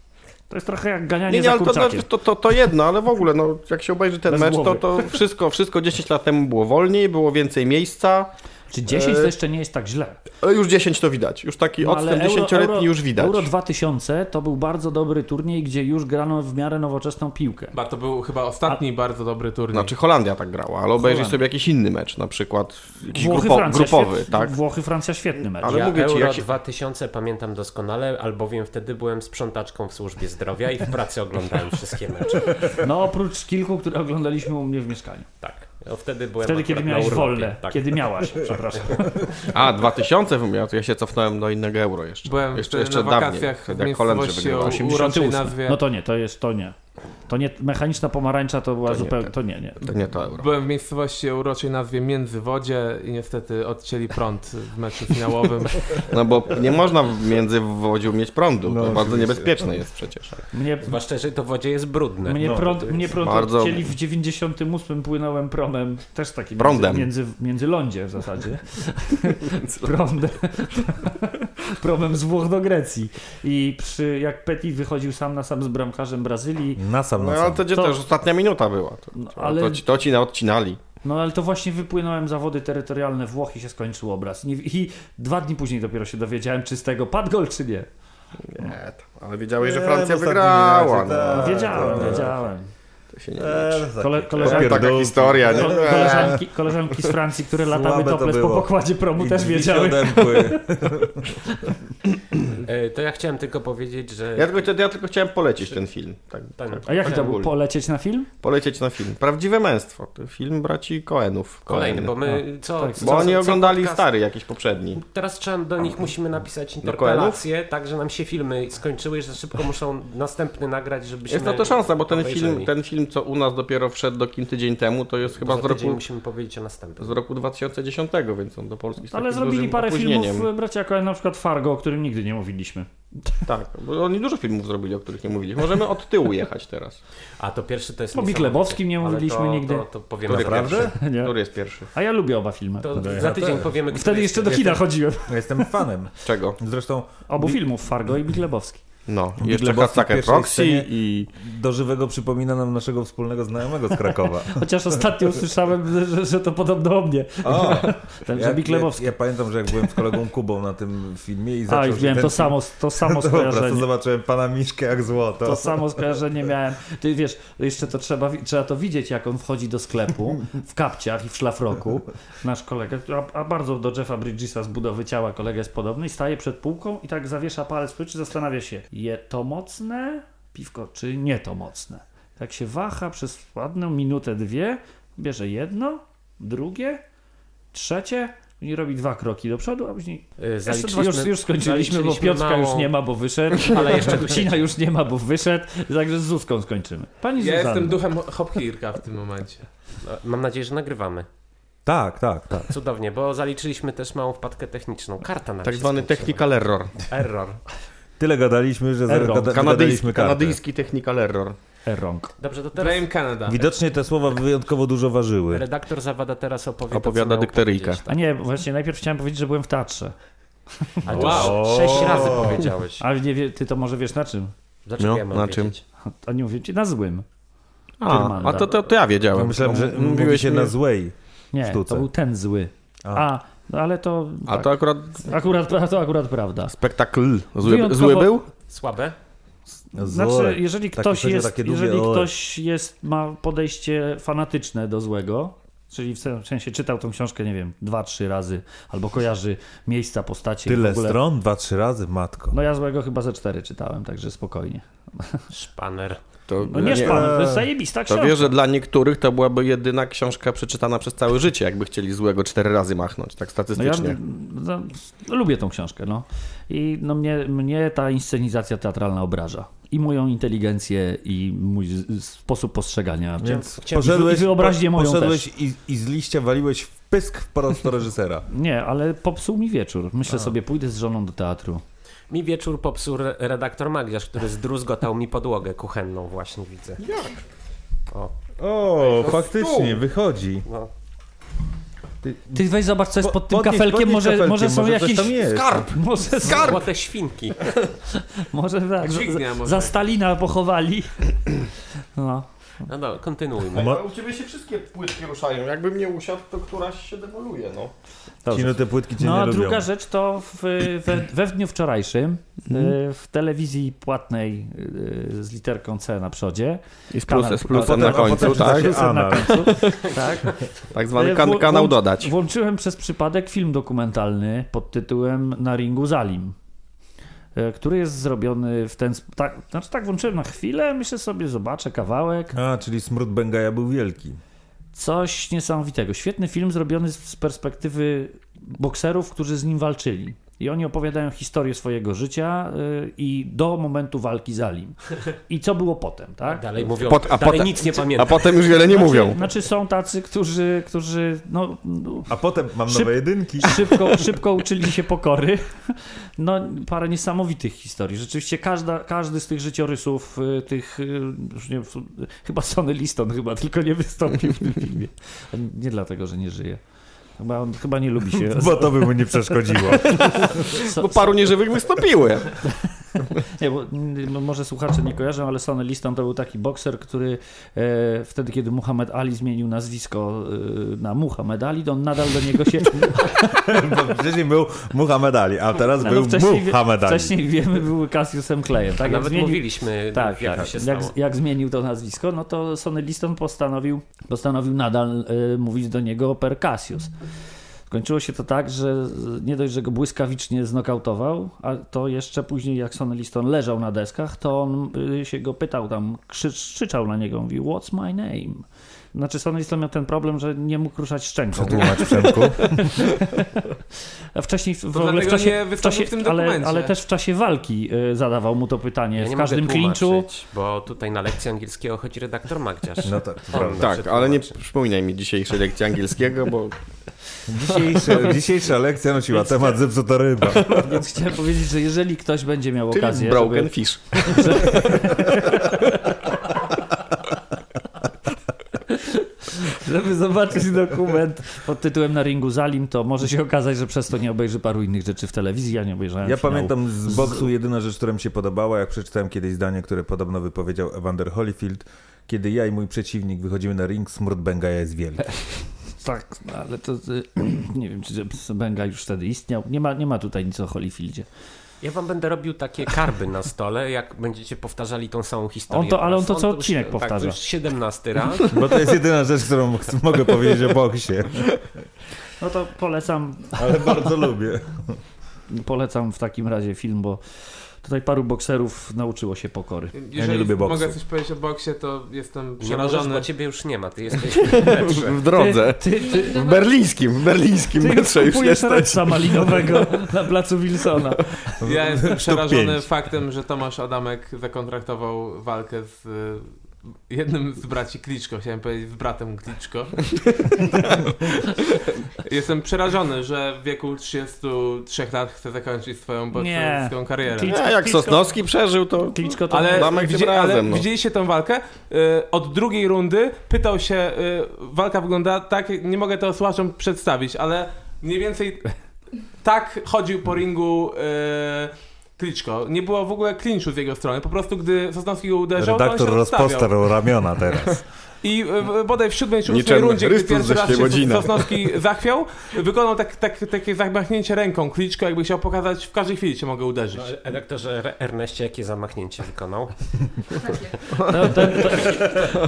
To jest trochę jak ganianie Nie, nie, za ale to, kurczakiem. to, to, to jedno, ale w ogóle, no, jak się obejrzy ten Bez mecz, to, to wszystko, wszystko 10 lat temu było wolniej, było więcej miejsca. Czy 10 to e, jeszcze nie jest tak źle? E, Już 10 to widać, już taki No, ale odstęp 10-letni Euro- już widać. Euro 2000 to był bardzo dobry turniej, gdzie już grano w miarę nowoczesną piłkę. Ba, to był chyba ostatni bardzo dobry turniej. Znaczy Holandia tak grała, ale obejrzyj Holandia. sobie jakiś inny mecz, na przykład jakiś Włochy, grupo, Francja, grupowy, świet- tak? Włochy, Francja, świetny mecz. Ale ja mówię ci, Euro jak się- 2000 pamiętam doskonale, albowiem wtedy byłem sprzątaczką w służbie zdrowia i w pracy oglądałem wszystkie mecze. No oprócz kilku, które oglądaliśmy u mnie w mieszkaniu. Tak. No, wtedy byłem Wtedy, kiedy miałeś wolne. Tak. Kiedy miałaś, przepraszam. A, 2000 miał, to ja się cofnąłem do innego euro jeszcze. Byłem jeszcze, jeszcze jeszcze na dawniej, wakacjach wtedy w miejscowości o wygrywali. uroczej 88. nazwie. No to nie, to jest, to nie. To nie, mechaniczna pomarańcza to była zupełnie, to nie, nie. To nie to euro. Byłem w miejscowości o uroczej nazwie Międzywodzie i niestety odcięli prąd w meczu finałowym. No bo nie można w międzywodziu mieć prądu, No, to bardzo oczywiście. niebezpieczne jest przecież. Mnie, Zwłaszcza, że to w wodzie jest brudne. mnie, No, prąd, jest mnie prąd bardzo- odcięli w 98 płynąłem promem, też taki Prądem. między, między, między lądzie w zasadzie. Prądem. Promem z Włoch do Grecji. I przy, jak Petit wychodził sam na sam z bramkarzem Brazylii, Na sam, No na ale sam. to gdzie To- też ostatnia minuta była. To, No, ale- to, ci, to ci naodcinali. No ale to właśnie wypłynąłem za wody terytorialne Włoch i się skończył obraz. Nie, I dwa dni później dopiero się dowiedziałem, czy z tego padł gol, czy nie. Nie, to- ale wiedziałeś, że Francja wygrała. meczu, No. tak. wiedziałem, tak. wiedziałem. To się nie Eee, liczy. takie Kole- koleżanki- Taka pierdółki. historia, nie? Ko- koleżanki, koleżanki z Francji, które latały Słabe to po pokładzie promu I też wiedziały. E, To ja chciałem tylko powiedzieć, że... Ja tylko, ja tylko chciałem polecić ten film. Tak, Tak. tak, A jaki tak to był? Polecieć na film? Polecieć na film. Prawdziwe męstwo. To film braci Coenów. Kolejny, bo my co, Tak, co, Bo oni co, co oglądali podcast- stary jakiś poprzedni. Teraz trzeba do nich musimy napisać interpelację, tak, że nam się filmy skończyły, że szybko muszą następny nagrać, żebyśmy... Jest na to szansa, bo ten obejrzeli. film, ten film, co u nas dopiero wszedł do kin tydzień temu, to jest chyba z roku, musimy powiedzieć o następnym. z roku 2010, więc on do Polski z Ale zrobili parę filmów, bracia Coen, na przykład Fargo, o którym nigdy nie mówiliśmy. Tak, bo oni dużo filmów zrobili, o których nie mówiliśmy. Możemy od tyłu jechać teraz. A to pierwszy to jest O. Glebowskim nie mówiliśmy to, nigdy. To, to powiemy Który Naprawdę? Nie? Który jest pierwszy? A ja lubię oba filmy. To ja za tydzień powiemy, Wtedy jeszcze do kina chodziłem. Ja Jestem fanem. Czego? Zresztą Obu filmów, Fargo i Big Lebowski. No, Big jeszcze pierwszej Proxy i... Do żywego przypomina nam naszego wspólnego znajomego z Krakowa. Chociaż ostatnio usłyszałem, że, że to podobno o mnie. O, Ten ja, Big ja, Lebowski. ja pamiętam, że jak byłem z kolegą Kubą na tym filmie i A, zaczął już się miałem ten to samo, to samo to po skojarzenie. zobaczyłem pana Miszkę jak złoto. To samo skojarzenie miałem. Ty wiesz, jeszcze to trzeba, trzeba to widzieć, jak on wchodzi do sklepu w kapciach i w szlafroku. Nasz kolega, a, a bardzo do Jeffa Bridgesa z budowy ciała kolega jest podobny i staje przed półką i tak zawiesza palec w i zastanawia się, je to mocne piwko, czy nie to mocne. Tak się waha przez ładną minutę, dwie, bierze jedno, drugie, trzecie i robi dwa kroki do przodu, a później dwa, Zaliczyliśmy, już, już skończyliśmy, bo Piotrka już mało- nie ma, bo wyszedł, Ale jeszcze tu Sina już nie ma, bo wyszedł, także z Zuzką skończymy. Pani Ja Zuzanna. jestem duchem Hopkirka w tym momencie. No, Mam nadzieję, że nagrywamy. Tak, tak, tak. Cudownie, bo zaliczyliśmy też małą wpadkę techniczną. Karta nam Tak zwany technical error. Error. Tyle gadaliśmy, że Error. gada, Kanadyjski, kanadyjski technical error. Errong. Dobrze, to teraz Blame Canada. Widocznie te słowa wyjątkowo dużo ważyły. redaktor Zawada teraz opowie to, Opowiada co miał dykteryjkę. powiedzieć, A nie, właśnie najpierw chciałem powiedzieć, że byłem w teatrze. Ale to Wow. sześć razy powiedziałeś. Ale nie ty to może wiesz na czym? Dlaczego No, ja mam na czym? A nie mówię ci na złym. A, a to, to, to ja wiedziałem. Ja myślałem, że mówiłeś się na złej. Nie, Sztuce. to był ten zły. A. A, no ale to... A tak. to akurat Akurat, to akurat prawda. spektakl. Zły, Wyjątkowo- zły był? Słabe? Znaczy, jeżeli ktoś jest, takie lubię, jeżeli ktoś jest, ma podejście fanatyczne do złego, czyli w sen- w sensie czytał tą książkę, nie wiem, dwa, trzy razy, albo kojarzy miejsca, postacie. Tyle w ogóle... stron? Dwa, trzy razy? Matko. No ja złego chyba ze cztery czytałem, także spokojnie. Szpaner. To, No nie, szpan, to jest zajebista To książka. wiesz, że dla niektórych to byłaby jedyna książka przeczytana przez całe życie, jakby chcieli złego cztery razy machnąć, tak No ja statystycznie. no, lubię tą książkę, no. I no mnie, mnie ta inscenizacja teatralna obraża. I moją inteligencję, i mój sposób postrzegania. Więc poszedłeś, i wyobraźnię moją poszedłeś i, i z liścia waliłeś w pysk wprost do reżysera. Nie, ale popsuł mi wieczór. Myślę sobie, pójdę z żoną do teatru. Mi wieczór popsuł re- redaktor Magdziarz, który zdruzgotał mi podłogę kuchenną właśnie, widzę. Jak? O, O, faktycznie, wychodzi. no. Ty weź zobacz, co jest pod tym Podnieś- kafelkiem. podnieś Może, kafelkiem, może są może jakieś... tam jest. Skarb! Może, Skarb! Złote świnki. może tak. Dźwignia za, może. za Stalina pochowali. No. No dobra, kontynuujmy. Ma- u ciebie się wszystkie płytki ruszają. Jakbym nie usiadł, to któraś się demoluje, no. Dobrze. Ci no te płytki cię No nie a lubią. druga rzecz to w, we, we w dniu wczorajszym y, w telewizji płatnej y, z literką C na przodzie. I z, Kanał- plus, z plusem a na końcu, tak? Plusem na końcu. tak. Tak zwany Y, kan kanał dodać. Włączyłem przez przypadek film dokumentalny pod tytułem Na ringu Zalim. Y, Który jest zrobiony w ten. sp- Tak, znaczy, tak włączyłem na chwilę, myślę sobie, zobaczę kawałek. A, czyli smród Bengaja był wielki. Coś niesamowitego. Świetny film zrobiony z perspektywy bokserów, którzy z nim walczyli. I oni opowiadają historię swojego życia y, i do momentu walki z Alim. I co było potem, tak? Dalej mówią, Pot- a dalej potem- nic nie A pamiętam. potem już wiele nie Znaczy- mówią. Znaczy są tacy, którzy, którzy no, no, A potem mam Szyb- nowe jedynki. szybko, szybko uczyli się pokory. No, parę niesamowitych historii. Rzeczywiście każda, każdy z tych życiorysów, y, tych, y, już nie, chyba Sonny Liston chyba tylko nie wystąpił w tym filmie. Nie dlatego, że nie żyje. Chyba, on chyba nie lubi się. Bo to by mu nie przeszkodziło. Bo paru nieżywych wystąpiły. Nie, bo mm, może słuchacze nie kojarzą, ale Sonny Liston to był taki bokser, który e, wtedy, kiedy Muhammad Ali zmienił nazwisko e, na Muhammad Ali, to on nadal do niego się... Bo wcześniej był Muhammad Ali, a teraz No, był wcześniej, wie- Muhammad Ali. wcześniej wiemy, był Cassiusem Clayem. Tak, Nawet zmienił, mówiliśmy, tak, jak tak. się Jak, stało. jak zmienił to nazwisko, no to Sonny Liston postanowił, postanowił nadal e, mówić do niego per Cassius. Skończyło się to tak, że nie dość, że go błyskawicznie znokautował, a to jeszcze później, jak Sonny Liston leżał na deskach, to on y, się go pytał tam, krzycz, krzyczał na niego, mówi, what's my name? Znaczy Sonny Liston miał ten problem, że nie mógł ruszać szczęką. Przetłumacz Przemku. Wcześniej w, ogóle w czasie, w czasie w tym ale, ale też w czasie walki y, zadawał mu to pytanie. Ja w każdym klinczu bo tutaj na lekcji angielskiego chodzi redaktor Magdziarz. No tak, to On prawda. Tak, ale nie przypominaj mi dzisiejszej lekcji angielskiego, bo Dzisiejsza, dzisiejsza lekcja nosiła temat zepsuta ryba. Więc chciałem powiedzieć, że jeżeli ktoś będzie miał czyli okazję, broken żeby, fish. żeby zobaczyć dokument pod tytułem Na ringu Zalim, to może się okazać, że przez to nie obejrzy paru innych rzeczy w telewizji. Ja nie obejrzałem Ja finału. pamiętam z boksu jedyna rzecz, która mi się podobała, jak przeczytałem kiedyś zdanie, które podobno wypowiedział Evander Holyfield. Kiedy ja i mój przeciwnik wychodzimy na ring, smród Bengaja jest wielki. Tak, no, ale to y, nie wiem, czy Benga już wtedy istniał. Nie ma, nie ma tutaj nic o Holyfieldzie. Ja wam będę robił takie karby na stole, jak będziecie powtarzali tą samą historię. On to- ale on to co już- odcinek tak, powtarza. To już 17 raz. Bo to jest jedyna rzecz, którą mogę powiedzieć o boksie. No to polecam, Ale bardzo lubię. polecam w takim razie film, bo tutaj paru bokserów nauczyło się pokory. Jeżeli lubię boksu. mogę coś powiedzieć o boksie, to jestem Nie przerażony. bo ciebie już nie ma, ty jesteś w metrze. W drodze. Ty, ty, ty, W berlińskim, w berlińskim ty metrze już jesteś. Malinowego na placu Wilsona. Ja jestem przerażony faktem, że Tomasz Adamek zakontraktował walkę z jednym z braci Kliczko, chciałem powiedzieć z bratem Kliczko. jestem przerażony, że w wieku 33 lat chce zakończyć swoją bokserską karierę. Kliczko- Nie, jak Kliczko- Sosnowski przeżył, to Kliczko to Ale, widzi, ale razem, no. widzieliście tę walkę? Y, od drugiej rundy pytał się, y, walka wygląda tak, nie mogę to słuchaczom przedstawić, ale mniej więcej tak chodził po ringu y, Kliczko. Nie było w ogóle klinczu z jego strony. Po prostu gdy Sosnowski go uderzał, to on Redaktor się rozpostarł ramiona teraz. I y, bodaj w siódmej czy ósmej rundzie, gdy pierwszy raz się. Sosnowski zachwiał, wykonał tak, tak, takie zamachnięcie ręką Kliczko, jakby chciał pokazać, w każdej chwili cię mogę uderzyć. No, Redaktorze Re- Erneście, jakie zamachnięcie wykonał? To, to,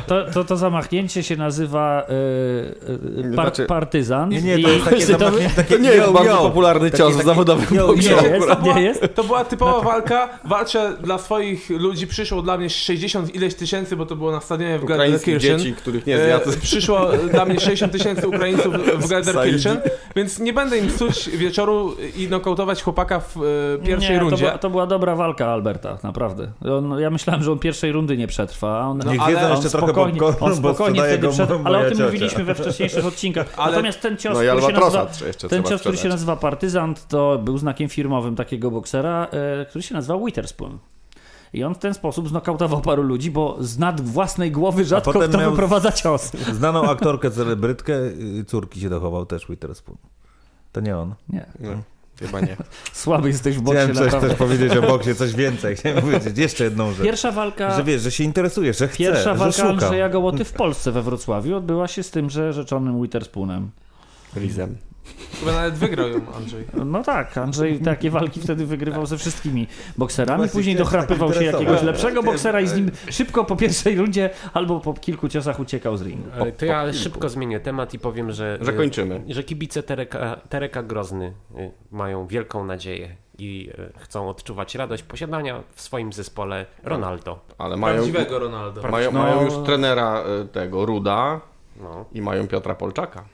to, to, to zamachnięcie się nazywa e, e, par, Znaczy- partyzan. Nie, nie, to jest takie zamachnięcie, takie to nie jest yo, bardzo yo. popularny Taki- cios w zawodowym yo, boksie. Nie jest, To była, nie jest. to była typowa walka. Walczę dla swoich ludzi. Przyszło dla mnie 60 ileś tysięcy, bo to było na stadionie w Ukraińskich Dzieci, których nie zjadł. E, przyszło dla mnie 60 tysięcy Ukraińców w Gelderkirchen, więc nie będę im psuć wieczoru i nokautować chłopaka w e, pierwszej nie, To rundzie. była, to była dobra walka Alberta, naprawdę. On, ja myślałem, że on pierwszej rundy nie przetrwa. On, Niech ale jedzą on jeszcze trochę spokojnie, popcornu, on spokojnie wtedy go przed, ale o tym ciocia. mówiliśmy we wcześniejszych odcinkach. Ale- Natomiast ten cios, No który się nazywa, ten cios, który się nazywa partyzant, to był znakiem firmowym takiego boksera, e, który się nazywał Witherspoon. I on w ten sposób znokautował paru ludzi, bo z nad własnej głowy rzadko kto miał- wyprowadza cios. Znaną aktorkę, celebrytkę, córki się dochował też Witherspoon. To nie on. Nie, No, chyba nie. słaby jesteś w boksie Chciałem coś naprawdę. też powiedzieć o boksie, coś więcej. Chciałem powiedzieć jeszcze jedną rzecz. Pierwsza walka... Że wiesz, że się interesujesz, że chcę, Pierwsza że walka szukam. Andrzeja Gołoty w Polsce we Wrocławiu odbyła się z tymże rzeczonym Witherspoonem. Rizem. Chyba nawet wygrał ją Andrzej. No tak, Andrzej takie walki wtedy wygrywał ze wszystkimi bokserami, później chciałem dochrapywał tak się jakiegoś lepszego boksera i z nim szybko po pierwszej rundzie albo po kilku ciosach uciekał z ringu. Ale to ja szybko zmienię temat i powiem, że, Że kończymy. że kibice Tereka, Tereka Grozny y, mają wielką nadzieję i y, chcą odczuwać radość posiadania w swoim zespole Ronaldo. Ale mają, Prawdziwego Ronaldo. mają, No. mają już trenera tego Ruda No. i mają Piotra Polczaka.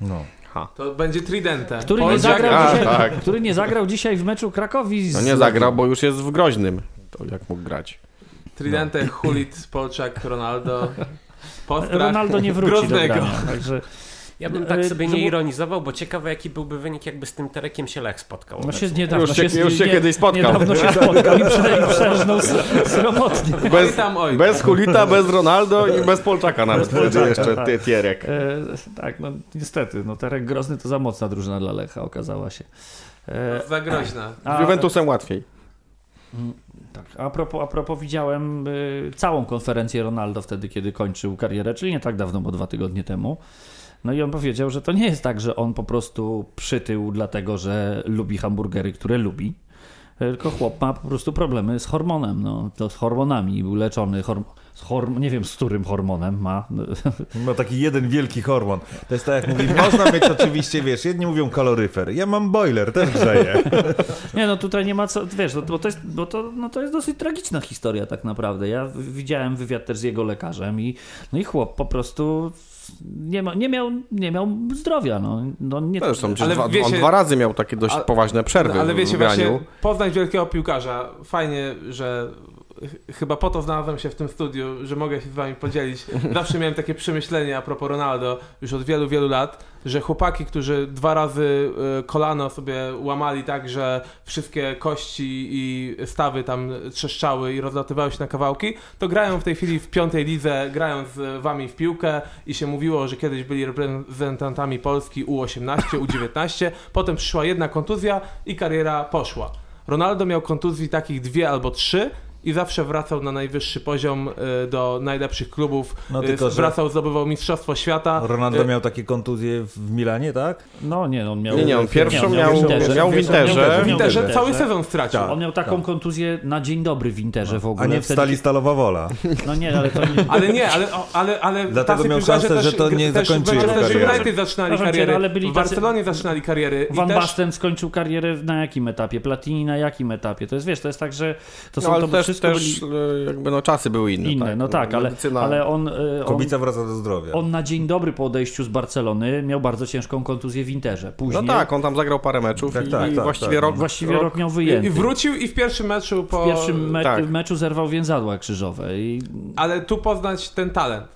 No. Ha. To będzie Tridente. Który nie, zagrał A, dzisiaj, tak. który nie zagrał dzisiaj w meczu Krakowi z No nie zagrał, bo już jest w Groźnym. To jak mógł grać? Tridente, Hulit, Polczak, Ronaldo. Postrach Ronaldo nie wróci Groznego. do grania, także Ja bym tak sobie nie ironizował, bo ciekawe jaki byłby wynik, jakby z tym Terekiem się Lech spotkał. no się niedawno Już się- już się kiedyś spotkał. Niedawno się spotkał i prze- i przerżnął sromotnie. Bez, oj. bez Hulita, bez Ronaldo i bez Polczaka nawet wtedy Polczaka, jeszcze tak. Tierek. E, tak, no niestety, no Terek Grozny to za mocna drużyna dla Lecha okazała się. E, Za groźna. Z Juventusem łatwiej. Tak, a propos, a propos widziałem y, całą konferencję Ronaldo wtedy, kiedy kończył karierę, czyli nie tak dawno, bo dwa tygodnie temu. No i on powiedział, że to nie jest tak, że on po prostu przytył dlatego, że lubi hamburgery, które lubi. Tylko chłop ma po prostu problemy z hormonem, no, to z hormonami był leczony, horm- z horm- nie wiem z którym hormonem ma. Ma taki jeden wielki hormon. To jest tak jak mówi, można mieć oczywiście, wiesz, jedni mówią kaloryfer, ja mam boiler, też grzeję. Nie, no tutaj nie ma co, wiesz, no, bo, to jest, bo to, no, to jest dosyć tragiczna historia tak naprawdę. Ja widziałem wywiad też z jego lekarzem i, no i chłop po prostu nie, ma, nie, miał, nie miał zdrowia. No, no nie, Zresztą Ale dwa, wiecie- on dwa razy miał takie dość A- poważne przerwy Ale w wiecie, graniu. właśnie poznać wielkiego piłkarza. Fajnie, że chyba po to znalazłem się w tym studiu, że mogę się z wami podzielić. Zawsze miałem takie przemyślenie a propos Ronaldo już od wielu, wielu lat, że chłopaki, którzy dwa razy y, kolano sobie łamali tak, że wszystkie kości i stawy tam trzeszczały i rozlatywały się na kawałki, to grają w tej chwili w piątej lidze, grają z wami w piłkę i się mówiło, że kiedyś byli reprezentantami Polski U18, U19, potem przyszła jedna kontuzja i kariera poszła. Ronaldo miał kontuzji takich dwie albo trzy i zawsze wracał na najwyższy poziom y, do najlepszych klubów. No Y, tylko, że- wracał, zdobywał Mistrzostwo Świata. Ronaldo Y, miał takie kontuzje w Milanie, tak? No nie, no on miał... Nie, nie, on pierwszą nie, miał, w Interze. miał w Interze. W Interze Interze. cały sezon stracił. Tak. On miał taką kontuzję na dzień dobry w Interze w ogóle. A nie w stali Stalowa Wola. No nie, ale to nie... Ale nie, ale, ale, ale Dlatego miał szansę, też, że to nie też zakończy w jego Manchester kariery. Zaczynali kariery, ale byli w Barcelonie zaczynali kariery Van Basten skończył karierę na jakim etapie? Platini na jakim etapie? To jest, wiesz, to jest tak, że to są No, to wszystko też byli e, jakby no czasy były inne. inne, tak. no tak, ale, Medycyna- ale on, e, on, Kobica wraca do zdrowia. on na dzień dobry po odejściu z Barcelony miał bardzo ciężką kontuzję w Interze. Później No tak, on tam zagrał parę meczów Tak, i, tak, i tak, właściwie tak. rok... właściwie rok rok miał i, wyjęty. i wrócił i w pierwszym meczu po... w pierwszym me tak. meczu zerwał więzadła krzyżowe i Ale tu poznać ten talent.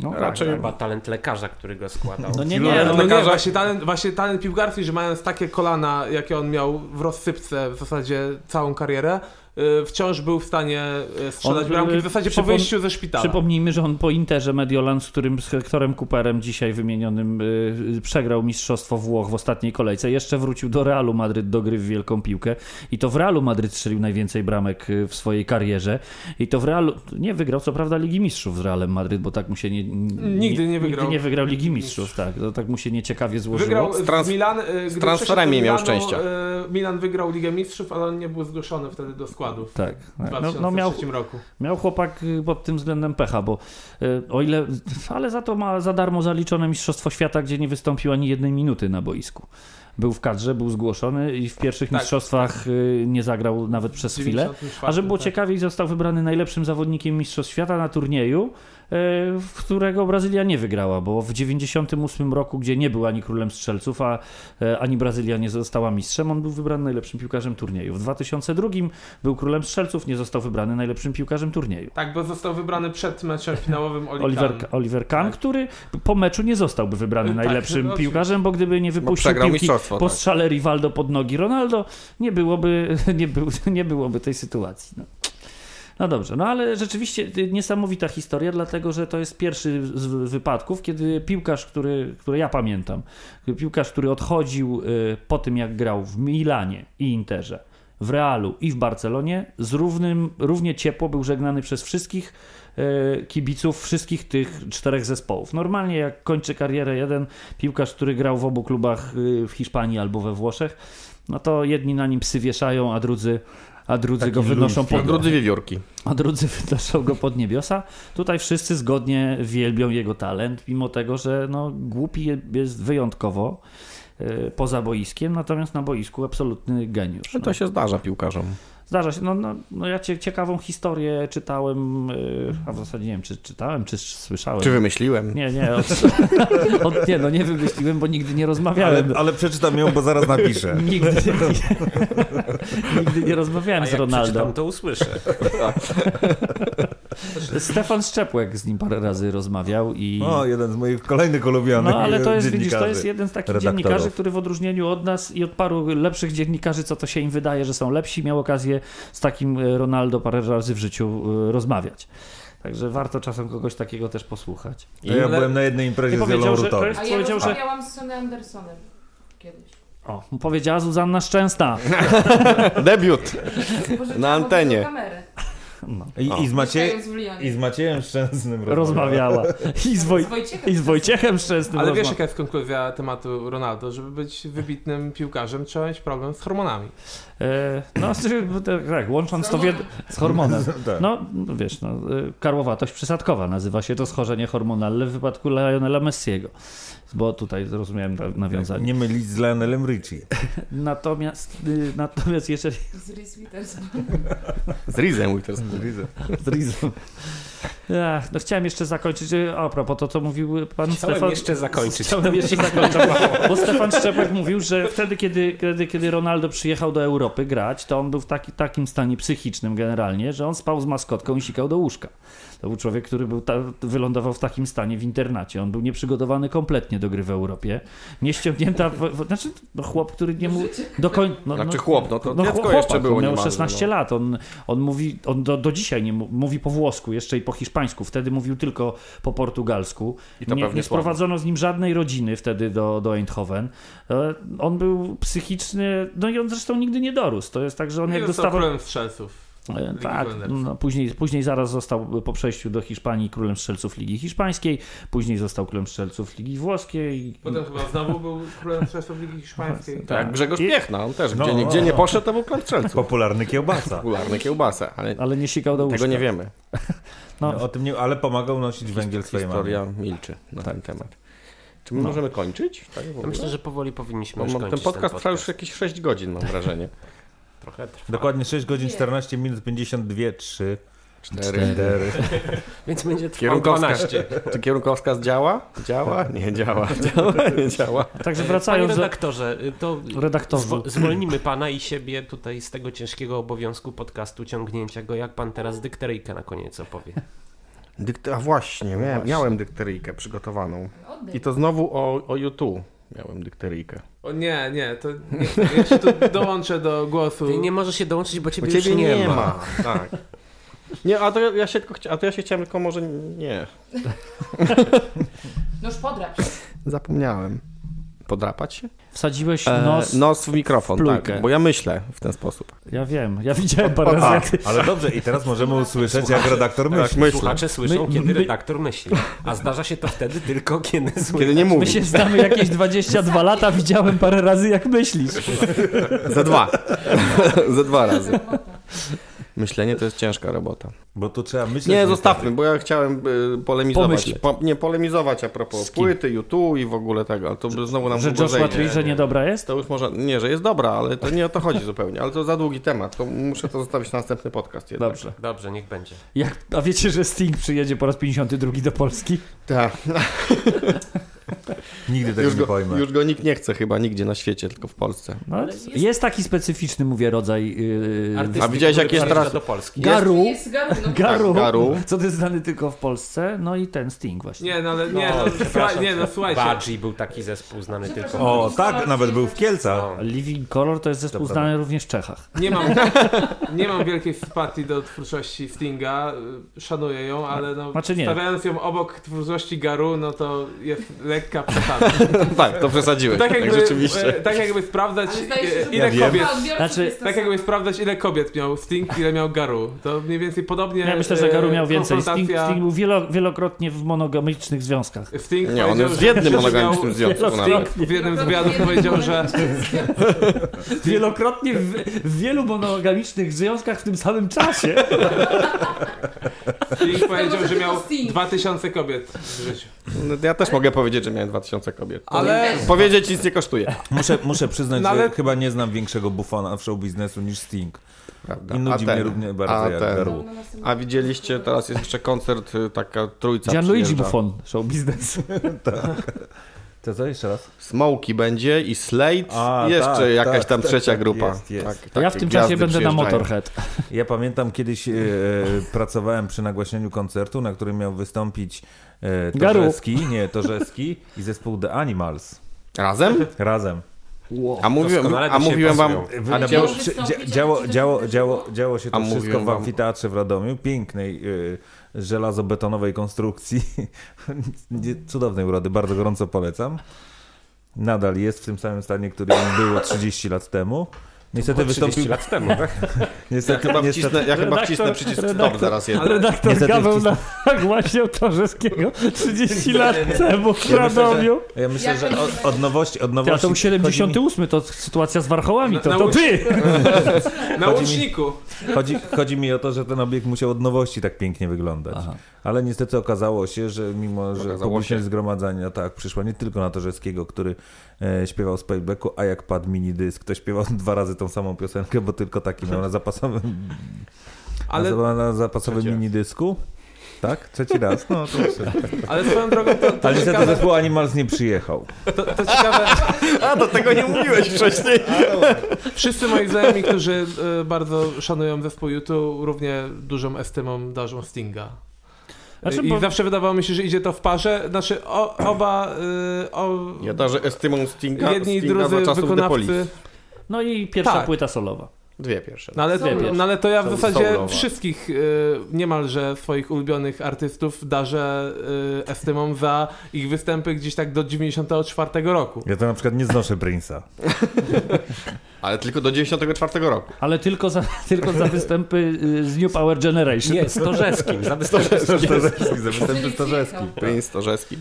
no, tak, Raczej-. Chyba talent lekarza, który go składał. No nie, No, nie, ale no, No nie, lekarza- właśnie talent, właśnie talent piłkarski, że mając takie kolana, jakie on miał w rozsypce w zasadzie całą karierę, wciąż był w stanie y, strzelać On, bramki y, w zasadzie po wyjściu ze szpitala. Przypomnijmy, że on po Interze Mediolan, z którym z Hectorem Cooperem dzisiaj wymienionym y, przegrał Mistrzostwo Włoch w ostatniej kolejce, jeszcze wrócił do Realu Madryt do gry w wielką piłkę i to w Realu Madryt strzelił najwięcej bramek y, w swojej karierze i to w Realu, nie wygrał co prawda Ligi Mistrzów z Realem Madryt, bo tak mu się nie... Nigdy nie wygrał. Nigdy nie wygrał Ligi Mistrzów, tak, to tak mu się nieciekawie złożyło. Wygrał Z trans- Milan, y, z transferami miał szczęścia. y, Milan wygrał Ligę Mistrzów, ale on nie był zgłoszony wtedy do składów. Tak, W tak. No, 2003 no miał, roku. Miał chłopak y, pod tym względem pecha, bo y, o ile, ale za to ma za darmo zaliczone Mistrzostwo Świata, gdzie nie wystąpił ani jednej minuty na boisku. Był w kadrze, był zgłoszony i w pierwszych Tak. mistrzostwach y, nie zagrał nawet przez chwilę. 94, A żeby było tak. ciekawiej, został wybrany najlepszym zawodnikiem Mistrzostw Świata na turnieju, y, w którego Brazylia nie wygrała, bo w 98 roku, gdzie nie był ani królem strzelców, a y, ani Brazylia nie została mistrzem, on był wybrany najlepszym piłkarzem turnieju. W 2002 był królem strzelców, nie został wybrany najlepszym piłkarzem turnieju. Tak, bo został wybrany przed meczem finałowym Oli Oliver, Kahn. Oliver Kahn, Tak. który po meczu nie zostałby wybrany Tak, najlepszym no, piłkarzem, bo gdyby nie wypuścił piłki mistrzostwo, po tak. Rivaldo pod nogi Ronaldo, nie byłoby, nie, był, nie byłoby tej sytuacji. No. No dobrze, no ale rzeczywiście niesamowita historia, dlatego że to jest pierwszy z wypadków, kiedy piłkarz, który, który ja pamiętam, piłkarz, który odchodził y, po tym, jak grał w Milanie i Interze, w Realu i w Barcelonie, z równym, równie ciepło był żegnany przez wszystkich kibiców wszystkich tych czterech zespołów. Normalnie jak kończy karierę jeden piłkarz, który grał w obu klubach y, w Hiszpanii albo we Włoszech, no to jedni na nim psy wieszają, a drudzy, a drudzy Takim go wynoszą pod, Drudzy wiewiórki. a drudzy wynoszą go pod niebiosa. Tutaj wszyscy zgodnie wielbią jego talent, mimo tego, że no, głupi jest wyjątkowo e, poza boiskiem, natomiast na boisku absolutny geniusz. No No. to się zdarza piłkarzom. Zdarza się, no, no, no ja cie, ciekawą historię czytałem, e, a w zasadzie nie wiem, czy czytałem, czy słyszałem. Czy wymyśliłem? Nie, nie, od, od, nie, no nie wymyśliłem, bo nigdy nie rozmawiałem. Ale, ale przeczytam ją, bo zaraz napiszę. Nigdy, nigdy nie rozmawiałem A z jak Ronaldo. przeczytam, to usłyszę. Stefan Szczepłek z nim parę razy rozmawiał i... O, jeden z moich kolejnych ulubionych No ale to jest, widzisz, to jest jeden z takich redaktorów. dziennikarzy, który w odróżnieniu od nas i od paru lepszych dziennikarzy, co to się im wydaje, że są lepsi, miał okazję z takim e, Ronaldo parę razy w życiu e, rozmawiać. Także warto czasem kogoś takiego też posłuchać. To ja byłem na jednej imprezie I z Rutowi. jest- A ja powiedział, że- rozmawiałam z Sonny Andersonem kiedyś. O, powiedziała Zuzanna Szczęsna. Debiut! Na antenie. niego kamerę. I, i, z Maciej. I z Maciejem Szczęsnym Rozmawiała. I z, Woj... I z Wojciechem Szczęsnym Ale wiesz, jaka jest konkluzja tematu Ronaldo? Żeby być wybitnym piłkarzem, trzeba mieć problem z hormonami. E, no, tak, tak, łącząc to z hormonem. Tak. No, wiesz, no, y, karłowatość przysadkowa nazywa się to schorzenie hormonalne w wypadku Lionela Messiego. Bo tutaj zrozumiałem na- nawiązanie. Nie mylić z Lionelem Richie. Natomiast, y, natomiast jeżeli Z Reese Witherspoon. Z Rizem Witherspoon. Z Rizem. Ach, no chciałem jeszcze zakończyć, a propos to, co mówił pan Chciałem Stefan. jeszcze zakończyć. Chciałem jeszcze zakończyć, bo Stefan Szczepek mówił, że wtedy kiedy, kiedy, kiedy Ronaldo przyjechał do Europy grać, to on był w taki, takim stanie psychicznym generalnie, że on spał z maskotką i sikał do łóżka. To był człowiek, który był ta, wylądował w takim stanie w internacie. On był nieprzygotowany kompletnie do gry w Europie. Nie ściągnięta, w, w, znaczy no chłop, który nie mógł do końca... No, Znaczy chłop, no to no, dziecko chłopak, jeszcze było on miał niemalże, 16 no. lat. On, on mówi, on do, do dzisiaj nie mówi po włosku, jeszcze i po hiszpańsku. Wtedy mówił tylko po portugalsku. I to nie, pewnie nie słabo. sprowadzono z nim żadnej rodziny wtedy do, do Eindhoven. E, On był psychiczny, no i on zresztą nigdy nie dorósł. To jest tak, że on jak Jak dostawał... królem strzelców. E, Tak, no, później, później zaraz został po przejściu do Hiszpanii królem strzelców Ligi Hiszpańskiej, później został królem strzelców Ligi Włoskiej. Potem chyba znowu był królem strzelców Ligi Hiszpańskiej. Tak. Jak Grzegorz Piechna, on też No, gdzie, no. nigdzie nie poszedł, to był plan strzelców. Popularny kiełbasa. Popularne kiełbasę, ale Ale nie sikał do łóżka. tego nie wiemy. No, No, o tym nie, ale pomagał nosić węgiel swojej mamie. Historia milczy na ten temat. Czy my możemy kończyć? Tak, myślę, że powoli powinniśmy Bo już kończyć ten podcast trwa już jakieś 6 godzin, mam wrażenie. Trochę trwa. Dokładnie 6 godzin 14 minut 52, 3, Cztery. 4. Więc będzie trwał Kierunkowska. 12. Czy kierunkowskaz działa? Działa? Nie działa. Działa? Nie działa. Także Panie wracając do... redaktorze, to Redaktorze. zwo- zwolnimy pana i siebie tutaj z tego ciężkiego obowiązku podcastu ciągnięcia go, jak pan teraz dykteryjkę na koniec opowie. Dykty... A właśnie, miałem, miałem dykteryjkę przygotowaną. I to znowu o, o YouTube miałem dykteryjkę. O nie, nie, to nie, ja się tu dołączę do głosu. Ty nie możesz się dołączyć, bo Bo ciebie, już ciebie nie, nie ma. ma. Tak. Nie, a to ja się tylko chcia... a to ja się chciałem tylko może nie. No już podrap. Zapomniałem. Podrapać się? Wsadziłeś E, nos... nos w mikrofon, plujkę. tak, bo ja myślę w ten sposób. Ja wiem, ja widziałem parę razy, A, jak ale dobrze, i teraz możemy usłyszeć, jak redaktor Tak, myśli. myślę. Słuchacze słyszą, My- kiedy my- redaktor myśli. A zdarza się to wtedy tylko, kiedy. Kiedy nie My mówi. się znamy jakieś 22 lata, widziałem parę razy jak myślisz. Za dwa. Za dwa razy. Myślenie to jest ciężka robota. Bo tu trzeba myśleć. Nie, zostawmy, bo ja chciałem y, polemizować. Po, nie, polemizować a propos płyty, YouTube i w ogóle tego. ale To by znowu nam Że Joshua. Tree, że niedobra jest? To już może, nie, że jest dobra, ale to nie o to chodzi zupełnie. Ale to za długi temat. To muszę to zostawić na następny podcast jednak. Dobrze. Dobrze, niech będzie. Jak, a wiecie, że Sting przyjedzie po raz 52 do Polski? Tak. Nigdy tego Już nie go, pojmę. już go nikt nie chce chyba nigdzie na świecie, tylko w Polsce. No, jest... jest- taki specyficzny, mówię, rodzaj yy, A widziałeś, jak jest teraz- do Polski. garu, Jest garu, no. garu, garu. co to jest znany tylko w Polsce, no i ten Sting właśnie. Nie, no ale nie, No, no, nie, no słuchajcie. Badzi był taki zespół znany tylko. O, tak, nawet był w Kielcach. No. Living Color to jest zespół Dobra. znany również w Czechach. Nie mam, nie mam wielkiej sympatii do twórczości Stinga, y, szanuję ją, ale no, Znaczy nie. stawiając ją obok twórczości Garu, no to jest lekka przesada. tak, to przesadziłeś. tak, Tak, jakby, rzeczywiście. e, tak jakby sprawdzać się, e, że ile wiem. kobiet... Znaczy, Tak jakby sprawdzać ile kobiet miał Sting, ile miał Garu. To mniej więcej podobnie... Ja myślę, że Garu e, miał więcej. Sting, Sting był wielo, wielokrotnie w monogamicznych związkach. Sting Nie, on powiedział, jest w jednym monogamicznym miał- związku nawet. Sting w jednym z wywiadów powiedział, że Wielokrotnie w, w wielu monogamicznych związkach w tym samym czasie. Sting powiedział, że miał Sting. 2000 kobiet w życiu. No, Ja też mogę powiedzieć, że miałem 2000 kobiet. Ale Powiedzieć nic nie kosztuje. Muszę, muszę przyznać, No ale- że chyba nie znam większego bufona w show biznesu niż Sting. Prawda. I nudzi mnie równie bardzo a jak ten- A widzieliście, teraz jest jeszcze koncert, y, taka trójca Gianluigi. Buffon, show biznes. To co, jeszcze raz? Smokey będzie i Slade A, jeszcze tak, jakaś tak, tam tak, trzecia tak, grupa. jest, jest. Tak, ja w tym czasie będę na. Motorhead. Ja pamiętam kiedyś e, pracowałem przy nagłaśnieniu koncertu, na którym miał wystąpić e, Garu. Torzeski, nie, Torzeski i zespół The Animals Razem? razem. A mówiłem, a mówiłem wam, Ale działo, działo, działo, wydarzyło. działo się to wszystko w amfiteatrze w Radomiu, pięknej y, żelazobetonowej konstrukcji, cudownej urody, bardzo gorąco polecam. Nadal jest w tym samym stanie, którym było 30 lat temu. Niestety Było 30 wystąpił... lat temu, tak? Niestety, chyba niestety, wcisnę, ja chyba Redaktor- wcisnę przycisk redaktor- stop zaraz jednak. Redaktor Niestety Gaweł wcisnę. nagłaśniał Torzeskiego 30 lat temu w Ja myślę, Radomiu. ja myślę, że to od, od nowości, od Ja, nowości to był chodzi mi- 78, to sytuacja z warchołami, to, Na- to na ty! Na Chodzi mi- łączniku. Chodzi, chodzi mi o to, że ten obiekt musiał od nowości tak pięknie wyglądać. Aha. Ale niestety okazało się, że mimo, że publiczność zgromadzenia tak przyszła nie tylko na Torzeskiego, który śpiewał z playbacku, a jak padł minidysk, to śpiewał dwa razy tą samą piosenkę, bo tylko taki miał na zapasowym Ale, na zapasowym Trzeci raz. minidysku? Tak? Trzeci raz? No to ale swoją drogą to, to, Ale niestety ciekawe, zespół Animals nie przyjechał. to, to ciekawe, A, do tego nie mówiłeś wcześniej. wszyscy moi znajomi, którzy e, bardzo szanują zespół YouTube, równie dużą estymą darzą Stinga. Znaczy, I bo- zawsze wydawało mi się, że idzie to w parze. Znaczy o, oba, y, o, Ja darzę estymą Stinga, jedni i Stinga drudzy za czasów The wykonawcy. Police. No i pierwsza Tak. płyta solowa. Dwie pierwsze. No ale, Solo. no ale to ja w zasadzie wszystkich y, niemalże swoich ulubionych artystów darzę y, estymą za ich występy gdzieś tak do 94 roku. Ja to na przykład nie znoszę Prince'a. Ale tylko do 94 roku. Ale tylko za, tylko za występy y, z New Power Generation. Nie, Storzewskim, za za występy Czyli Starzewski. przyjechał. Prince Torzewski.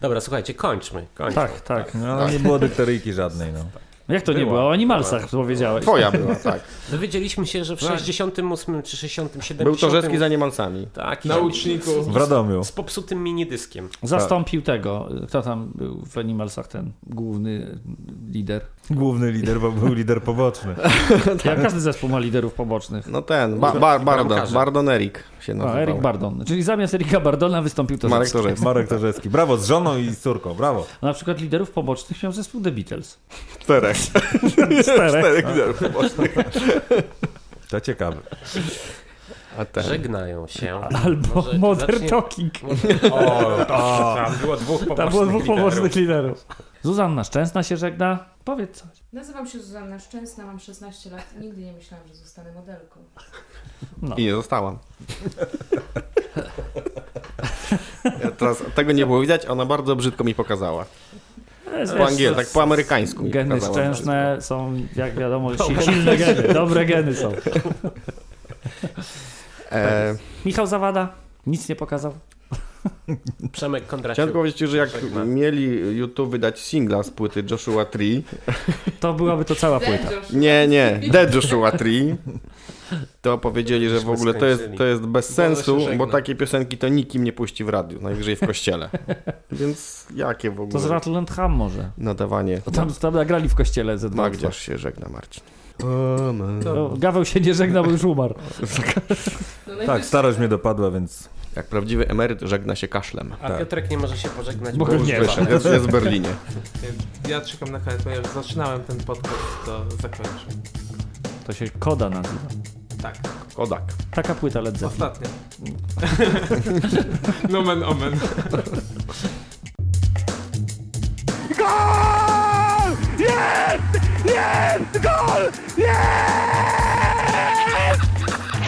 Dobra, słuchajcie, kończmy. kończmy. Tak, tak. No, ale nie było dyktoryjki żadnej, no. Jak to nie Była. było? O Animalsach powiedziałeś. Twoja była, tak. Dowiedzieliśmy się, że w 68 czy 67 Był Torzewski z Animalsami. Tak, Nauczniku. W Radomiu. z popsutym minidyskiem. Zastąpił tego. Kto tam był w Animalsach, ten główny lider? Główny lider, bo był lider poboczny. Ja, każdy zespół ma liderów pobocznych. No ten, ba, ba, Bardon. Bardon Erik się A, nazywał. Erik Bardon. Czyli zamiast Erika Bardona wystąpił to Marek Torzewski. Marek Torzewski. Brawo, z żoną i z córką, brawo. Na przykład liderów pobocznych miał zespół The Beatles. Czterech. Czterech. Czterech liderów pobocznych. To ciekawe. A ten. Żegnają się. Albo Może Modern zacznie- Talking. O, tam było dwóch pobocznych Tam było dwóch liderów. pobocznych liderów. Zuzanna Szczęsna się żegna. Powiedz coś. Nazywam się Zuzanna Szczęsna, mam 16 lat i nigdy nie myślałam, że zostanę modelką. No. I nie zostałam. Ja teraz tego nie było widać, ona bardzo brzydko mi pokazała. Po angielsku, tak po amerykańsku Geny szczęsne są, jak wiadomo, si- silne geny. Dobre geny są. E, Michał Zawada nic nie pokazał. Przemek Kondraciuk. chciałem powiedzieć, że jak Żegna. mieli YouTube wydać singla z płyty Joshua Tree, To byłaby to cała płyta. Nie, nie, The Joshua Tree, to powiedzieli, że w ogóle to jest, to jest bez sensu, bo takie piosenki to nikim nie puści w radiu, najwyżej w kościele. Więc jakie w To z ogóle Rattle and Ham może. nadawanie. To tam, tam nagrali w kościele ze dwa. Magdziarz się żegna, Marcin. No, Gaweł się nie żegna, bo już umarł. No Tak, starość mnie dopadła, więc Jak prawdziwy emeryt żegna się kaszlem. A Piotrek nie może się pożegnać, Bo bo, nie wyszedł. Jest, jest w Berlinie. Ja czekam na koniec, ponieważ zaczynałem ten podcast, to zakończę. To się Koda nazywa. Tak, Kodak. Taka płyta Led Zeppelin. ostatnia. Nomen omen.